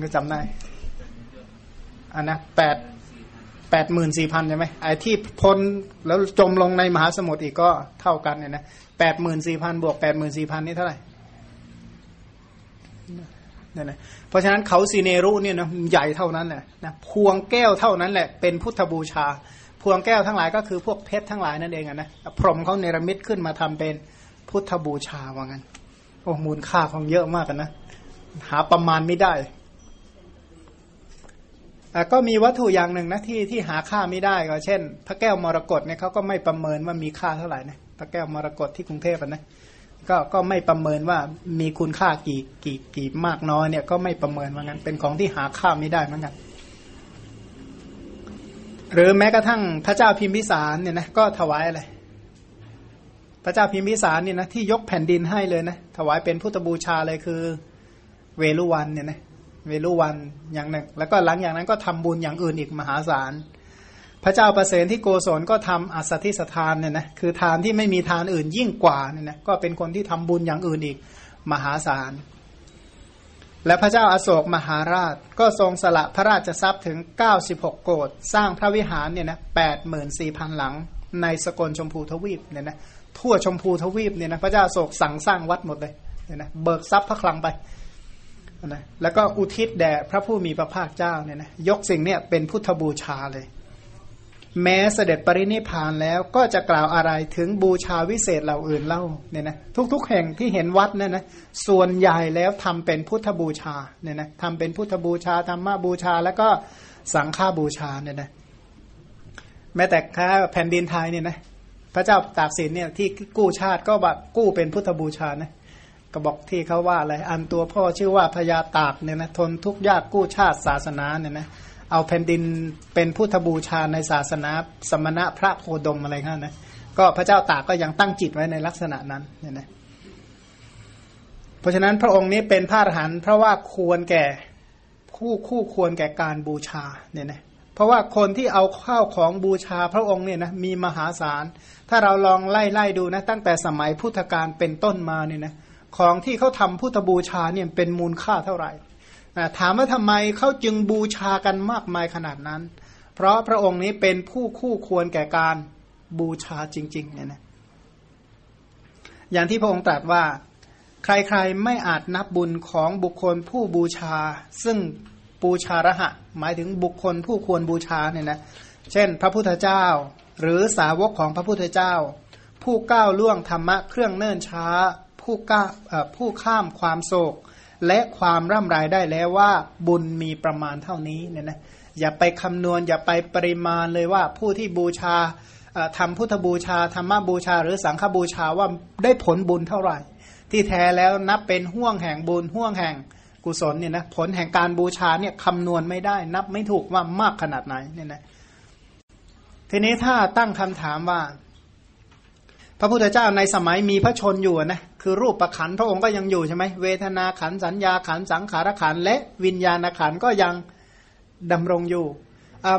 ก็จำได้อันนะแปด แปดหมื่นสี่พันใช่ไหมไอ้ที่พ้นแล้วจมลงในมหาสมุทรอีกก็เท่ากันเนี่ยนะแปดหมื่นสี่พันบวกแปดหมื่นสี่พันนี่เท่าไหร่เนี่ยนะเพราะฉะนั้นเขาซีเนรุเนี่ยนะใหญ่เท่านั้นแหละนะพวงแก้วเท่านั้นแหละเป็นพุทธบูชา พวงแก้วทั้งหลายก็คือพวกเพชรทั้งหลายนั่นเองอะนะพรหมเขาเนรมิตขึ้นมาทำเป็นพุทธบูชาว่างั้นโอ้มูลค่าของเยอะมากกันนะหาประมาณไม่ได้ ก็มีวัตถุอย่างหนึ่งนะที่ที่หาค่าไม่ได้ก็เช่น พระแก้วมรกตเนี่ยเขาก็ไม่ประเมินว่ามีค่าเท่าไหร่นะพระแก้วมรกตที่กรุงเทพนะก็ก็ไม่ประเมินว่ามีคุณค่ากี่กี่กี่มากน้อยเนี่ยก็ไม่ประเมินว่างั้นเป็นของที่หาค่าไม่ได้เหมือนกันหรือแม้กระทั่งพระเจ้าพิมพิสารเนี่ยนะก็ถวายอะไรพระเจ้าพิมพิสารเนี่ยนะที่ยกแผ่นดินให้เลยนะถวายเป็นพุทธบูชาเลยคือเวลุวันเนี่ยนะ วลุวันอย่างหนึ่ง แล้วก็หลังอย่างนั้นก็ทำบุญอย่างอื่นอีกมหาศาล พระเจ้าประเสนที่โกศลก็ทำอัสสทิสทานเนี่ยนะคือทานที่ไม่มีทานอื่นยิ่งกว่าเนี่ยนะก็เป็นคนที่ทำบุญอย่างอื่นอีกมหาศาล และพระเจ้าอาโศกมหาราชก็ทรงสละพระราชทรัพย์ถึง 96 โกดสร้างพระวิหารเนี่ยนะ84,000หลังในสกลชมพูทวีปเนี่ยนะทั่วชมพูทวีปเนี่ยนะพระเจ้าโศกสั่งสร้างวัดหมดเลยเนี่ยนะเบิกทรัพย์พระคลังไป นะแล้วก็อุทิศแด่พระผู้มีพระภาคเจ้าเนี่ยนะยกสิ่งเนี้ยเป็นพุทธบูชาเลย แม้เสด็จปรินิพานแล้วก็จะกล่าวอะไรถึงบูชาวิเศษเหล่าอื่นเล่าเนี่ยนะทุกๆ แห่งที่เห็นวัดเนี่ยนะส่วนใหญ่แล้วทำเป็นพุทธบูชาเนี่ยนะทำเป็นพุทธบูชาธรรมบูชา แล้วก็สังฆาบูชาเนี่ยนะแม้แต่ค่าแผ่นดินไทยเนี่ยนะพระเจ้าตากสินเนี่ยที่กู้ชาติก็แบบกู้เป็นพุทธบูชานะ ก็บอกที่เขาว่าอะไร อันตัวพ่อชื่อว่าพญาตากเนี่ยนะทนทุกข์ยากกู้ชาติศาสนาเนี่ยนะเอาแผ่นดินเป็นพุทธบูชาในศาสนา สมณะพระโคดมอะไรข้านะก็พระเจ้าตากก็ยังตั้งจิตไว้ในลักษณะนั้นเนี่ยนะเพราะฉะนั้นพระองค์นี้เป็นพระอรหันต์เพราะว่าควรแก่คู่คู่ควรแก่การบูชาเนี่ยนะเพราะว่าคนที่เอาข้าวของบูชาพระองค์เนี่ยนะมีมหาศาล ถ้าเราลองไล่ไล่ดูนะตั้งแต่สมัยพุทธกาลเป็นต้นมาเนี่ยนะ ของที่เขาทำพุทธบูชาเนี่ยเป็นมูลค่าเท่าไหร่ถามว่าทำไมเขาจึงบูชากันมากมายขนาดนั้น เพราะพระองค์นี้เป็นผู้คู่ควรแก่การบูชาจริงๆเนี่ยนะอย่างที่พระองค์ตรัสว่า ใครๆไม่อาจนับบุญของบุคคลผู้บูชา ซึ่งบูชาระหะ หมายถึงบุคคลผู้ควรบูชาเนี่ยนะเช่น พระพุทธเจ้า หรือสาวกของพระพุทธเจ้า ผู้ก้าวล่วงธรรมะเครื่องเนิ่นช้า ผู้ก้าผู้ข้ามความโศก และความร่ำไรได้แล้วว่าบุญมีประมาณเท่านี้เนี่ยนะอย่าไปคำนวณ อย่าไปปริมาณเลยว่าผู้ที่บูชาทำพุทธบูชาธรรมบูชา หรือสังฆบูชาว่าได้ผลบุญเท่าไหร่ ที่แท้แล้วนับเป็นห่วงแห่งบุญห่วงแห่งกุศลเนี่ยนะผลแห่งการบูชาเนี่ยคำนวณไม่ได้ นับไม่ถูกว่ามากขนาดไหนเนี่ยนะทีนี้ถ้าตั้งคำถามว่า พระพุทธเจ้าในสมัยมีพระชนอยู่นะคือรูปประขันพระองค์ก็ยังอยู่ใช่ไหมเวทนาขันสัญญาขันสังขารขันและวิญญาณขันก็ยังดำรงอยู่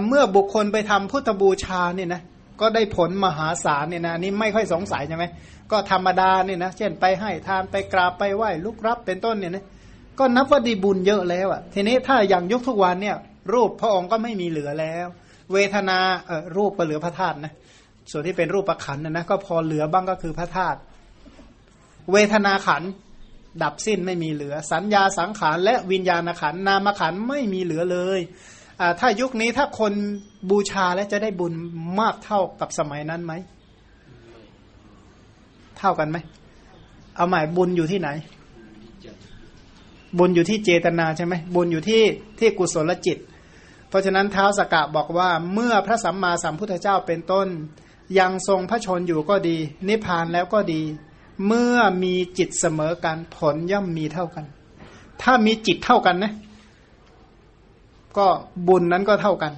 เมื่อบุคคลไปทำพุทธบูชาเนี่ยนะก็ได้ผลมหาศาลเนี่ยนะนี่ไม่ค่อยสงสัยใช่ไหมก็ธรรมดาเนี่ยนะเช่นไปให้ทานไปกราบไปไหว้ลุกรับเป็นต้นเนี่ยนะก็นับว่าดีบุญเยอะแล้วอะ่ะทีนี้ถ้าอย่างยุคทุกวันเนี่ย รูปพระองค์ก็ไม่มีเหลือแล้ว เวทนาเออรูปก็เหลือพระธาตุนะ ส่วนที่เป็นรูปประขันนะนะก็พอเหลือบ้างก็คือพระธาตุเวทนาขันดับสิ้นไม่มีเหลือ สัญญาสังขารและวิญญาณขันนามขันไม่มีเหลือเลยถ้ายุคนี้ถ้าคนบูชาแล้วจะได้บุญมากเท่ากับสมัยนั้นไหม เท่ากันไหม เอาหมายบุญอยู่ที่ไหน บุญอยู่ที่เจตนาใช่ไหมบุญอยู่ที่ที่กุศลจิต เพราะฉะนั้นเท้าสกกะบอกว่าเมื่อพระสัมมาสัมพุทธเจ้าเป็นต้น ยังทรงพระชนอยู่ก็ดี นิพพานแล้วก็ดี เมื่อมีจิตเสมอกันผลย่อมมีเท่ากัน ถ้ามีจิตเท่ากันนะก็บุญนั้นก็เท่ากัน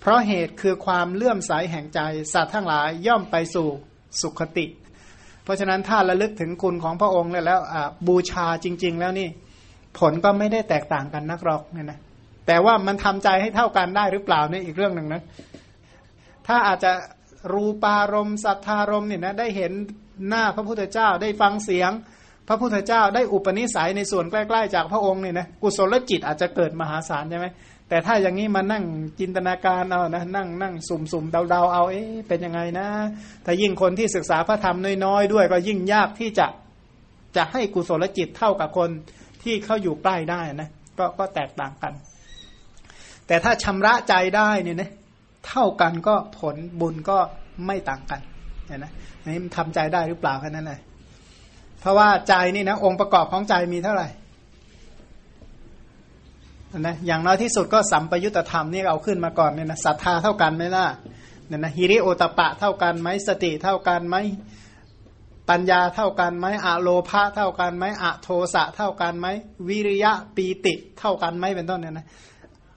เพราะเหตุคือความเลื่อมใสแห่งใจสัตว์ทั้งหลายย่อมไปสู่สุขติ เพราะฉะนั้นถ้าระลึกถึงคุณของพระองค์แล้วแล้วบูชาจริง ๆ แล้วนี่ ผลก็ไม่ได้แตกต่างกันนักหรอกเนี่ยนะแต่ว่ามันทำใจให้เท่ากันได้หรือเปล่าเนี่ยอีกเรื่องหนึ่งนะถ้าอาจจะ รูปารมณ์สัทธารมณ์เนี่ยนะได้เห็นหน้าพระพุทธเจ้าได้ฟังเสียง พระพุทธเจ้าได้อุปนิสัยในส่วนใกล้ ๆ จากพระองค์เนี่ยนะกุศลจิตอาจจะเกิดมหาศาลใช่ไหมแต่ถ้าอย่างนี้มานั่งจินตนาการเอานะนั่งนั่งสุ่มสุ่มเดาเดาเอาเอ๊ะเป็นยังไงนะถ้ายิ่งคนที่ศึกษาพระธรรมน้อยๆด้วย ก็ยิ่งยากที่จะจะให้กุศลจิตเท่ากับคนที่เขาอยู่ใกล้ได้นะก็ก็แตกต่างกัน แต่ถ้าชำระใจได้เนี่ยนะ เท่ากันก็ผลบุญก็ไม่ต่างกันเห็นไหมอันนี้มันทำใจได้หรือเปล่าแค่นั้นเลยเพราะว่าใจนี่นะองค์ประกอบของใจมีเท่าไหร่นะอย่างน้อยที่สุดก็สัมปยุตธรรมนี่เอาขึ้นมาก่อนเนี่ยนะศรัทธาเท่ากันไหมล่ะเนี่ยนะฮิริโอตปะเท่ากันไหมสติเท่ากันไหมปัญญาเท่ากันไหมอะโลภะเท่ากันไหมอะโทสะเท่ากันไหมวิริยะปีติเท่ากันไหมเป็นต้นเนี่ยนะ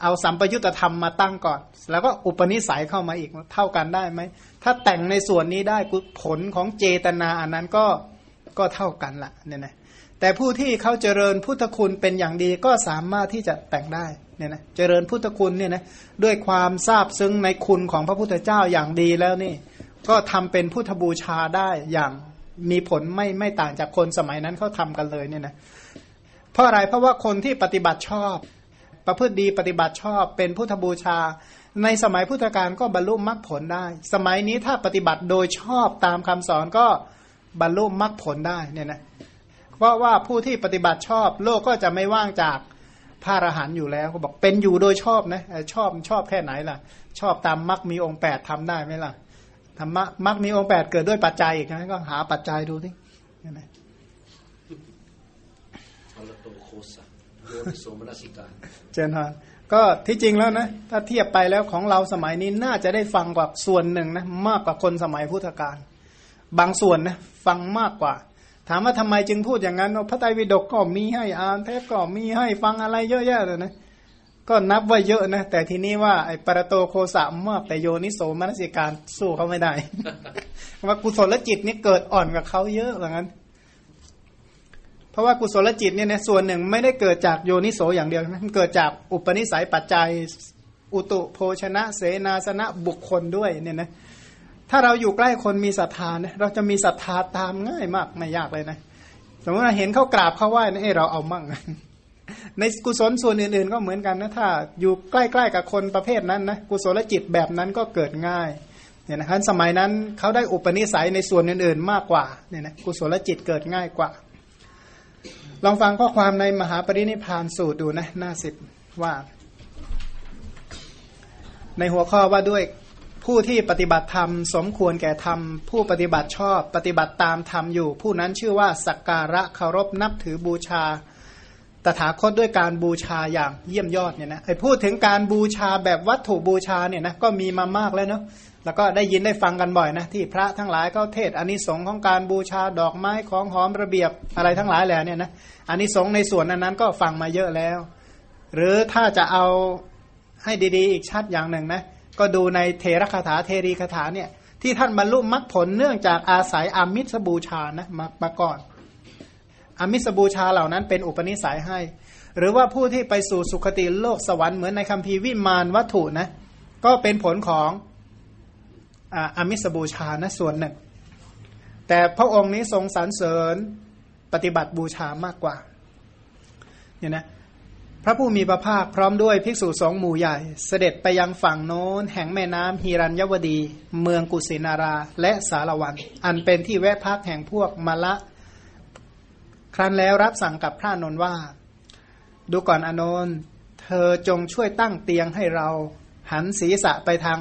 เอาสัมปยุตธรรมมาตั้งก่อน แล้วก็อุปนิสัยเข้ามาอีกเท่ากันได้ไหม ถ้าแต่งในส่วนนี้ได้ผลของเจตนาอันนั้นก็ก็เท่ากันละเนี่ยนะแต่ผู้ที่เขาเจริญพุทธคุณเป็นอย่างดีก็สามารถที่จะแต่งได้เนี่ยนะเจริญพุทธคุณเนี่ยนะด้วยความทราบซึ้งในคุณของพระพุทธเจ้าอย่างดีแล้วนี่ ก็ทำเป็นพุทธบูชาได้อย่างมีผลไม่ไม่ต่างจากคนสมัยนั้นเขาทำกันเลยเนี่ยนะเพราะอะไรเพราะว่าคนที่ปฏิบัติชอบ ประพฤติดีปฏิบัติชอบเป็นพุทธบูชา ในสมัยพุทธกาลก็บรรลุมรรคผลได้ สมัยนี้ถ้าปฏิบัติโดยชอบตามคำสอนก็บรรลุมรรคผลได้เนี่ยนะเพราะว่าผู้ที่ปฏิบัติชอบโลกก็จะไม่ว่างจากพระอรหันต์อยู่แล้วเขาบอกเป็นอยู่โดยชอบนะชอบชอบแค่ไหนล่ะ ชอบตามมรรคมีองค์แปดทำได้ไหมล่ะธรรมะมรรคมีองค์แปดเกิดด้วยปัจจัยอีกนะก็หาปัจจัยดูที่นี่นะ อรโตโคสะ โยนิโสมนสิการเจนฮะก็ที่จริงแล้วนะ ถ้าเทียบไปแล้วของเราสมัยนี้น่าจะได้ฟังกว่าส่วนหนึ่งนะมากกว่าคนสมัยพุทธกาลบางส่วนนะฟังมากกว่า ถามว่าทำไมจึงพูดอย่างนั้นพระไตรปิฎกก็มีให้อ่านเทปก็มีให้ฟังอะไรเยอะแยะเลยนะก็นับว่าเยอะนะ แต่ทีนี้ว่าไอ้ปรโตโคสะมากแต่โยนิโสมนสิการสู้เขาไม่ได้ว่ากุศลจิตนี่เกิดอ่อนกับเขาเยอะเหมือนกัน เพราะว่ากุศลจิตเนี่ยนะส่วนหนึ่งไม่ได้เกิดจากโยนิโสอย่างเดียวมันเกิดจากอุปนิสัยปัจจัยอุตุโภชนะ เสนาสนะบุคคลด้วยเนี่ยนะถ้าเราอยู่ใกล้คนมีศรัทธาเนี่ยเราจะมีศรัทธาตามง่ายมากไม่ยากเลยนะสมมติเราเห็นเขากราบเขาไหว้นะเอ้เราเอามั่ง ในกุศลส่วนอื่นๆ ก็เหมือนกันนะถ้าอยู่ใกล้ๆกับคนประเภทนั้นนะกุศลจิตแบบนั้นก็เกิดง่ายเนี่ยนะครับสมัยนั้นเขาได้อุปนิสัยในส่วนอื่นๆมากกว่าเนี่ยนะกุศลจิตเกิดง่ายกว่า ลองฟังข้อความในมหาปรินิพานสูตรดูนะ หน้าสิบว่า ในหัวข้อว่าด้วยผู้ที่ปฏิบัติธรรม สมควรแก่ธรรม ผู้ปฏิบัติชอบ ปฏิบัติตามธรรมอยู่ ผู้นั้นชื่อว่าสักการะเคารพนับถือบูชา ตถาคตด้วยการบูชาอย่างเยี่ยมยอดเนี่ยนะไอ้พูดถึงการบูชาแบบวัตถุบูชาเนี่ยนะก็มีมามากแล้วเนาะ แล้วก็ได้ยินได้ฟังกันบ่อยนะที่พระทั้งหลายเขาเทศอานิสงส์ของการบูชาดอกไม้ของหอมระเบียบอะไรทั้งหลายแหล่เนี่ยนะอานิสงส์ในส่วนนั้นๆก็ฟังมาเยอะแล้ว หรือถ้าจะเอาให้ดีๆ อีกชัดอย่างหนึ่งนะก็ดูในเทระคาถาเทรีคาถาเนี่ยที่ท่านบรรลุมรรคผลเนื่องจากอาศัยอามิสบูชานะมามาก่อนอามิสบูชาเหล่านั้นเป็นอุปนิสัยให้ หรือว่าผู้ที่ไปสู่สุคติโลกสวรรค์เหมือนในคัมภีร์วิมานวัตถุนะก็เป็นผลของ อามิสบูชานะส่วนหนึ่ง แต่พระองค์นี้ทรงสรรเสริญปฏิบัติบูชามากกว่าเนี่ยนะพระผู้มีพระภาคพร้อมด้วยภิกษุสองหมู่ใหญ่ เสด็จไปยังฝั่งโน้น แห่งแม่น้ำฮีรัญยวดี เมืองกุสินารา และสารวัน อันเป็นที่แวะพักแห่งพวกมละ ครั้นแล้วรับสั่งกับพระนนว่า ดูก่อนอนนท์เธอจงช่วยตั้งเตียงให้เรา หันศีรษะไปทาง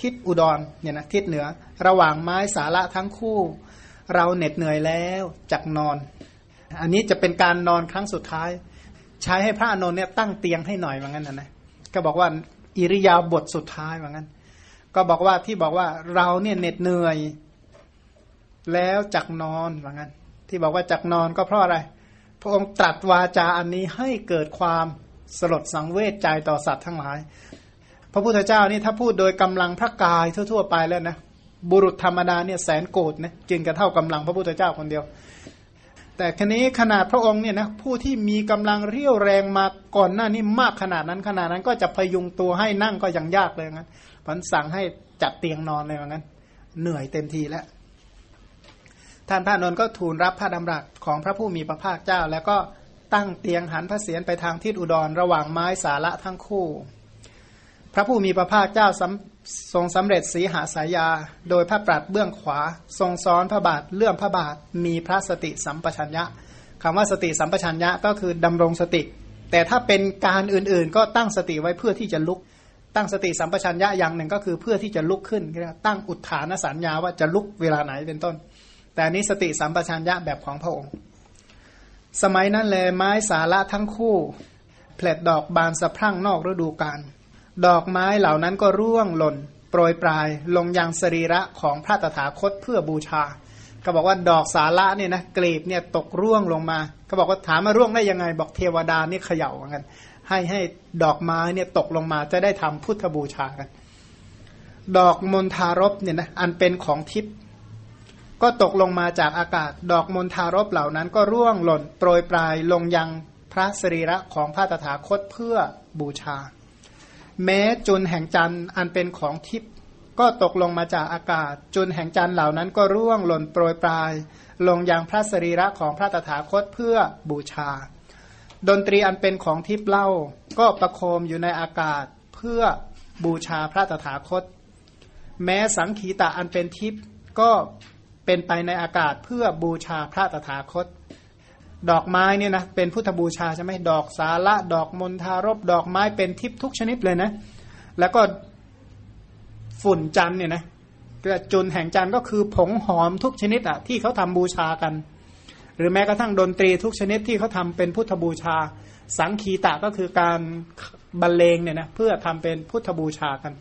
ทิศอุดรเนี่ยนะทิศเหนือ ระหว่างไม้สาระทั้งคู่ เราเหน็ดเหนื่อยแล้วจักนอน อันนี้จะเป็นการนอนครั้งสุดท้าย ใช้ให้พระอนุนเนี่ยตั้งเตียงให้หน่อยว่างั้นนะนะก็บอกว่าอิริยาบถสุดท้ายว่างั้น ก็บอกว่าที่บอกว่าเราเนี่ยเหน็ดเหนื่อย แล้วจักนอนว่างั้น ที่บอกว่าจักนอนก็เพราะอะไร พระองค์ตรัสวาจาอันนี้ให้เกิดความสลดสังเวชใจต่อสัตว์ทั้งหลาย พระพุทธเจ้านี่ถ้าพูดโดยกำลังพระกายทั่ว ๆ ไปแล้วนะบุรุษธรรมดาเนี่ยแสนโกรธนะจึงจะเท่ากำลังพระพุทธเจ้าคนเดียว แต่คนี้ขนาดพระองค์เนี่ยนะผู้ที่มีกำลังเรี่ยวแรงมาก่อนหน้านี้มากขนาดนั้นขนาดนั้นก็จะพยุงตัวให้นั่งก็ยังยากเลยงั้นพันสั่งให้จัดเตียงนอนเลยว่างั้น เหนื่อยเต็มทีแล้วท่านพระนนท์ก็ทูลรับพระดำรัสของพระผู้มีพระภาคเจ้า แล้วก็ตั้งเตียงหันพระเศียรไปทางทิศอุดร ระหว่างไม้สาระทั้งคู่ พระผู้มีพระภาคเจ้าทรงสำเร็จสีหาสายา โดยพระปรัดเบื้องขวา ทรงซ้อนพระบาทเลื่อมพระบาทมีพระสติสัมปชัญญะคำว่าสติสัมปชัญญะก็คือดำรงสติ แต่ถ้าเป็นการอื่นๆ ก็ตั้งสติไว้เพื่อที่จะลุก ตั้งสติสัมปชัญญะอย่างหนึ่งก็คือเพื่อที่จะลุกขึ้นตั้งอุทานสัญญาว่าจะลุกเวลาไหนเป็นต้น แต่นนี้สติสัมปชัญญะแบบของพระองค์ สมัยนั้นแลไม้สาระทั้งคู่แผลดดอกบานสะพรั่งนอกฤดูกาล ดอกไม้เหล่านั้นก็ร่วงหล่นโปรยปลายลงยังสรีระของพระตถาคตเพื่อบูชา ก็บอกว่าดอกสาระเนี่ยนะกลีบเนี่ยตกร่วงลงมา ก็บอกว่าถามมาร่วงได้ยังไง บอกเทวดานี่เขย่าเหมือนกันให้ให้ดอกไม้เนี่ยตกลงมาจะได้ทำพุทธบูชากัน ดอกมณฑารบเนี่ยนะอันเป็นของทิพย์ก็ตกลงมาจากอากาศ ดอกมณฑารบเหล่านั้นก็ร่วงหล่นโปรยปลายลงยังพระสรีระของพระตถาคตเพื่อบูชา แม้จุนแห่งจันทร์อันเป็นของทิพย์ก็ตกลงมาจากอากาศ จุนแห่งจันทร์เหล่านั้นก็ร่วงหล่นโปรยปลาย ลงยังพระสรีระของพระตถาคตเพื่อบูชา ดนตรีอันเป็นของทิพย์เล่า ก็ประโคมอยู่ในอากาศเพื่อบูชาพระตถาคต แม้สังขีตะอันเป็นทิพย์ก็เป็นไปในอากาศเพื่อบูชาพระตถาคต ดอกไม้เนี่ยนะเป็นพุทธบูชาใช่ไหมดอกสาระดอกมณฑารบดอกไม้เป็นทิพทุกชนิดเลยนะ แล้วก็ฝุ่นจันเนี่ยนะเรียกจุนแห่งจันก็คือผงหอมทุกชนิดอะที่เขาทำบูชากัน หรือแม้กระทั่งดนตรีทุกชนิดที่เขาทำเป็นพุทธบูชา สังคีตะก็คือการบรรเลงเนี่ยนะเพื่อทำเป็นพุทธบูชากัน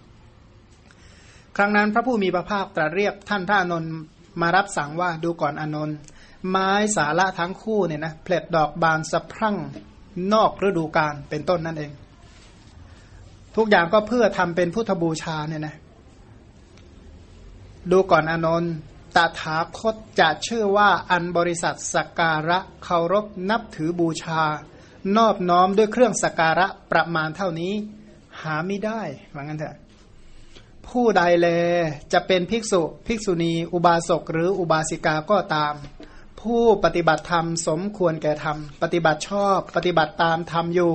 ครั้งนั้นพระผู้มีพระภาคตรัสเรียกท่านพระอานนท์มารับสั่งว่าดูก่อนอนนท์ ไม้สาระทั้งคู่เนี่ยนะเพล็ดดอกบานสะพรั่งนอกฤดูกาลเป็นต้นนั่นเอง ทุกอย่างก็เพื่อทำเป็นพุทธบูชาเนี่ยนะดูก่อนอนนท์ตถาคตจะชื่อว่าอันบริษัทสักการะเคารพนับถือบูชา นอบน้อมด้วยเครื่องสักการะประมาณเท่านี้หาไม่ได้ว่างั้นเถอะผู้ใดแลจะเป็นภิกษุ ภิกษุณี อุบาสกหรืออุบาสิกาก็ตาม ผู้ปฏิบัติธรรมสมควรแก่ธรรม ปฏิบัติชอบปฏิบัติตามธรรมอยู่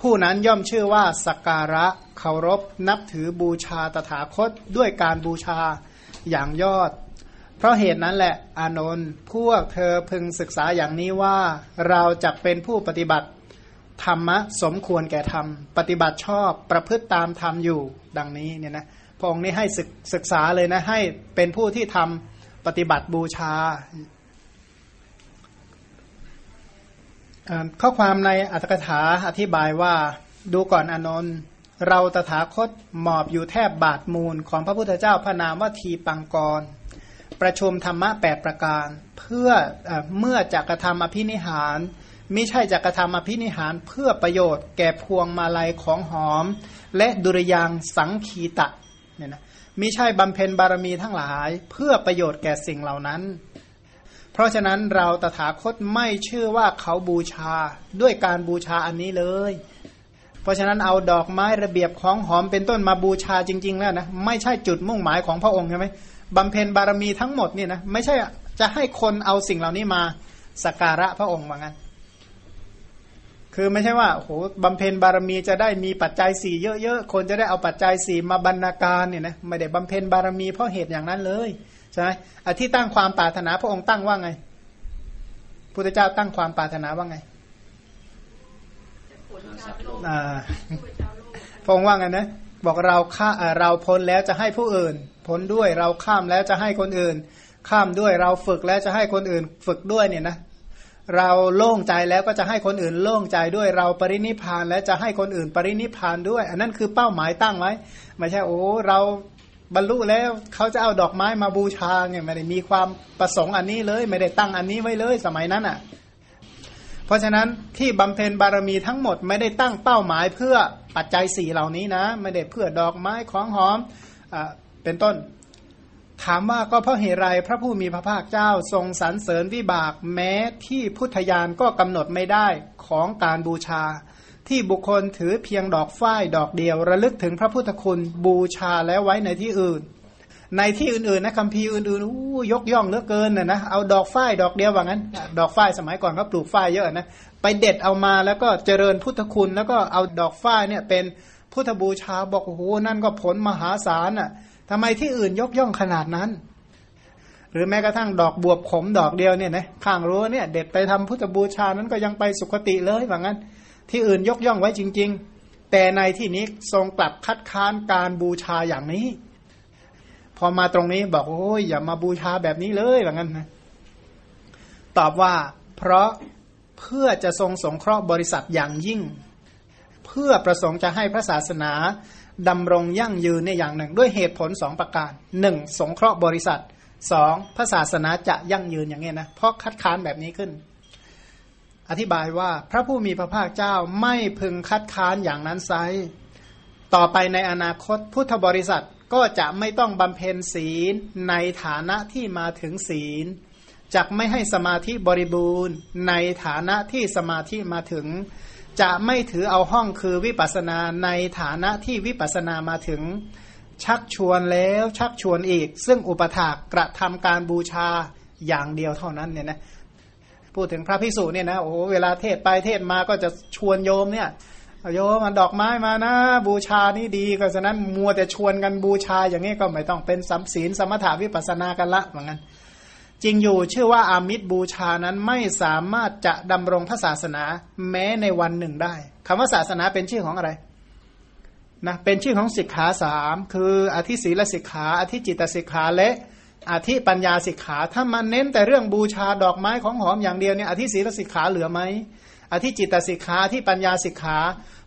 ผู้นั้นย่อมชื่อว่าสักการะเคารพ นับถือบูชาตถาคตด้วยการบูชาอย่างยอด เพราะเหตุนั้นแหละอานนท์พวกเธอพึงศึกษาอย่างนี้ว่า เราจะเป็นผู้ปฏิบัติธรรมะสมควรแก่ธรรม ปฏิบัติชอบประพฤติตามธรรมอยู่ดังนี้เนี่ยนะพระองค์นี้ให้ศึกศึกษาเลยนะให้เป็นผู้ที่ทำปฏิบัติบูชา ข้อความในอัตถกถาอธิบายว่าดูก่อนอนนท์เราตถาคตหมอบอยู่แทบบาทมูลของพระพุทธเจ้าพระนามว่าทีปังกร ประชุมธรรมะแปดประการ เพื่อเอเมื่อจักกระทำอภินิหารมิใช่จักกระทำอภินิหารเพื่อประโยชน์แก่พวงมาลัยของหอม และดุริยางสังคีตะเนี่ยนะมิใช่บำเพ็ญบารมีทั้งหลาย เพื่อประโยชน์แก่สิ่งเหล่านั้น ราะฉะนั้นเราตถาคตไม่เชื่อว่าเขาบูชาด้วยการบูชาอันนี้เลย เพราะฉะนั้นเอาดอกไม้ระเบียบของหอมเป็นต้นมาบูชาจริง ๆ แล้วนะไม่ใช่จุดมุ่งหมายของพระองค์ใช่ไหมบำเพ็ญบารมีทั้งหมดนี่นะไม่ใช่จะให้คนเอาสิ่งเหล่านี้มาสักการะพระองค์ว่างั้น คือไม่ใช่ว่าโอ้โหบำเพ็ญบารมีจะได้มีปัจจัยสี่เยอะๆคนจะได้เอาปัจจัยสี่มาบรรณาการเนี่ยนะไม่ได้บำเพ็ญบารมีเพราะเหตุอย่างนั้นเลย ใช่ไหมอที่ตั้งความปรารถนาพระองค์ตั้งว่าไงพุทธเจ้าตั้งความปรารถนาว่าไงพงว่าไงนะบอกเราข้าเราพ้นแล้วจะให้ผู้อื่น พ้นด้วยเราข้ามแล้วจะให้คนอื่น ข้ามด้วยเราฝึกแล้วจะให้คนอื่น ฝึกด้วยเนี่ยนะเราโล่งใจแล้วก็จะให้คนอื่นโล่งใจด้วยเราปรินิพานแล้วจะให้คนอื่นปรินิพานด้วย อันนั้นคือเป้าหมายตั้งไว้ไม่ใช่โอ้เรา บรรลุแล้วเขาจะเอาดอกไม้มาบูชาเนี่ยไม่ได้มีความประสงค์อันนี้เลย ไม่ได้ตั้งอันนี้ไว้เลยสมัยนั้นอะ เพราะฉะนั้นที่บำเพ็ญบารมีทั้งหมดไม่ได้ตั้งเป้าหมายเพื่อปัจจัยสี่เหล่านี้นะ ไม่ได้เพื่อดอกไม้ของหอมอเป็นต้น ถามว่าก็เพราะเหตุไรพระผู้มีพระภาคเจ้าทรงสรรเสริญวิบากแม้ที่พุทธยานก็กำหนดไม่ได้ของการบูชา ที่บุคคลถือเพียงดอกฝ้ายดอกเดียว ระลึกถึงพระพุทธคุณบูชาแล้วไว้ในที่อื่น ในที่อื่นๆนะคัมภีร์อื่นๆอู้ยกย่องเหลือเกินนะนะเอาดอกฝ้ายดอกเดียวว่างั้น ดอกฝ้ายสมัยก่อนเขาปลูกฝ้ายเยอะนะไปเด็ดเอามาแล้วก็เจริญพุทธคุณ แล้วก็เอาดอกฝ้ายเนี่ยเป็นพุทธบูชาบอกโอ้โหนั่นก็ผลมหาศาลอะทำไมที่อื่นยกย่องขนาดนั้น หรือแม้กระทั่งดอกบวบขมดอกเดียวเนี่ยนะข้างรั้วเนี่ยเด็ดไปทำพุทธบูชานั้นก็ยังไปสุคติเลยว่างั้น ที่อื่นยกย่องไว้จริง ๆ แต่ในที่นี้ทรงกลับคัดค้านการบูชาอย่างนี้ พอมาตรงนี้บอกโอ้ยอย่ามาบูชาแบบนี้เลยว่างั้นนะตอบว่าเพราะเพื่อจะทรงสงเคราะห์บริษัทอย่างยิ่ง เพื่อประสงค์จะให้พระศาสนาดำรงยั่งยืนในอย่างหนึ่ง ด้วยเหตุผลสองประการหนึ่งสงเคราะห์บริษัทสองพระศาสนาจะยั่งยืนอย่างนี้นะเพราะคัดค้านแบบนี้ขึ้น อธิบายว่าพระผู้มีพระภาคเจ้าไม่พึงคัดค้านอย่างนั้นไซต่อไปในอนาคตพุทธบริษัทก็จะไม่ต้องบำเพ็ญศีลในฐานะที่มาถึงศีลจะไม่ให้สมาธิบริบูรณ์ ในฐานะที่สมาธิมาถึง จะไม่ถือเอาห้องคือวิปัสนาในฐานะที่วิปัสนามาถึง ชักชวนแล้วชักชวนอีก ซึ่งอุปถากกระทำการบูชาอย่างเดียวเท่านั้นเนี่ยนะ พูดถึงพระพิสุเนี่ยนะโอ้เวลาเทศไปเทศมาก็จะชวนโยมเนี่ยโยมมันดอกไม้มานะ บูชานี่ดีก็ฉะนั้นมัวแต่ชวนกันบูชาอย่างนี้ก็ไม่ต้องเป็นสัมศีลสมถาวิปัสนากันละเหมือนกันจริงอยู่ชื่อว่าอามิตรบูชานั้นไม่สามารถจะดำรงพระศาสนาแม้ในวันหนึ่งได้คำว่าศาสนาเป็นชื่อของอะไรนะเป็นชื่อของสิกขาสามคืออธิศีลสิกขาอธิจิตสิกขาและ อธิปัญญาสิกขา ถ้ามันเน้นแต่เรื่องบูชาดอกไม้ของหอมอย่างเดียวเนี่ยอธิศีลสิกขาเหลือไหมอธิจิตสิกขาที่ปัญญาสิกขา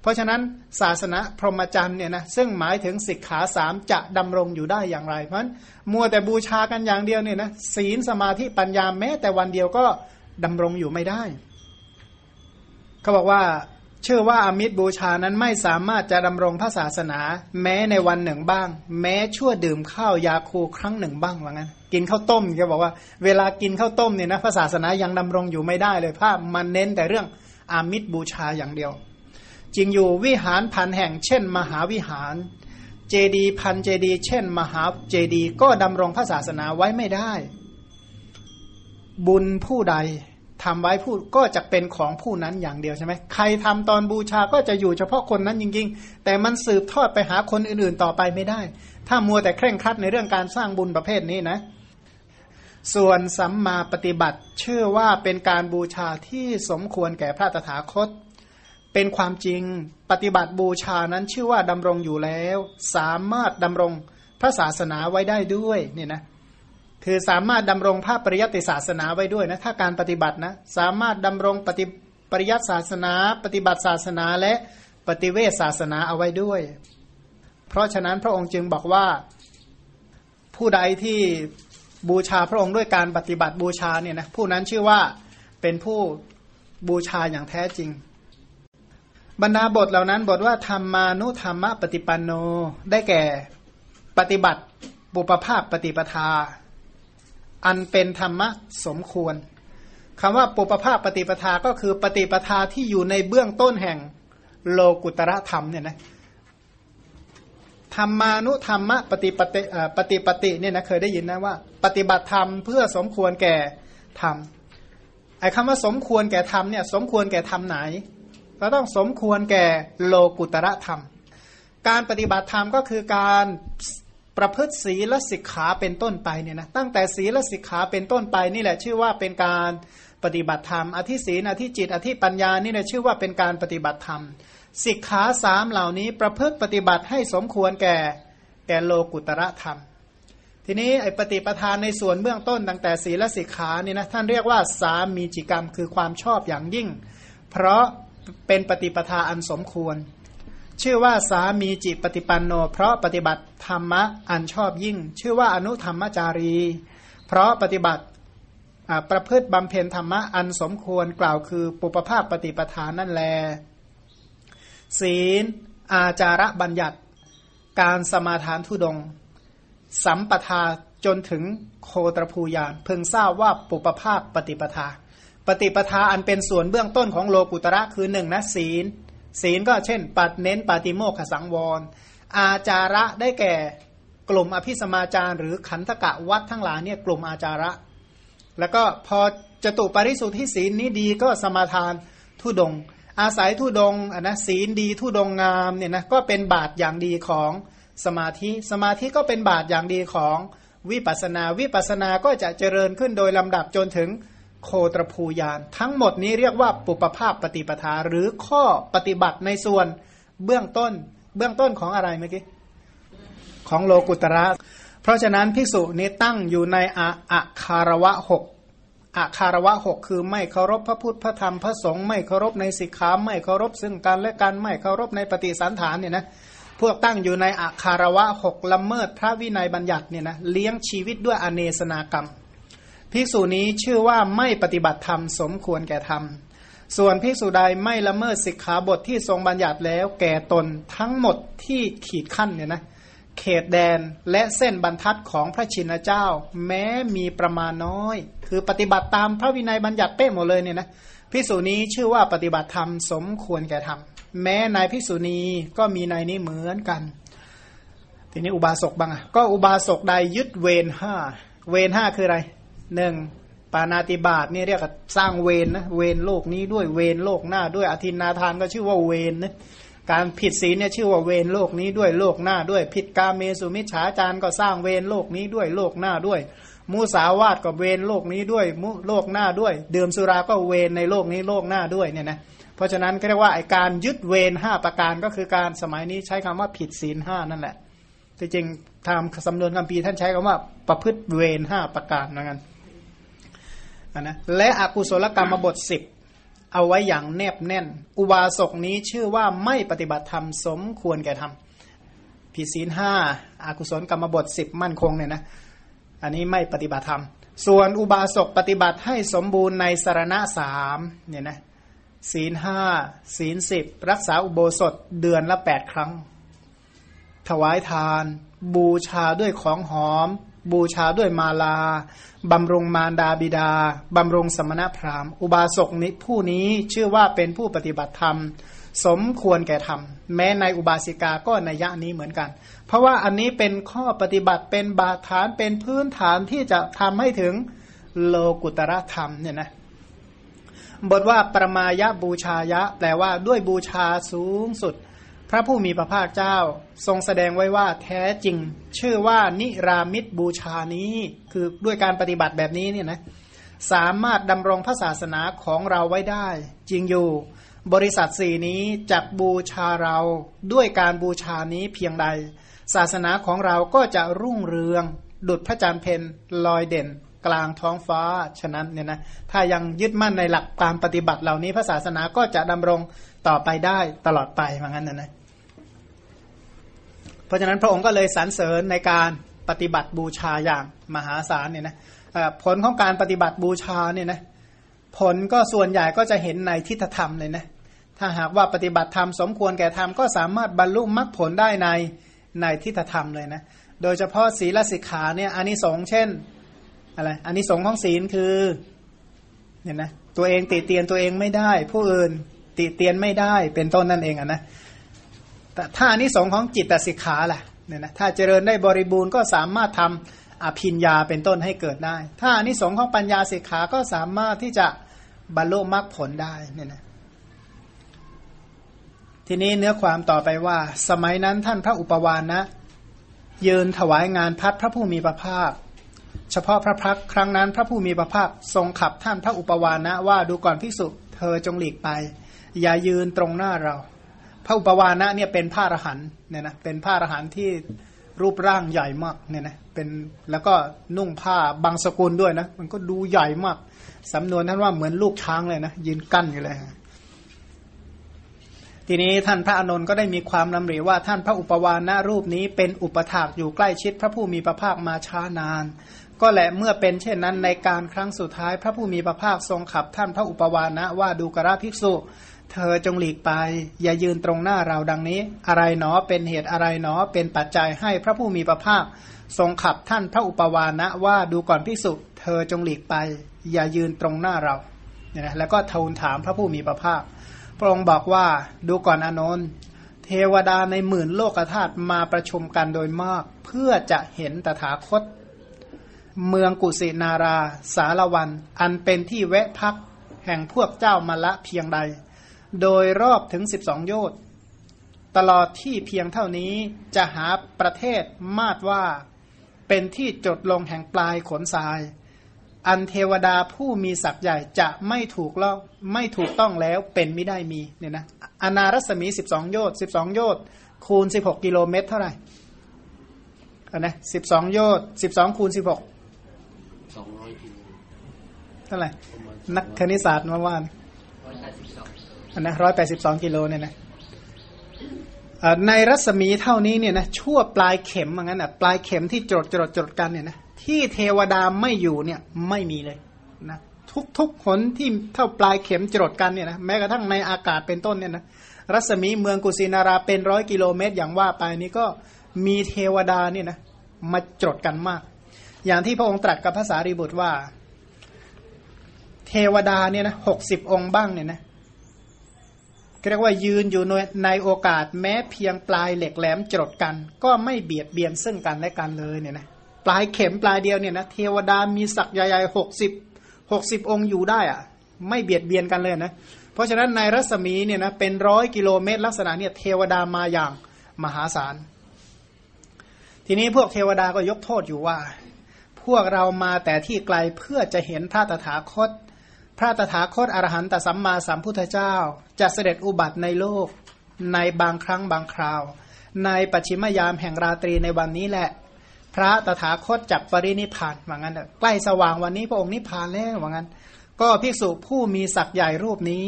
เพราะฉะนั้นศาสนาพรหมจรรย์เนี่ยนะซึ่งหมายถึงสิกขาสามจะดำรงอยู่ได้อย่างไร เพราะฉะนั้นมัวแต่บูชากันอย่างเดียวเนี่ยนะศีลสมาธิปัญญาแม้แต่วันเดียวก็ดำรงอยู่ไม่ได้ เขาบอกว่า เชื่อว่าอมิตรบูชานั้นไม่สามารถจะดำรงพระศาสนา แม้ในวันหนึ่งบ้าง แม้ชั่วดื่มข้าวยาคูครั้งหนึ่งบ้างว่างั้น กินข้าวต้มเขาบอกว่า เวลากินข้าวต้มเนี่ยนะพระศาสนายังดำรงอยู่ไม่ได้เลยภาพมันเน้นแต่เรื่องอามิตรบูชาอย่างเดียวจริงอยู่วิหารพันแห่ง เช่น มหาวิหาร เจดีพันเจดี เช่น มหาเจดีก็ดำรงพระศาสนาไว้ไม่ได้ บุญผู้ใด ทำไว้ผู้ก็จะเป็นของผู้นั้นอย่างเดียวใช่ไหมใครทำตอนบูชาก็จะอยู่เฉพาะคนนั้นจริง ๆ แต่มันสืบทอดไปหาคนอื่นๆต่อไปไม่ได้ ถ้ามัวแต่เคร่งครัดในเรื่องการสร้างบุญประเภทนี้นะ ส่วนสัมมาปฏิบัติเชื่อว่าเป็นการบูชาที่สมควรแก่พระตถาคต เป็นความจริงปฏิบัติบูชานั้นชื่อว่าดำรงอยู่แล้ว สามารถดำรงพระศาสนาไว้ได้ด้วยเนี่ยนะ คือสามารถดำรงพระปริยัติศาสนาไว้ด้วยนะถ้าการปฏิบัตินะสามารถดำรงปฏิปริยัติศาสนา ปฏิบัติศาสนาและปฏิเวศศาสนาเอาไว้ด้วย เพราะฉะนั้นพระองค์จึงบอกว่า ผู้ใดที่บูชาพระองค์ด้วยการปฏิบัติบูชาเนี่ยนะผู้นั้นชื่อว่าเป็นผู้บูชาอย่างแท้จริง บรรดาบทเหล่านั้นบทว่าธรรมานุธรรมปฏิปันโน ได้แก่ปฏิบัติบุปภาพปฏิปทา อันเป็นธรรมะสมควรคำว่าปุปภาพปฏิปทาก็คือปฏิปทาที่อยู่ในเบื้องต้นแห่งโลกุตระธรรมเนี่ยนะธรรมานุธรรมะปฏิปติปฏิปติเนี่ยนะเคยได้ยินนะว่า ปฏิบัติธรรมเพื่อสมควรแก่ธรรมไอ้คำว่าสมควรแก่ธรรมเนี่ยสมควรแก่ธรรมไหนเราต้องสมควรแก่โลกุตระธรรม การปฏิบัติธรรมก็คือการ ประพฤติศีลสิกขาเป็นต้นไปเนี่ยนะตั้งแต่ศีลสิกขาเป็นต้นไปนี่แหละชื่อว่าเป็นการปฏิบัติธรรม อธิศีนอธิจิต อธิปัญญานี่แหละชื่อว่าเป็นการปฏิบัติธรรมสิกขาสามเหล่านี้ประพฤติปฏิบัติให้สมควรแก่แก่โลกุตระธรรม ทีนี้ไอปฏิปทานในส่วนเบื้องต้นตั้งแต่ศีลสิกขานี่นะท่านเรียกว่าสามีจิกรรมคือความชอบอย่างยิ่ง เพราะเป็นปฏิปทาอันสมควร ชื่อว่าสามีจิปฏิปันโน เพราะปฏิบัติธรรมะอันชอบยิ่ง ชื่อว่าอนุธรรมจารี เพราะปฏิบัติประพฤติบำเพ็ญธรรมะอันสมควรกล่าวคือปุปภาพปฏิปทานนั่นแล ศีล อาจาระบัญญัติ การสมาทานทุดง สัมปทาจนถึงโคตรภูยานเพิ่งทราบว่าปุปภาคปฏิปทา ปฏิปทาอันเป็นส่วนเบื้องต้นของโลกุตระคือหนึ่งนะศีล ศีลก็เช่น ปัดเน้นปาติโมกขสังวร อาจาระได้แก่กลุ่มอภิสมาจารหรือขันธกะวัดทั้งหลายเนี่ยกลุ่มอาจาระ แล้วก็พอจตุปริสุทธิศีลนี้ดีก็สมาทานทุดง อาศัยทุดงอะนะศีลดีทุดงงามเนี่ยนะก็เป็นบาตอย่างดีของสมาธิ สมาธิก็เป็นบาตอย่างดีของวิปัสนาวิปัสนาก็จะเจริญขึ้นโดยลำดับจนถึง โคตรภูยานทั้งหมดนี้เรียกว่าปุปภาพปฏิปทา หรือข้อปฏิบัติในส่วนเบื้องต้น เบื้องต้นของอะไรเมื่อกี้ของโลกุตระ เพราะฉะนั้นภิกษุนี้ตั้งอยู่ในอาอาคารวะหกอาคารวะหกคือไม่เคารพพระพุทธพระธรรมพระสงฆ์ไม่เคารพในสิกขาไม่เคารพซึ่งกันและกันไม่เคารพในปฏิสันฐานเนี่ยนะพวกตั้งอยู่ในอาคารวะหกละเมิดพระวินัยบัญญัติเนี่ยนะเลี้ยงชีวิตด้วยอเนสนากรรม ภิกษุนี้ชื่อว่าไม่ปฏิบัติธรรมสมควรแก่ธรรม ส่วนภิกษุใดไม่ละเมิดสิกขาบทที่ทรงบัญญัติแล้วแก่ตนทั้งหมดที่ขีดขั้นเนี่ยนะเขตแดนและเส้นบรรทัดของพระชินเจ้า แม้มีประมาณน้อย คือปฏิบัติตามพระวินัยบัญญัติเป๊ะหมดเลยเนี่ยนะภิกษุนี้ชื่อว่าปฏิบัติธรรมสมควรแก่ธรรม แม้นายภิกษุณีก็มีนายนี้เหมือนกัน ทีนี้อุบาสกบ้างอะก็อุบาสกใดยึดเวรห้าเวรห้าคืออะไร หนึ่งปานาติบาตนี่เรียกสร้างเวรนะเวรโลกนี้ด้วยเวรโลกหน้า ด้วยอธินาทานก็ชื่อว่าเวรนะการผิดศีลเนี่ยชื่อว่าเวรโลกนี้ด้วยโลกหน้าด้วย ผิดกาเมสุมิจฉาจารก็สร้างเวรโลกนี้ด้วยโลกหน้าด้วย มุสาวาทก็เวรโลกนี้ด้วยมุโลกหน้าด้วยดื่มสุราก็เวรในโลกนี้โลกหน้าด้วยเนี่ยนะเพราะฉะนั้นก็เรียกว่าไอการยึดเวรห้าประการก็คือการสมัยนี้ใช้คำว่าผิดศีลห้านั่นแหละที่จริงทำสำนวนคำพีท่านใช้คำว่าประพฤติเวรห้าประการเหมือนกัน นะและอกุศลกรรมบทสิบเอาไว้อย่างแนบแน่น อุบาสกนี้ชื่อว่าไม่ปฏิบัติธรรมสมควรแก่ธรรมผิดศีลห้าอากุศลกรรมบทสิบมั่นคงเนี่ยนะอันนี้ไม่ปฏิบัติธรรม ส่วนอุบาสกปฏิบัติให้สมบูรณ์ในสารณะสามเนี่ยนะศีลห้าศีลสิบรักษาอุโบสถเดือนละแปดครั้ง ถวายทาน บูชาด้วยของหอม บูชาด้วยมาลา บำรุงมารดาบิดา บำรุงสมณพราหมณ์ อุบาสกนี้ผู้นี้ชื่อว่าเป็นผู้ปฏิบัติธรรม สมควรแก่ธรรม แม้ในอุบาสิกาก็ในยะนี้เหมือนกัน เพราะว่าอันนี้เป็นข้อปฏิบัติเป็นบาฐานเป็นพื้นฐานที่จะทำให้ถึงโลกุตระธรรมเนี่ยนะบทว่าประมายะบูชายะ แปลว่าด้วยบูชาสูงสุด ระผู้มีพระภาคเจ้าทรงแสดงไว้ว่าแท้จริง ชื่อว่านิรามิตบูชานี้ คือด้วยการปฏิบัติแบบนี้เนี่ยนะสามารถดำรงพระศาสนาของเราไว้ได้ จริงอยู่ บริษัทสี่นี้จักบูชาเราด้วยการบูชานี้เพียงใด ศาสนาของเราก็จะรุ่งเรือง ดุดพระจันทร์เพนลอยเด่น กลางท้องฟ้าฉะนั้นเนี่ยนะถ้ายังยึดมั่นในหลักการปฏิบัติเหล่านี้พระศาสนาก็จะดำรงต่อไปได้ตลอดไปเหมือนกันนะนะ ราะฉะนั้นพระองค์ก็เลยสรรเสริญในการปฏิบัติบูชาอย่างมหาศาลเนี่ยนะผลของการปฏิบัติบูชาเนี่ยนะผลก็ส่วนใหญ่ก็จะเห็นในทิฏฐธรรมเลยนะถ้าหากว่าปฏิบัติธรรมสมควรแก่ธรรมก็สามารถบรรลุมรรคผลได้ในในทิฏฐธรรมเลยนะโดยเฉพาะศีลสิกขาเนี่ยอานิสงส์เช่นอะไรอานิสงส์ของศีลคือเนี่ยนะตัวเองติเตียนตัวเองไม่ได้ ผู้อื่นติเตียนไม่ได้เป็นต้นนั่นเองอะนะ แต่ถ้าอันนี้สงของจิตสิกขาล่ะเนี่ยนะถ้าเจริญได้บริบูรณ์ก็สามารถทำอภิญญาเป็นต้นให้เกิดได้ ถ้าอนิสงของปัญญาสิกขาก็สามารถที่จะบรรลุมรรคผลได้เนี่ยนะทีนี้เนื้อความต่อไปว่า สมัยนั้นท่านพระอุปวานนะยืนถวายงานพัดพระผู้มีพระภาค เฉพาะพระพักครั้งนั้นพระผู้มีพระภาคทรงขับท่านพระอุปวานนะว่าดูก่อนภิกษุเธอจงหลีกไป อย่ายืนตรงหน้าเรา พระอุปวานะเนี่ยเป็นผ้าอรหันเนี่ยนะเป็นผ้าอรหันที่รูปร่างใหญ่มากเนี่ยนะเป็นแล้วก็นุ่งผ้าบางสกุลด้วยนะ มันก็ดูใหญ่มากสำนวนท่านว่าเหมือนลูกช้างเลยนะยืนกั้นอยู่เลยทีนี้ท่านพระอานนท์ก็ได้มีความนำเรียว่าท่านพระอุปวานะรูปนี้เป็นอุปถากอยู่ใกล้ชิดพระผู้มีพระภาคมาช้านาน ก็แหละเมื่อเป็นเช่นนั้นในการครั้งสุดท้าย พระผู้มีพระภาคทรงขับท่านพระอุปวานะว่าดูกราภิกษุ เธอจงหลีกไป อย่ายืนตรงหน้าเราดังนี้ อะไรหนอเป็นเหตุอะไรหนอ เป็นปัจจัยให้พระผู้มีพระภาค ทรงขับท่านพระอุปวานะว่าดูก่อนพิสุเธอจงหลีกไป อย่ายืนตรงหน้าเราเนี่ยนะแล้วก็ทูลถามพระผู้มีพระภาค พระองค์บอกว่าดูก่อนอนนท์เทวดาในหมื่นโลกธาตุมาประชุมกันโดยมาก เพื่อจะเห็นตถาคต เมืองกุสินารา สารวัน อันเป็นที่แวะพักแห่งพวกเจ้ามาละเพียงใด โดยรอบถึงสิบสองโยชน์ตลอดที่เพียงเท่านี้จะหาประเทศมาดว่า เป็นที่จดลงแห่งปลายขนทราย อันเทวดาผู้มีศักย์ใหญ่จะไม่ถูกล่องไม่ถูกต้องแล้วเป็นไม่ได้มีเนี่ยนะอนารัศมีสิบสองโยชน์สิบสองโยชน์คูณสิบหกกิโลเมตร เท่าไหร่อันนะสิบสองโยชน์สิบสองคูณสิบหกสองร้อยกิโลเท่าไหร่ประมาณนักคณิตศาสตร์เมื่อวาน นนะร้อยแปดสิบสองกิโลเนี่ยนะในรัศมีเท่านี้เนี่ยนะชั่วปลายเข็มอย่างนั้นอะปลายเข็มที่จดจดจดกันเนี่ยนะที่เทวดาไม่อยู่เนี่ยไม่มีเลยนะทุกทุกหนที่เท่าปลายเข็มจดกันเนี่ยนะแม้กระทั่งในอากาศเป็นต้นเนี่ยนะรัศมีเมืองกุสินาราเป็นร้อยกิโลเมตร อย่างว่าไปนี้ก็มีเทวดาเนี่ยนะมาจดกันมาก อย่างที่พระองค์ตรัสกับภาษารีบุตรว่า เทวดาเนี่ยนะหกสิบองค์บ้างเนี่ยนะ เรียกว่ายืนอยู่ในในโอกาสแม้เพียงปลายเหล็กแหลมจดกัน ก็ไม่เบียดเบียนซึ่งกันและกันเลยเนี่ยนะปลายเข็มปลายเดียวเนี่ยนะเทวดามีศักย์ใหญ่ๆหกสิบหกสิบองค์อยู่ได้อะไม่เบียดเบียนกันเลยนะ เพราะฉะนั้นในรัศมีเนี่ยนะเป็นร้อยกิโลเมตร ลักษณะเนี่ยเทวดามาอย่างมหาศาล ทีนี้พวกเทวดาก็ยกโทษอยู่ว่า พวกเรามาแต่ที่ไกลเพื่อจะเห็นพระตถาคต พระตถาคตอรหันตสัมมาสัมพุทธเจ้า จะเสด็จอุบัติในโลกในบางครั้งบางคราว ในปัจฉิมยามแห่งราตรีในวันนี้แหละ พระตถาคตจักปรินิพานว่างั้นใกล้สว่างวันนี้พระองค์นิพานแล้วว่างั้น ก็ภิกษุผู้มีศักย์ใหญ่รูปนี้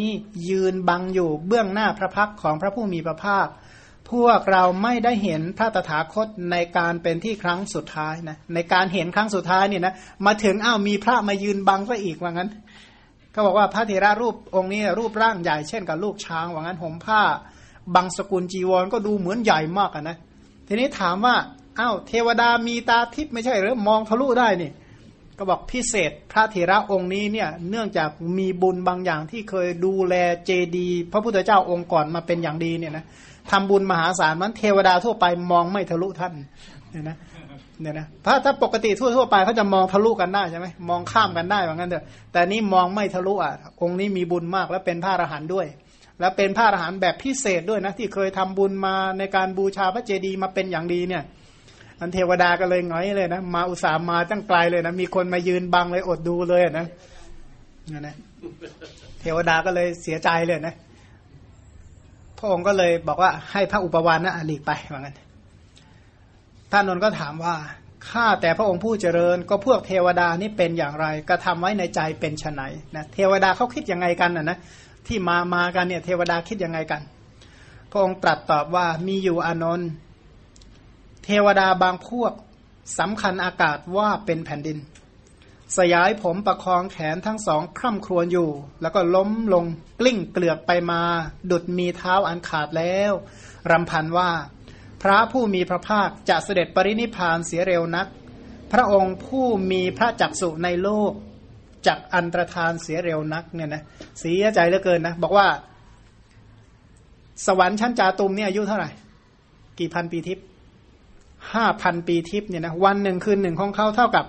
ยืนบังอยู่เบื้องหน้าพระพักของพระผู้มีพระภาค พวกเราไม่ได้เห็นพระตถาคตในการเป็นที่ครั้งสุดท้ายนะในการเห็นครั้งสุดท้ายเนี่ยนะมาถึงอ้าวมีพระมายืนบังซะอีกว่างั้น เขาบอกว่าพระเถระรูปองค์นี้รูปร่างใหญ่เช่นกับลูกช้างว่างั้นห่มผ้าบางสกุลจีวรก็ดูเหมือนใหญ่มากะนะ ทีนี้ถามว่าอ้าวเทวดามีตาทิพย์ไม่ใช่หรือมองทะลุได้นี่ ก็บอกพิเศษพระเถระองค์นี้เนี่ยเนื่องจากมีบุญบางอย่างที่เคยดูแลเจดีพระพุทธเจ้าองค์ก่อนมาเป็นอย่างดีเนี่ยนะทำบุญมหาศาลมันเทวดาทั่วไปมองไม่ทะลุท่านเนี่ยนะ เนี่ยนะถ้าถ้าปกติทั่วทั่วไปเขาจะมองทะลุกันได้ใช่ไหมมองข้ามกันได้ว่างั้นเถอะแต่นี่มองไม่ทะลุอะองค์นี้มีบุญมากแล้วเป็นพระอรหันต์ด้วย แล้วเป็นพระอรหันต์แบบพิเศษด้วยนะที่เคยทำบุญมาในการบูชาพระเจดีย์มาเป็นอย่างดีเนี่ย อันเทวดาก็เลยหงอยเลยนะมาอุตส่าห์มาตั้งไกลเลยนะมีคนมายืนบังเลยอดดูเลยนะนะนะเทวดาก็เลยเสียใจเลยนะพระองค์ก็เลยบอกว่าให้พระอุปวานนะหลีกไปว่างั้น ท่านนนท์ก็ถามว่าข้าแต่พระองค์ผู้เจริญก็พวกเทวดานี่เป็นอย่างไรกระทำไว้ในใจเป็นไฉนนะเทวดาเขาคิดยังไงกันนะนะที่มามากันเนี่ยเทวดาคิดยังไงกัน พระองค์ตรัสตอบว่ามีอยู่อานนท์เทวดาบางพวกสำคัญอากาศว่าเป็นแผ่นดิน สยายผมประคองแขนทั้งสองคร่ำครวญอยู่ แล้วก็ล้มลงกลิ้งเกลือกไปมา ดุดมีเท้าอันขาดแล้วรำพันว่า พระผู้มีพระภาคจะเสด็จปรินิพานเสียเร็วนัก พระองค์ผู้มีพระจักสุในโลกจักอันตรธานเสียเร็วนักเนี่ยนะเสียใจเหลือเกินนะ บอกว่า สวรรค์ชั้นจาตุมเนี่ยอายุเท่าไหร่ กี่พันปีทิพย์ห้าพันปีทิพย์เนี่ยนะวันหนึ่งคืนหนึ่งของเขาเท่ากับ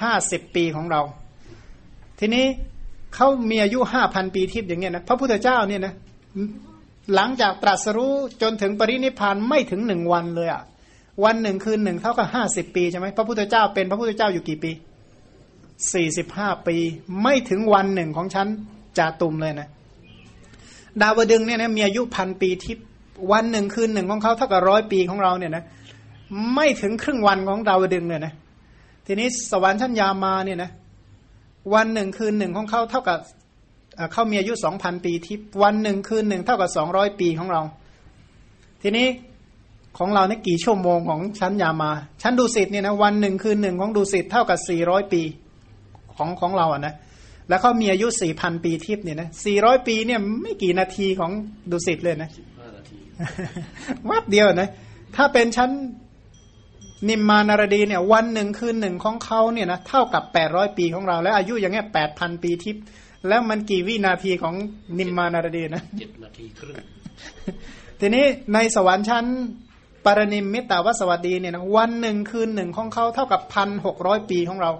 ห้าสิบปีของเรา ทีนี้เขามีอายุห้าพันปีทิพย์อย่างเงี้ยนะพระพุทธเจ้าเนี่ยนะ หลังจากตรัสรู้จนถึงปรินิพพานไม่ถึงหนึ่งวันเลยอะ่ะวันหนึ่งคืนหนึ่งเท่ากับห้าสิบปีใช่ไหมพระพุทธเจ้าเป็นพระพุทธเจ้าอยู่กี่ปีสี่สิบห้าปี ไม่ถึงวันหนึ่งของฉันจาตุมเลยนะ ดาวดึงเนี่ยนะมีอายุพันปีทิพย์วันหนึ่งคืนหนึ่งของเขาเท่ากับร้อยปีของเราเนี่ยนะไม่ถึงครึ่งวันของดาวดึงเนี่ยนะทีนี้สวรรค์ชั้นยามาเนี่ยนะวันหนึ่งคืนหนึ่งของเขาเท่ากับ เขามีอายุสองพันปีทิพย์วันหนึ่งคืนหนึ่งเท่ากับสองร้อยปีของเรา ทีนี้ของเราเนี่ยกี่ชั่วโมงของชั้นยามา ชั้นดุสิตเนี่ยนะวันหนึ่งคืนหนึ่งของดุสิตเท่ากับสี่ร้อยปีของของเราอะนะแล้วเขามีอายุสี่พันปีทิพย์เนี่ยนะสี่ร้อยปีเนี่ยไม่กี่นาทีของดุสิตเลยนะห้านาทีวับเดียวนะถ้าเป็นชั้นนิมมานารดีเนี่ยวันหนึ่งคืนหนึ่งของเขาเนี่ยนะเท่ากับแปดร้อยปีของเรา แล้วอายุอย่างเงี้ยแปดพันปีทิพย์ แล้วมันกี่วินาทีของนิมมานารดีนะเจ็ดนาทีครึ่งทีนี้ในสวรรค์ชั้นปรนิมมิตาวสวัสดีเนี่ยนะวันหนึ่งคืนหนึ่งของเขาเท่ากับพันหกร้อยปีของเรา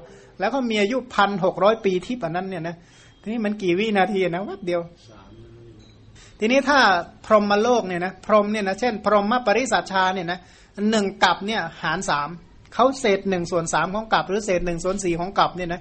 แล้วก็มีอายุพันหกร้อยปีที่ปานนั้นเนี่ยนะทีนี้มันกี่วินาทีนะวับเดียวสามนาทีทีนี้ถ้าพรหมโลกเนี่ยนะพรหมเนี่ยนะเช่น พรหมปริสัชชาเนี่ยนะหนึ่งกับเนี่ยหารสามเขาเศษหนึ่งส่วนสามของกลับหรือเศษหนึ่งส่วนสี่ของกลับเนี่ยนะ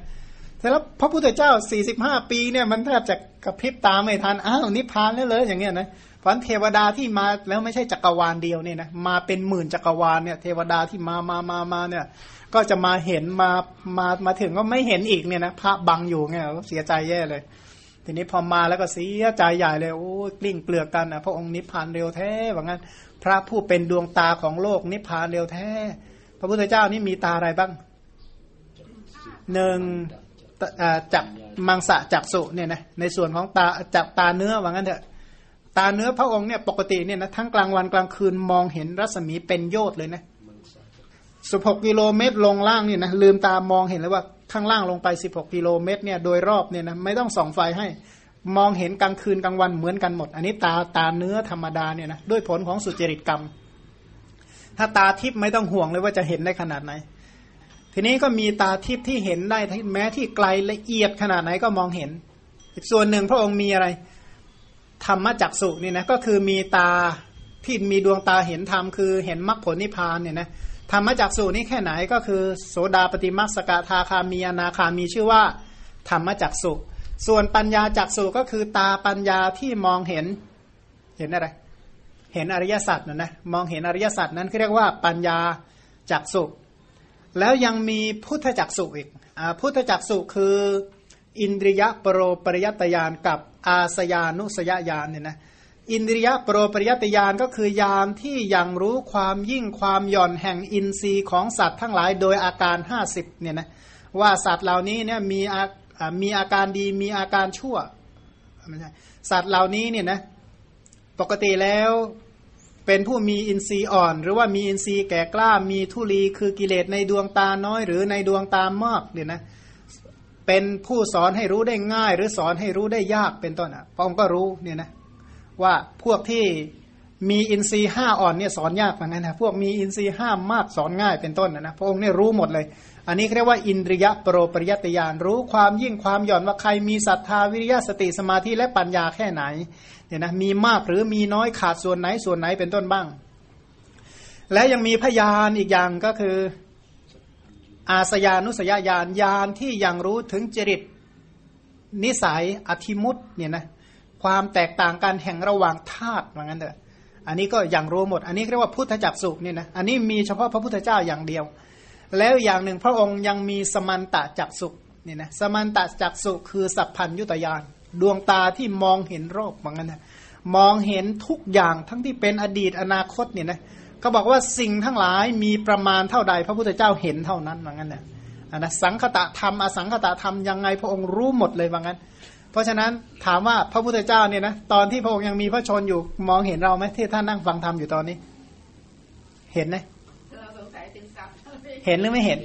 แต่แล้วพระพุทธเจ้าสี่สิบห้าปีเนี่ยมันแทบจะกระพริบตาไม่ทันอ้าวนิพพานแล้วเลยอย่างเงี้ยนะเพราะเทวดาที่มาแล้วไม่ใช่จักรวาลเดียวเนี่ยนะมาเป็นหมื่นจักรวาลเนี่ยเทวดาที่มามามามาเนี่ย ก็จะมาเห็นมามามาถึงก็ไม่เห็นอีกเนี่ยนะพระบังอยู่เงี้ยเสียใจแย่เลย ทีนี้พอมาแล้วก็เสียใจใหญ่เลยโอ้กลิ้งเกลือกกันนะพระองค์นิพพานเร็วแท้ว่างั้น พระผู้เป็นดวงตาของโลกนิพพานเร็วแท้ พระพุทธเจ้านี่มีตาอะไรบ้างหนึ่ง จับมังสะจักสุเนี่ยนะในส่วนของตาจับตาเนื้อว่างั้นเถอะตาเนื้อพระองค์เนี่ยปกติเนี่ยนะทั้งกลางวันกลางคืนมองเห็นรัศมีเป็นโยชน์เลยนะสิบหกกิโลเมตรลงล่างเนี่ยนะลืมตามองเห็นเลยว่าข้างล่างลงไปสิบหกกิโลเมตรเนี่ยโดยรอบเนี่ยนะไม่ต้องส่องไฟให้มองเห็นกลางคืนกลางวันเหมือนกันหมด อันนี้ตาตาเนื้อธรรมดาเนี่ยนะด้วยผลของสุจริตกรรม ถ้าตาทิพย์ไม่ต้องห่วงเลยว่าจะเห็นได้ขนาดไหน ทีนี้ก็มีตาทิพย์ที่เห็นได้แม้ที่ไกลละเอียดขนาดไหนก็มองเห็น อีกส่วนหนึ่งพระองค์มีอะไรธรรมจักสุนี่นะก็คือมีตาที่มีดวงตาเห็นธรรมคือเห็นมรรคผลนิพพานเนี่ยนะธรรมจักสุนี่แค่ไหนก็คือ โสดาปฏิมักสกทาคามีอนาคามีชื่อว่า ธรรมจักสุส่วนปัญญาจักสุก็คือตาปัญญาที่มองเห็นเห็นอะไร เห็นอริยสัจนะนะมองเห็นอริยสัจนั้นเรียกว่าปัญญาจักสุ แล้วยังมีพุทธจักสุอีกอพุทธจักสุคือ อินทรียโปรปริยตยานกับอาสยานุสยญาณเนี่ยนะอินทรียโปรปริยตยานก็คือญาณที่ยังรู้ความยิ่งความหย่อนแห่งอินทรีย์ของสัตว์ทั้งหลายโดยอาการ 50เนี่ยนะว่าสัตว์เหล่านี้เนี่ยมีมีอาการดีมีอาการชั่วไม่ใช่สัตว์เหล่านี้เนี่ยนะปกติแล้ว เป็นผู้มีอินทรีย์อ่อน หรือว่ามีอินทรีย์แก่กล้ามีทุลีคือกิเลสในดวงตาน้อย หรือในดวงตามากเนี่ยนะเป็นผู้สอนให้รู้ได้ง่าย หรือสอนให้รู้ได้ยากเป็นต้นอะพระองค์ก็รู้เนี่ยนะว่าพวกที่มีอินทรีย์ห้าอ่อนเนี่ยสอนยากเหมือนกันนะพวกมีอินทรีย์ห้ามากสอนง่ายเป็นต้นนะนะพระองค์เนี่ยรู้หมดเลย อันนี้เรียกว่าอินทรียโปรปริยตยานรู้ความยิ่งความหย่อนว่าใครมีศรัทธาวิริยะสติสมาธิและปัญญาแค่ไหนเนี่ยนะมีมากหรือมีน้อยขาดส่วนไหนส่วนไหนเป็นต้นบ้าง และยังมีพยานอีกอย่างก็คือ อาสยานุสยญาณญาณที่ยังรู้ถึงจริตนิสัยอธิมุตเนี่ยนะความแตกต่างกันแห่งระหว่างธาตุว่างั้นเถอะอันนี้ก็อย่างรู้หมด อันนี้เรียกว่าพุทธจักสุเนี่ยนะอันนี้มีเฉพาะพระพุทธเจ้าอย่างเดียว แล้วอย่างหนึ่งพระองค์ยังมีสมันตะจักสุนี่นะสมันตะจักสุคือสัพพัญยุตยานดวงตาที่มองเห็นโรคว่างั้นนะมองเห็นทุกอย่างทั้งที่เป็นอดีตอนาคตเนี่ยนะก็บอกว่าสิ่งทั้งหลายมีประมาณเท่าใด พระพุทธเจ้าเห็นเท่านั้นว่างั้นนะนะสังคตะธรรมอสังคตะธรรมยังไงพระองค์รู้หมดเลยว่างั้นเพราะฉะนั้นถามว่าพระพุทธเจ้าเนี่ยนะตอนที่พระองค์ยังมีพระชนอยู่มองเห็นเราไหมที่ท่านนั่งฟังธรรมอยู่ตอนนี้ เห็นไหม เห็นหรือไม่เห็น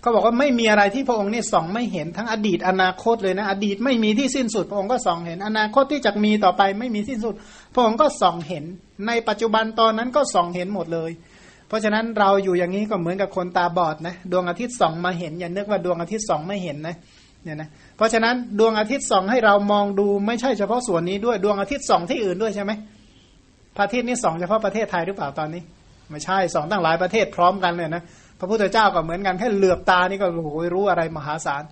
เขาบอกว่าไม่มีอะไรที่พระองค์นี่ส่องไม่เห็นทั้งอดีตอนาคตเลยนะ อดีตไม่มีที่สิ้นสุด พระองค์ก็ส่องเห็น อนาคตที่จะมีต่อไปไม่มีสิ้นสุด พระองค์ก็ส่องเห็น ในปัจจุบันตอนนั้นก็ส่องเห็นหมดเลย เพราะฉะนั้นเราอยู่อย่างนี้ก็เหมือนกับคนตาบอดนะดวงอาทิตย์ส่องมาเห็นอย่านึกว่าดวงอาทิตย์ส่องไม่เห็นนะเนี่ยนะเพราะฉะนั้นดวงอาทิตย์ส่องให้เรามองดูไม่ใช่เฉพาะส่วนนี้ด้วยดวงอาทิตย์ส่องที่อื่นด้วยใช่ไหมพระอาทิตย์นี่ส่องเฉพาะประเทศไทยหรือเปล่าตอนนี้ ไม่ใช่ส่องตั้งหลายประเทศพร้อมกันเลยนะพระพุทธเจ้าก็เหมือนกันแค่เหลือบตานี่ก็โอ้โหรู้อะไรมหาศาล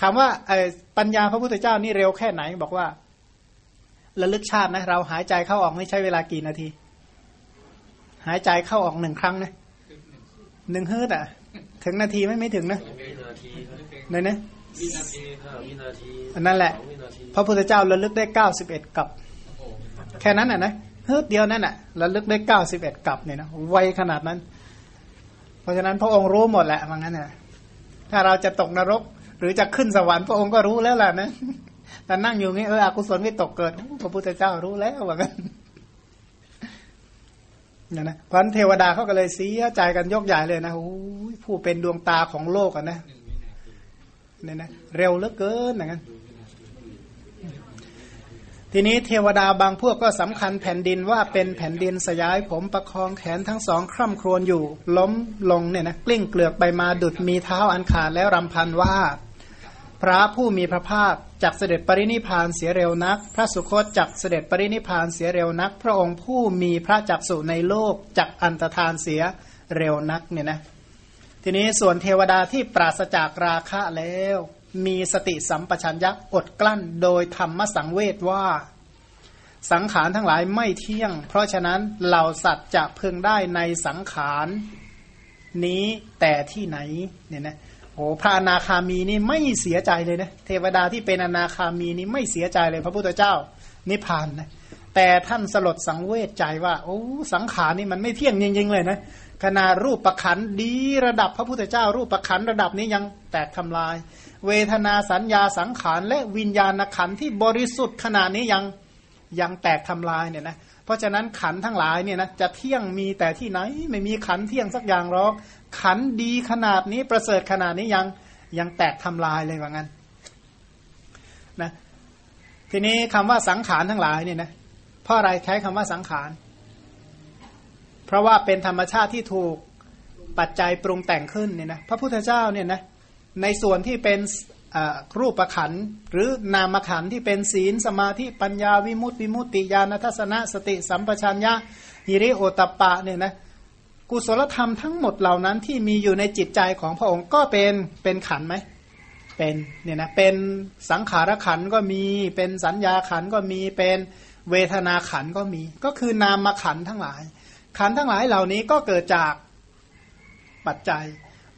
คำว่าไอ้ปัญญาพระพุทธเจ้านี่เร็วแค่ไหนบอกว่าระลึกชาตินะเราหายใจเข้าออกไม่ใช่เวลากี่นาที หายใจเข้าออกหนึ่งครั้งนะหนึ่งเฮิร์ตอะ ถึงนาทีไหมไม่ถึงนะเนี่ยนะวินาทีห้าวินาทีอันนั้นแหละ พระพุทธเจ้าระลึกได้เก้าสิบเอ็ดกับ แค่นั้นอะนะ เฮิร์ตเดียวนั่นอะระลึกได้เก้าสิบเอ็ดกับเนี่ยนะไวขนาดนั้น เพราะฉะนั้นพระองค์รู้หมดแหละว่างั้นน่ะถ้าเราจะตกนรก หรือจะขึ้นสวรรค์พระองค์ก็รู้แล้วแหละนะแต่นั่งอยู่งี้เอออกุศลไม่ตกเกิดพระพุทธเจ้ารู้แล้วว่างั้นนะนะพันเทวดาเขาก็เลยเสียใจกันยกใหญ่เลยนะโอ้ผู้เป็นดวงตาของโลกอะนะเนี่ยนะ เร็วเหลือเกินอย่างนั้น ทีนี้เทวดาบางพวกก็สำคัญแผ่นดินว่าเป็นแผ่นดินสยายผมประคองแขนทั้งสอง คร่ำครวญอยู่ ล้มลงเนี่ยนะกลิ้งเกลือกไปมาดุดมีเท้าอันขาดแล้วรำพันว่า พระผู้มีพระภาคจักเสด็จปรินิพานเสียเร็วนัก พระสุคตจักเสด็จปรินิพานเสียเร็วนัก พระองค์ผู้มีพระจักสุในโลกจักอันตรธานเสียเร็วนักเนี่ยนะทีนี้ส่วนเทวดาที่ปราศจากราคะแล้ว มีสติสัมปชัญญะอดกลั้นโดยธรรมสังเวชว่า สังขารทั้งหลายไม่เที่ยง เพราะฉะนั้นเหล่าสัตว์จะพึงได้ในสังขารนี้แต่ที่ไหนเนี่ยนะโอ้พระอนาคามีนี่ไม่เสียใจเลยนะเทวดาที่เป็นอนาคามีนี่ไม่เสียใจเลย พระพุทธเจ้านิพพานนะแต่ท่านสลดสังเวชใจว่า โอ้สังขารนี่มันไม่เที่ยงจริงๆเลยนะขนาดรูปประขันดีระดับพระพุทธเจ้า รูปประขันระดับนี้ยังแตกทำลาย เวทนาสัญญาสังขารและวิญญาณขันธ์ที่บริสุทธิ์ขนาดนี้ยังยังแตกทำลายเนี่ยนะเพราะฉะนั้นขันธ์ทั้งหลายเนี่ยนะจะเที่ยงมีแต่ที่ไหน ไม่มีขันธ์เที่ยงสักอย่างหรอกขันธ์ดีขนาดนี้ประเสริฐขนาดนี้ยังยังแตกทำลายเลยว่างั้นนะทีนี้คำว่าสังขารทั้งหลายเนี่ยนะเพราะอะไรใช้คำว่าสังขาร เพราะว่าเป็นธรรมชาติที่ถูกปัจจัยปรุงแต่งขึ้นเนี่ยนะพระพุทธเจ้าเนี่ยนะ ในส่วนที่เป็นรูปขันหรือนามขันที่เป็นศีลสมาธิปัญญาวิมุตติวิมุตติญาณทัศนะสติสัมปชัญญะหิริโอตปะเนี่ยนะกุศลธรรมทั้งหมดเหล่านั้นที่มีอยู่ในจิตใจของพระองค์ก็เป็นเป็นขันไหมเป็นเนี่ยนะเป็นสังขารขันก็มีเป็นสัญญาขันก็มีเป็นเวทนาขันก็มี ก็คือนามขันทั้งหลาย ขันทั้งหลายเหล่านี้ก็เกิดจากปัจจัย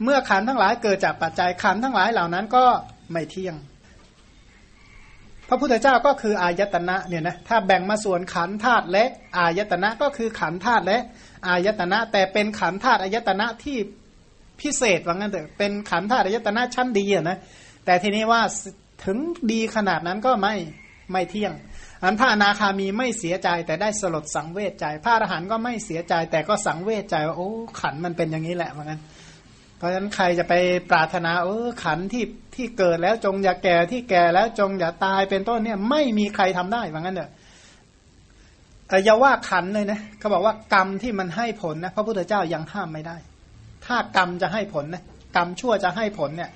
เมื่อขันทั้งหลายเกิดจากปัจจัยขันทั้งหลายเหล่านั้นก็ไม่เที่ยง พระพุทธเจ้าก็คืออายตนะเนี่ยนะถ้าแบ่งมาส่วนขันธาตุและอายตนะก็คือขันธาตุและอายตนะ แต่เป็นขันธาตุอายตนะที่พิเศษว่างั้นเถอะเป็นขันธาตุอายตนะชั้นดีอะนะแต่ทีนี้ว่าถึงดีขนาดนั้นก็ไม่ไม่เที่ยงอันพระอนาคามีไม่เสียใจแต่ได้สลดสังเวชใจ พระอรหันต์ก็ไม่เสียใจแต่ก็สังเวชใจว่าโอ้ขันมันเป็นอย่างนี้แหละเหมือนกัน เพราะฉะนั้นใครจะไปปรารถนาเออขันที่ที่เกิดแล้วจงอย่าแก่ที่แก่แล้วจงอย่าตายเป็นต้นเนี่ย ไม่มีใครทำได้เหมือนกันเนอะอย่าว่าขันเลยนะเขาบอกว่ากรรมที่มันให้ผลนะพระพุทธเจ้ายังห้ามไม่ได้ ถ้ากรรมจะให้ผลนะกรรมชั่วจะให้ผลเนี่ย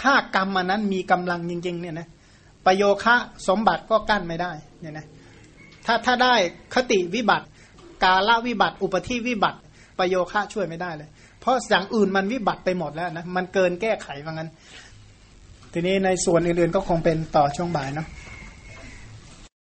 ถ้ากรรมมันนั้นมีกำลังจริง ๆ เนี่ยนะประโยคะสมบัติก็กั้นไม่ได้เนี่ยนะถ้าถ้าได้คติวิบัติ กาลวิบัติ อุปธิวิบัติ ประโยคะช่วยไม่ได้เลย เพราะอย่างอื่นมันวิบัติไปหมดแล้วนะ มันเกินแก้ไขว่างั้น ทีนี้ในส่วนอื่นๆก็คงเป็นต่อช่วงบ่ายเนาะ